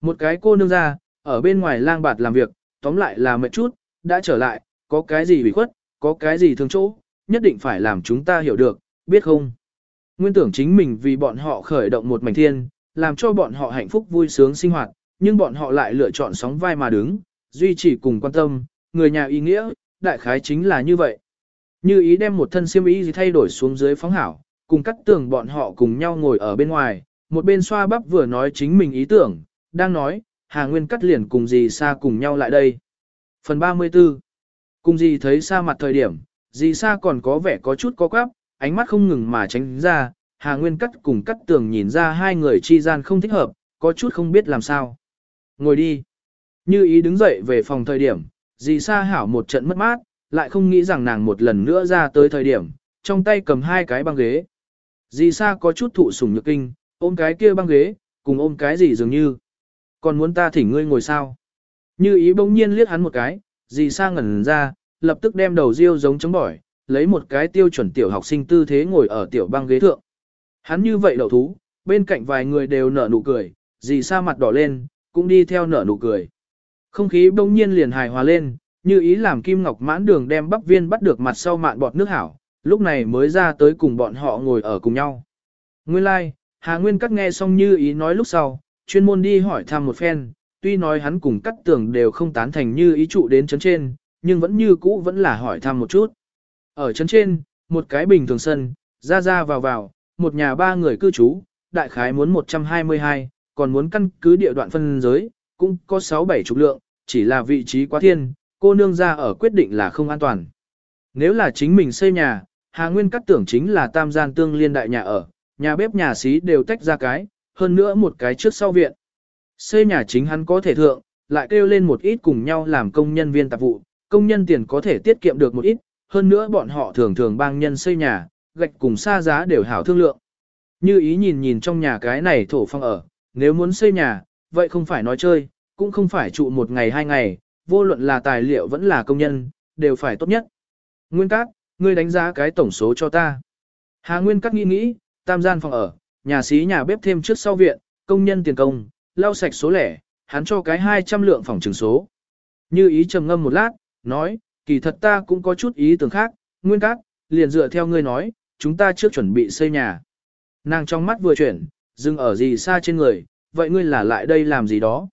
Một cái cô nương ra, ở bên ngoài lang bạt làm việc, tóm lại là mệt chút, đã trở lại, có cái gì bị khuất, có cái gì thương chỗ, nhất định phải làm chúng ta hiểu được, biết không? Nguyên tưởng chính mình vì bọn họ khởi động một mảnh thiên, làm cho bọn họ hạnh phúc vui sướng sinh hoạt, nhưng bọn họ lại lựa chọn sóng vai mà đứng, duy trì cùng quan tâm, người nhà ý nghĩa, đại khái chính là như vậy. Như ý đem một thân xiêm y gì thay đổi xuống dưới phóng hảo, cùng cắt tường bọn họ cùng nhau ngồi ở bên ngoài, một bên xoa bắp vừa nói chính mình ý tưởng, đang nói, Hà Nguyên cắt liền cùng dì xa cùng nhau lại đây. Phần 34 Cùng dì thấy xa mặt thời điểm, dì xa còn có vẻ có chút có quáp, ánh mắt không ngừng mà tránh ra, Hà Nguyên cắt cùng cắt tường nhìn ra hai người chi gian không thích hợp, có chút không biết làm sao. Ngồi đi. Như ý đứng dậy về phòng thời điểm, dì Sa hảo một trận mất mát, lại không nghĩ rằng nàng một lần nữa ra tới thời điểm, trong tay cầm hai cái băng ghế. Dì Sa có chút thụ sủng nhược kinh, ôm cái kia băng ghế, cùng ôm cái gì dường như. Còn muốn ta thỉnh ngươi ngồi sao? Như ý bỗng nhiên liếc hắn một cái, dì sa ngẩn ra, lập tức đem đầu riêu giống chống bỏi, lấy một cái tiêu chuẩn tiểu học sinh tư thế ngồi ở tiểu băng ghế thượng. Hắn như vậy đậu thú, bên cạnh vài người đều nở nụ cười, dì sa mặt đỏ lên, cũng đi theo nở nụ cười. Không khí bỗng nhiên liền hài hòa lên, như ý làm Kim Ngọc mãn đường đem bắp viên bắt được mặt sau mạn bọt nước hảo, lúc này mới ra tới cùng bọn họ ngồi ở cùng nhau. Nguyên lai, like, Hà Nguyên cắt nghe xong như ý nói lúc sau, chuyên môn đi hỏi thăm một phen, tuy nói hắn cùng cắt tường đều không tán thành như ý trụ đến chấn trên, nhưng vẫn như cũ vẫn là hỏi thăm một chút. Ở chấn trên, một cái bình thường sân, ra ra vào vào, một nhà ba người cư trú, đại khái muốn 122, còn muốn căn cứ địa đoạn phân giới, cũng có 6-7 chục lượng, chỉ là vị trí quá thiên, cô nương ra ở quyết định là không an toàn. Nếu là chính mình xây nhà, Hà Nguyên cắt tưởng chính là tam gian tương liên đại nhà ở, nhà bếp nhà xí đều tách ra cái, hơn nữa một cái trước sau viện. Xây nhà chính hắn có thể thượng, lại kêu lên một ít cùng nhau làm công nhân viên tạp vụ, công nhân tiền có thể tiết kiệm được một ít, hơn nữa bọn họ thường thường bang nhân xây nhà, gạch cùng xa giá đều hảo thương lượng. Như ý nhìn nhìn trong nhà cái này thổ phong ở, nếu muốn xây nhà, vậy không phải nói chơi, cũng không phải trụ một ngày hai ngày, vô luận là tài liệu vẫn là công nhân, đều phải tốt nhất. Nguyên Cát, ngươi đánh giá cái tổng số cho ta. Hà Nguyên Cát nghĩ nghĩ, tam gian phòng ở, nhà xí nhà bếp thêm trước sau viện, công nhân tiền công, lau sạch số lẻ, hắn cho cái 200 lượng phòng trường số. Như ý trầm ngâm một lát, nói, kỳ thật ta cũng có chút ý tưởng khác, Nguyên Cát, liền dựa theo ngươi nói, chúng ta trước chuẩn bị xây nhà. Nàng trong mắt vừa chuyển, dừng ở gì xa trên người, vậy ngươi là lại đây làm gì đó?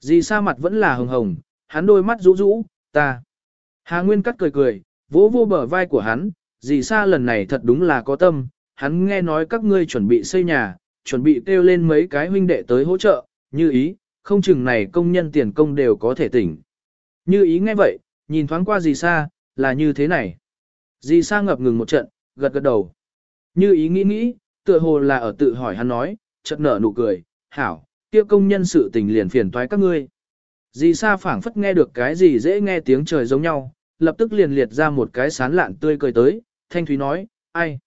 Dì sa mặt vẫn là hồng hồng, hắn đôi mắt rũ rũ, ta. Hà Nguyên cắt cười cười, vỗ vô bờ vai của hắn, dì sa lần này thật đúng là có tâm, hắn nghe nói các ngươi chuẩn bị xây nhà, chuẩn bị kêu lên mấy cái huynh đệ tới hỗ trợ, như ý, không chừng này công nhân tiền công đều có thể tỉnh. Như ý nghe vậy, nhìn thoáng qua dì sa, là như thế này. Dì Sa ngập ngừng một trận, gật gật đầu. Như ý nghĩ nghĩ, tựa hồ là ở tự hỏi hắn nói, chợt nở nụ cười, hảo, kia công nhân sự tình liền phiền toái các ngươi. Dì Sa phảng phất nghe được cái gì dễ nghe tiếng trời giống nhau, lập tức liền liệt ra một cái sán lạn tươi cười tới, thanh thúy nói, ai.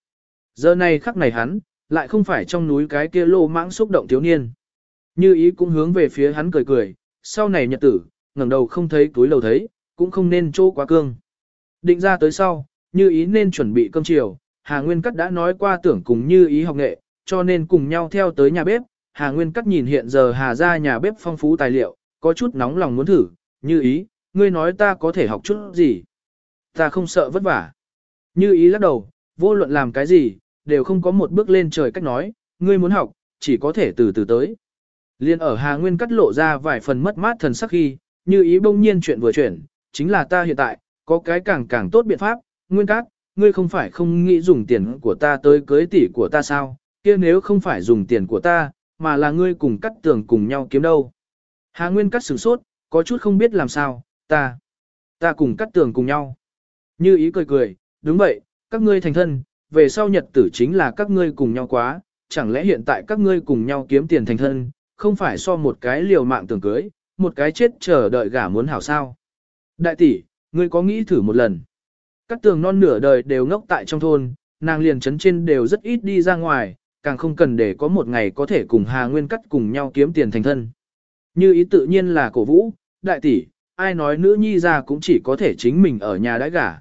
Giờ này khắc này hắn, lại không phải trong núi cái kia lô mãng xúc động thiếu niên. Như ý cũng hướng về phía hắn cười cười, sau này nhật tử, ngẩng đầu không thấy túi lầu thấy, cũng không nên trô quá cương. Định ra tới sau, như ý nên chuẩn bị cơm chiều, Hà Nguyên Cắt đã nói qua tưởng cùng như ý học nghệ, cho nên cùng nhau theo tới nhà bếp. Hà Nguyên Cắt nhìn hiện giờ Hà ra nhà bếp phong phú tài liệu, có chút nóng lòng muốn thử, như ý, ngươi nói ta có thể học chút gì. Ta không sợ vất vả. Như ý lắc đầu, vô luận làm cái gì, đều không có một bước lên trời cách nói, ngươi muốn học, chỉ có thể từ từ tới. Liên ở Hà Nguyên cắt lộ ra vài phần mất mát thần sắc khi, như ý bỗng nhiên chuyện vừa chuyển, chính là ta hiện tại, có cái càng càng tốt biện pháp, Nguyên cắt, ngươi không phải không nghĩ dùng tiền của ta tới cưới tỷ của ta sao, kia nếu không phải dùng tiền của ta, mà là ngươi cùng cắt tường cùng nhau kiếm đâu. Hà Nguyên cắt sửng sốt, có chút không biết làm sao, ta, ta cùng cắt tường cùng nhau. Như ý cười cười, đúng vậy, các ngươi thành thân, về sau nhật tử chính là các ngươi cùng nhau quá, chẳng lẽ hiện tại các ngươi cùng nhau kiếm tiền thành thân, không phải so một cái liều mạng tưởng cưới, một cái chết chờ đợi gả muốn hảo sao. Đại tỷ, ngươi có nghĩ thử một lần. Các tường non nửa đời đều ngốc tại trong thôn, nàng liền chấn trên đều rất ít đi ra ngoài, càng không cần để có một ngày có thể cùng Hà Nguyên cắt cùng nhau kiếm tiền thành thân. Như ý tự nhiên là cổ vũ, đại tỷ, ai nói nữ nhi ra cũng chỉ có thể chính mình ở nhà đãi gả.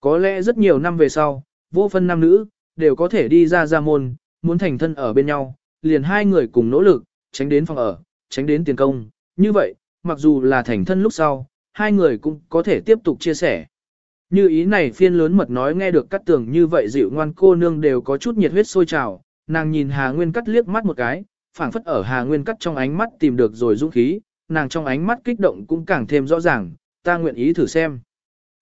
Có lẽ rất nhiều năm về sau, vô phân nam nữ, đều có thể đi ra ra môn, muốn thành thân ở bên nhau, liền hai người cùng nỗ lực, tránh đến phòng ở, tránh đến tiền công. Như vậy, mặc dù là thành thân lúc sau, hai người cũng có thể tiếp tục chia sẻ. Như ý này phiên lớn mật nói nghe được cắt tường như vậy dịu ngoan cô nương đều có chút nhiệt huyết sôi trào, nàng nhìn Hà Nguyên cắt liếc mắt một cái, phảng phất ở Hà Nguyên cắt trong ánh mắt tìm được rồi dũng khí, nàng trong ánh mắt kích động cũng càng thêm rõ ràng, ta nguyện ý thử xem.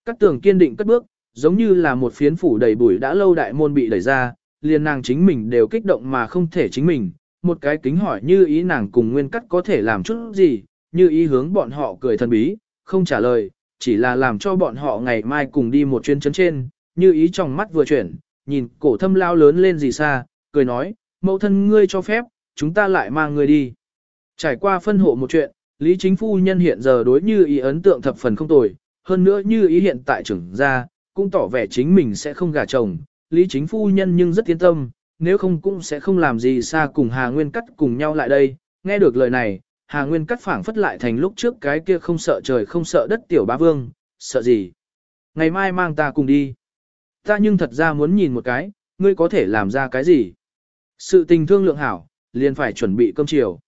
Cắt tường kiên định cất bước, giống như là một phiến phủ đầy bụi đã lâu đại môn bị đẩy ra, liền nàng chính mình đều kích động mà không thể chính mình, một cái kính hỏi như ý nàng cùng nguyên cắt có thể làm chút gì, như ý hướng bọn họ cười thần bí, không trả lời, chỉ là làm cho bọn họ ngày mai cùng đi một chuyến chấn trên, như ý trong mắt vừa chuyển, nhìn cổ thâm lao lớn lên gì xa, cười nói, mẫu thân ngươi cho phép, chúng ta lại mang ngươi đi. Trải qua phân hộ một chuyện, Lý Chính Phu Nhân hiện giờ đối như ý ấn tượng thập phần không tồi, hơn nữa như ý hiện tại trưởng gia cũng tỏ vẻ chính mình sẽ không gả chồng, Lý Chính Phu Nhân nhưng rất yên tâm, nếu không cũng sẽ không làm gì xa cùng Hà Nguyên Cắt cùng nhau lại đây. Nghe được lời này, Hà Nguyên Cắt phảng phất lại thành lúc trước cái kia không sợ trời không sợ đất tiểu bá vương, sợ gì. Ngày mai mang ta cùng đi. Ta nhưng thật ra muốn nhìn một cái, ngươi có thể làm ra cái gì. Sự tình thương lượng hảo, liền phải chuẩn bị cơm chiều.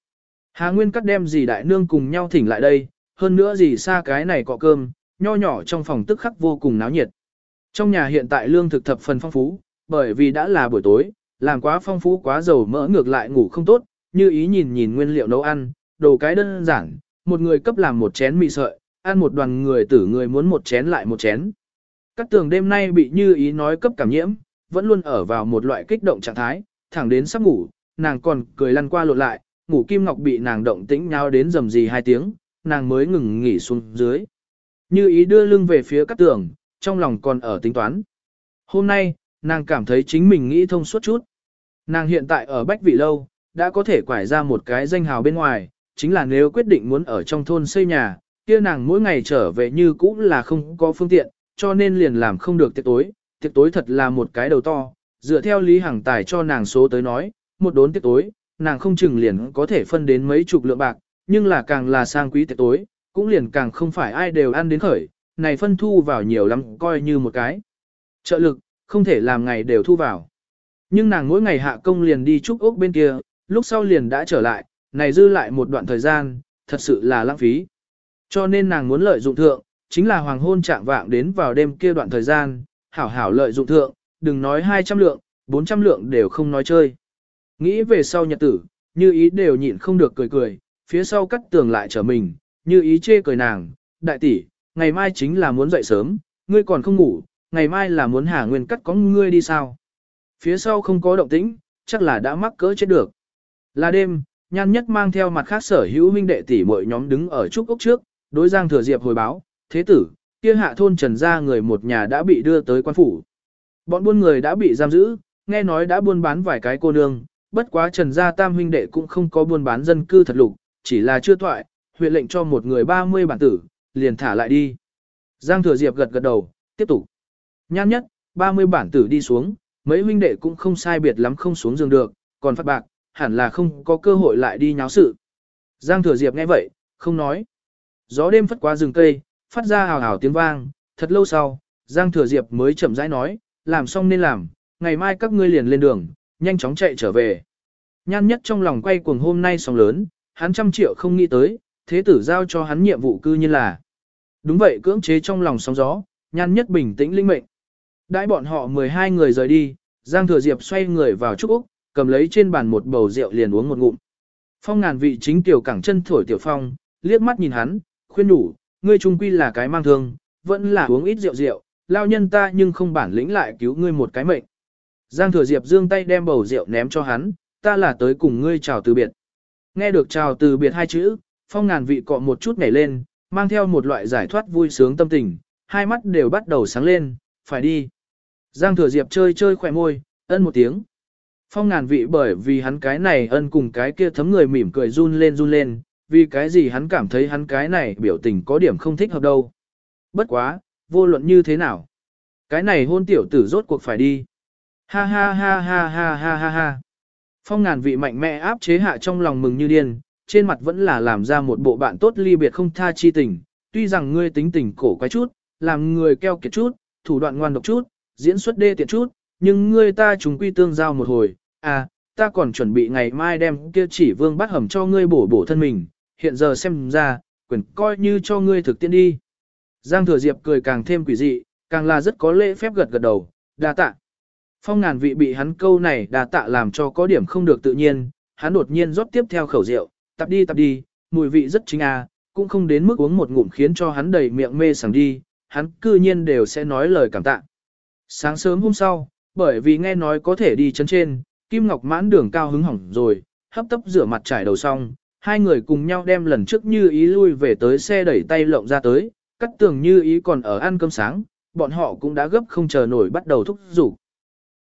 Hà Nguyên Cắt đem dì đại nương cùng nhau thỉnh lại đây, hơn nữa dì xa cái này cọ cơm, nho nhỏ trong phòng tức khắc vô cùng náo nhiệt. Trong nhà hiện tại lương thực thập phần phong phú, bởi vì đã là buổi tối, làm quá phong phú quá dầu mỡ ngược lại ngủ không tốt, như ý nhìn nhìn nguyên liệu nấu ăn, đồ cái đơn giản, một người cấp làm một chén mì sợi, ăn một đoàn người tử người muốn một chén lại một chén. Các tường đêm nay bị như ý nói cấp cảm nhiễm, vẫn luôn ở vào một loại kích động trạng thái, thẳng đến sắp ngủ, nàng còn cười lăn qua lộn lại, ngủ kim ngọc bị nàng động tĩnh nhau đến rầm rì hai tiếng, nàng mới ngừng nghỉ xuống dưới. Như ý đưa lưng về phía các tường, trong lòng còn ở tính toán. Hôm nay, nàng cảm thấy chính mình nghĩ thông suốt chút. Nàng hiện tại ở Bách Vị Lâu, đã có thể quải ra một cái danh hào bên ngoài, chính là nếu quyết định muốn ở trong thôn xây nhà, kia nàng mỗi ngày trở về như cũ là không có phương tiện, cho nên liền làm không được tiệc tối. Tiệc tối thật là một cái đầu to, dựa theo Lý Hằng Tài cho nàng số tới nói, một đốn tiệc tối, nàng không chừng liền có thể phân đến mấy chục lượng bạc, nhưng là càng là sang quý tiệc tối, cũng liền càng không phải ai đều ăn đến khởi, này phân thu vào nhiều lắm coi như một cái. Trợ lực, không thể làm ngày đều thu vào. Nhưng nàng mỗi ngày hạ công liền đi trúc ốc bên kia, lúc sau liền đã trở lại, này dư lại một đoạn thời gian, thật sự là lãng phí. Cho nên nàng muốn lợi dụng thượng, chính là hoàng hôn trạng vạng đến vào đêm kia đoạn thời gian, hảo hảo lợi dụng thượng, đừng nói 200 lượng, 400 lượng đều không nói chơi. Nghĩ về sau nhật tử, như ý đều nhịn không được cười cười, phía sau cắt tường lại trở mình, như ý chê cười nàng, đại tỷ, ngày mai chính là muốn dậy sớm, ngươi còn không ngủ, ngày mai là muốn Hà Nguyên cắt có ngươi đi sao? Phía sau không có động tĩnh, chắc là đã mắc cỡ chết được. Là đêm, nhan nhất mang theo mặt khác sở hữu huynh đệ tỷ mọi nhóm đứng ở trúc ốc trước, đối Giang Thừa Diệp hồi báo, thế tử, kia hạ thôn trần gia người một nhà đã bị đưa tới quan phủ. Bọn buôn người đã bị giam giữ, nghe nói đã buôn bán vài cái cô nương, bất quá trần gia tam huynh đệ cũng không có buôn bán dân cư thật lục, chỉ là chưa thoại, huyện lệnh cho một người 30 bản tử, liền thả lại đi. Giang Thừa Diệp gật gật đầu, tiếp tục. Nhan nhất, 30 bản tử đi xuống, mấy huynh đệ cũng không sai biệt lắm không xuống giường được, còn phát bạc, hẳn là không có cơ hội lại đi nháo sự. Giang Thừa Diệp nghe vậy, không nói. Gió đêm phất qua rừng cây, phát ra hào hào tiếng vang, thật lâu sau, Giang Thừa Diệp mới chậm rãi nói, làm xong nên làm, ngày mai các ngươi liền lên đường, nhanh chóng chạy trở về. Nhan nhất trong lòng quay cuồng hôm nay sóng lớn, hắn trăm triệu không nghĩ tới, thế tử giao cho hắn nhiệm vụ cư nhiên là. Đúng vậy cưỡng chế trong lòng sóng gió, nhan nhất bình tĩnh linh mệnh. Đãi bọn họ 12 người rời đi, Giang Thừa Diệp xoay người vào trúc Úc, cầm lấy trên bàn một bầu rượu liền uống một ngụm. Phong ngàn vị chính tiểu cẳng chân thổi tiểu phong, liếc mắt nhìn hắn, khuyên đủ, ngươi trung quy là cái mang thương, vẫn là uống ít rượu rượu, lao nhân ta nhưng không bản lĩnh lại cứu ngươi một cái mệnh. Giang Thừa Diệp dương tay đem bầu rượu ném cho hắn, ta là tới cùng ngươi chào từ biệt. Nghe được chào từ biệt hai chữ, phong ngàn vị cọ một chút nhảy lên, mang theo một loại giải thoát vui sướng tâm tình, hai mắt đều bắt đầu sáng lên, phải đi. Giang Thừa Diệp chơi chơi khỏe môi, ân một tiếng. Phong ngàn vị bởi vì hắn cái này ân cùng cái kia thấm người mỉm cười run lên run lên, vì cái gì hắn cảm thấy hắn cái này biểu tình có điểm không thích hợp đâu. Bất quá, vô luận như thế nào. Cái này hôn tiểu tử rốt cuộc phải đi. Ha ha ha ha ha ha ha ha. Phong ngàn vị mạnh mẽ áp chế hạ trong lòng mừng như điên, trên mặt vẫn là làm ra một bộ bạn tốt ly biệt không tha chi tình. Tuy rằng ngươi tính tình cổ quái chút, làm người keo kiệt chút, thủ đoạn ngoan độc chút, diễn xuất đê tiện chút, nhưng ngươi ta chúng quy tương giao một hồi, à, ta còn chuẩn bị ngày mai đem kia chỉ vương bắt hầm cho ngươi bổ bổ thân mình, hiện giờ xem ra, quyền coi như cho ngươi thực tiễn đi. Giang Thừa Diệp cười càng thêm quỷ dị, càng là rất có lễ phép gật gật đầu, đa tạ. Phong ngàn vị bị hắn câu này đa tạ làm cho có điểm không được tự nhiên, hắn đột nhiên rót tiếp theo khẩu rượu, tập đi tập đi, mùi vị rất chính à, cũng không đến mức uống một ngụm khiến cho hắn đầy miệng mê sảng đi, hắn cư nhiên đều sẽ nói lời cảm tạ. Sáng sớm hôm sau, bởi vì nghe nói có thể đi chân trên, Kim Ngọc mãn đường cao hứng hỏng rồi, hấp tấp rửa mặt trải đầu xong, hai người cùng nhau đem lần trước như ý lui về tới xe đẩy tay lộng ra tới, cắt tường như ý còn ở ăn cơm sáng, bọn họ cũng đã gấp không chờ nổi bắt đầu thúc giục.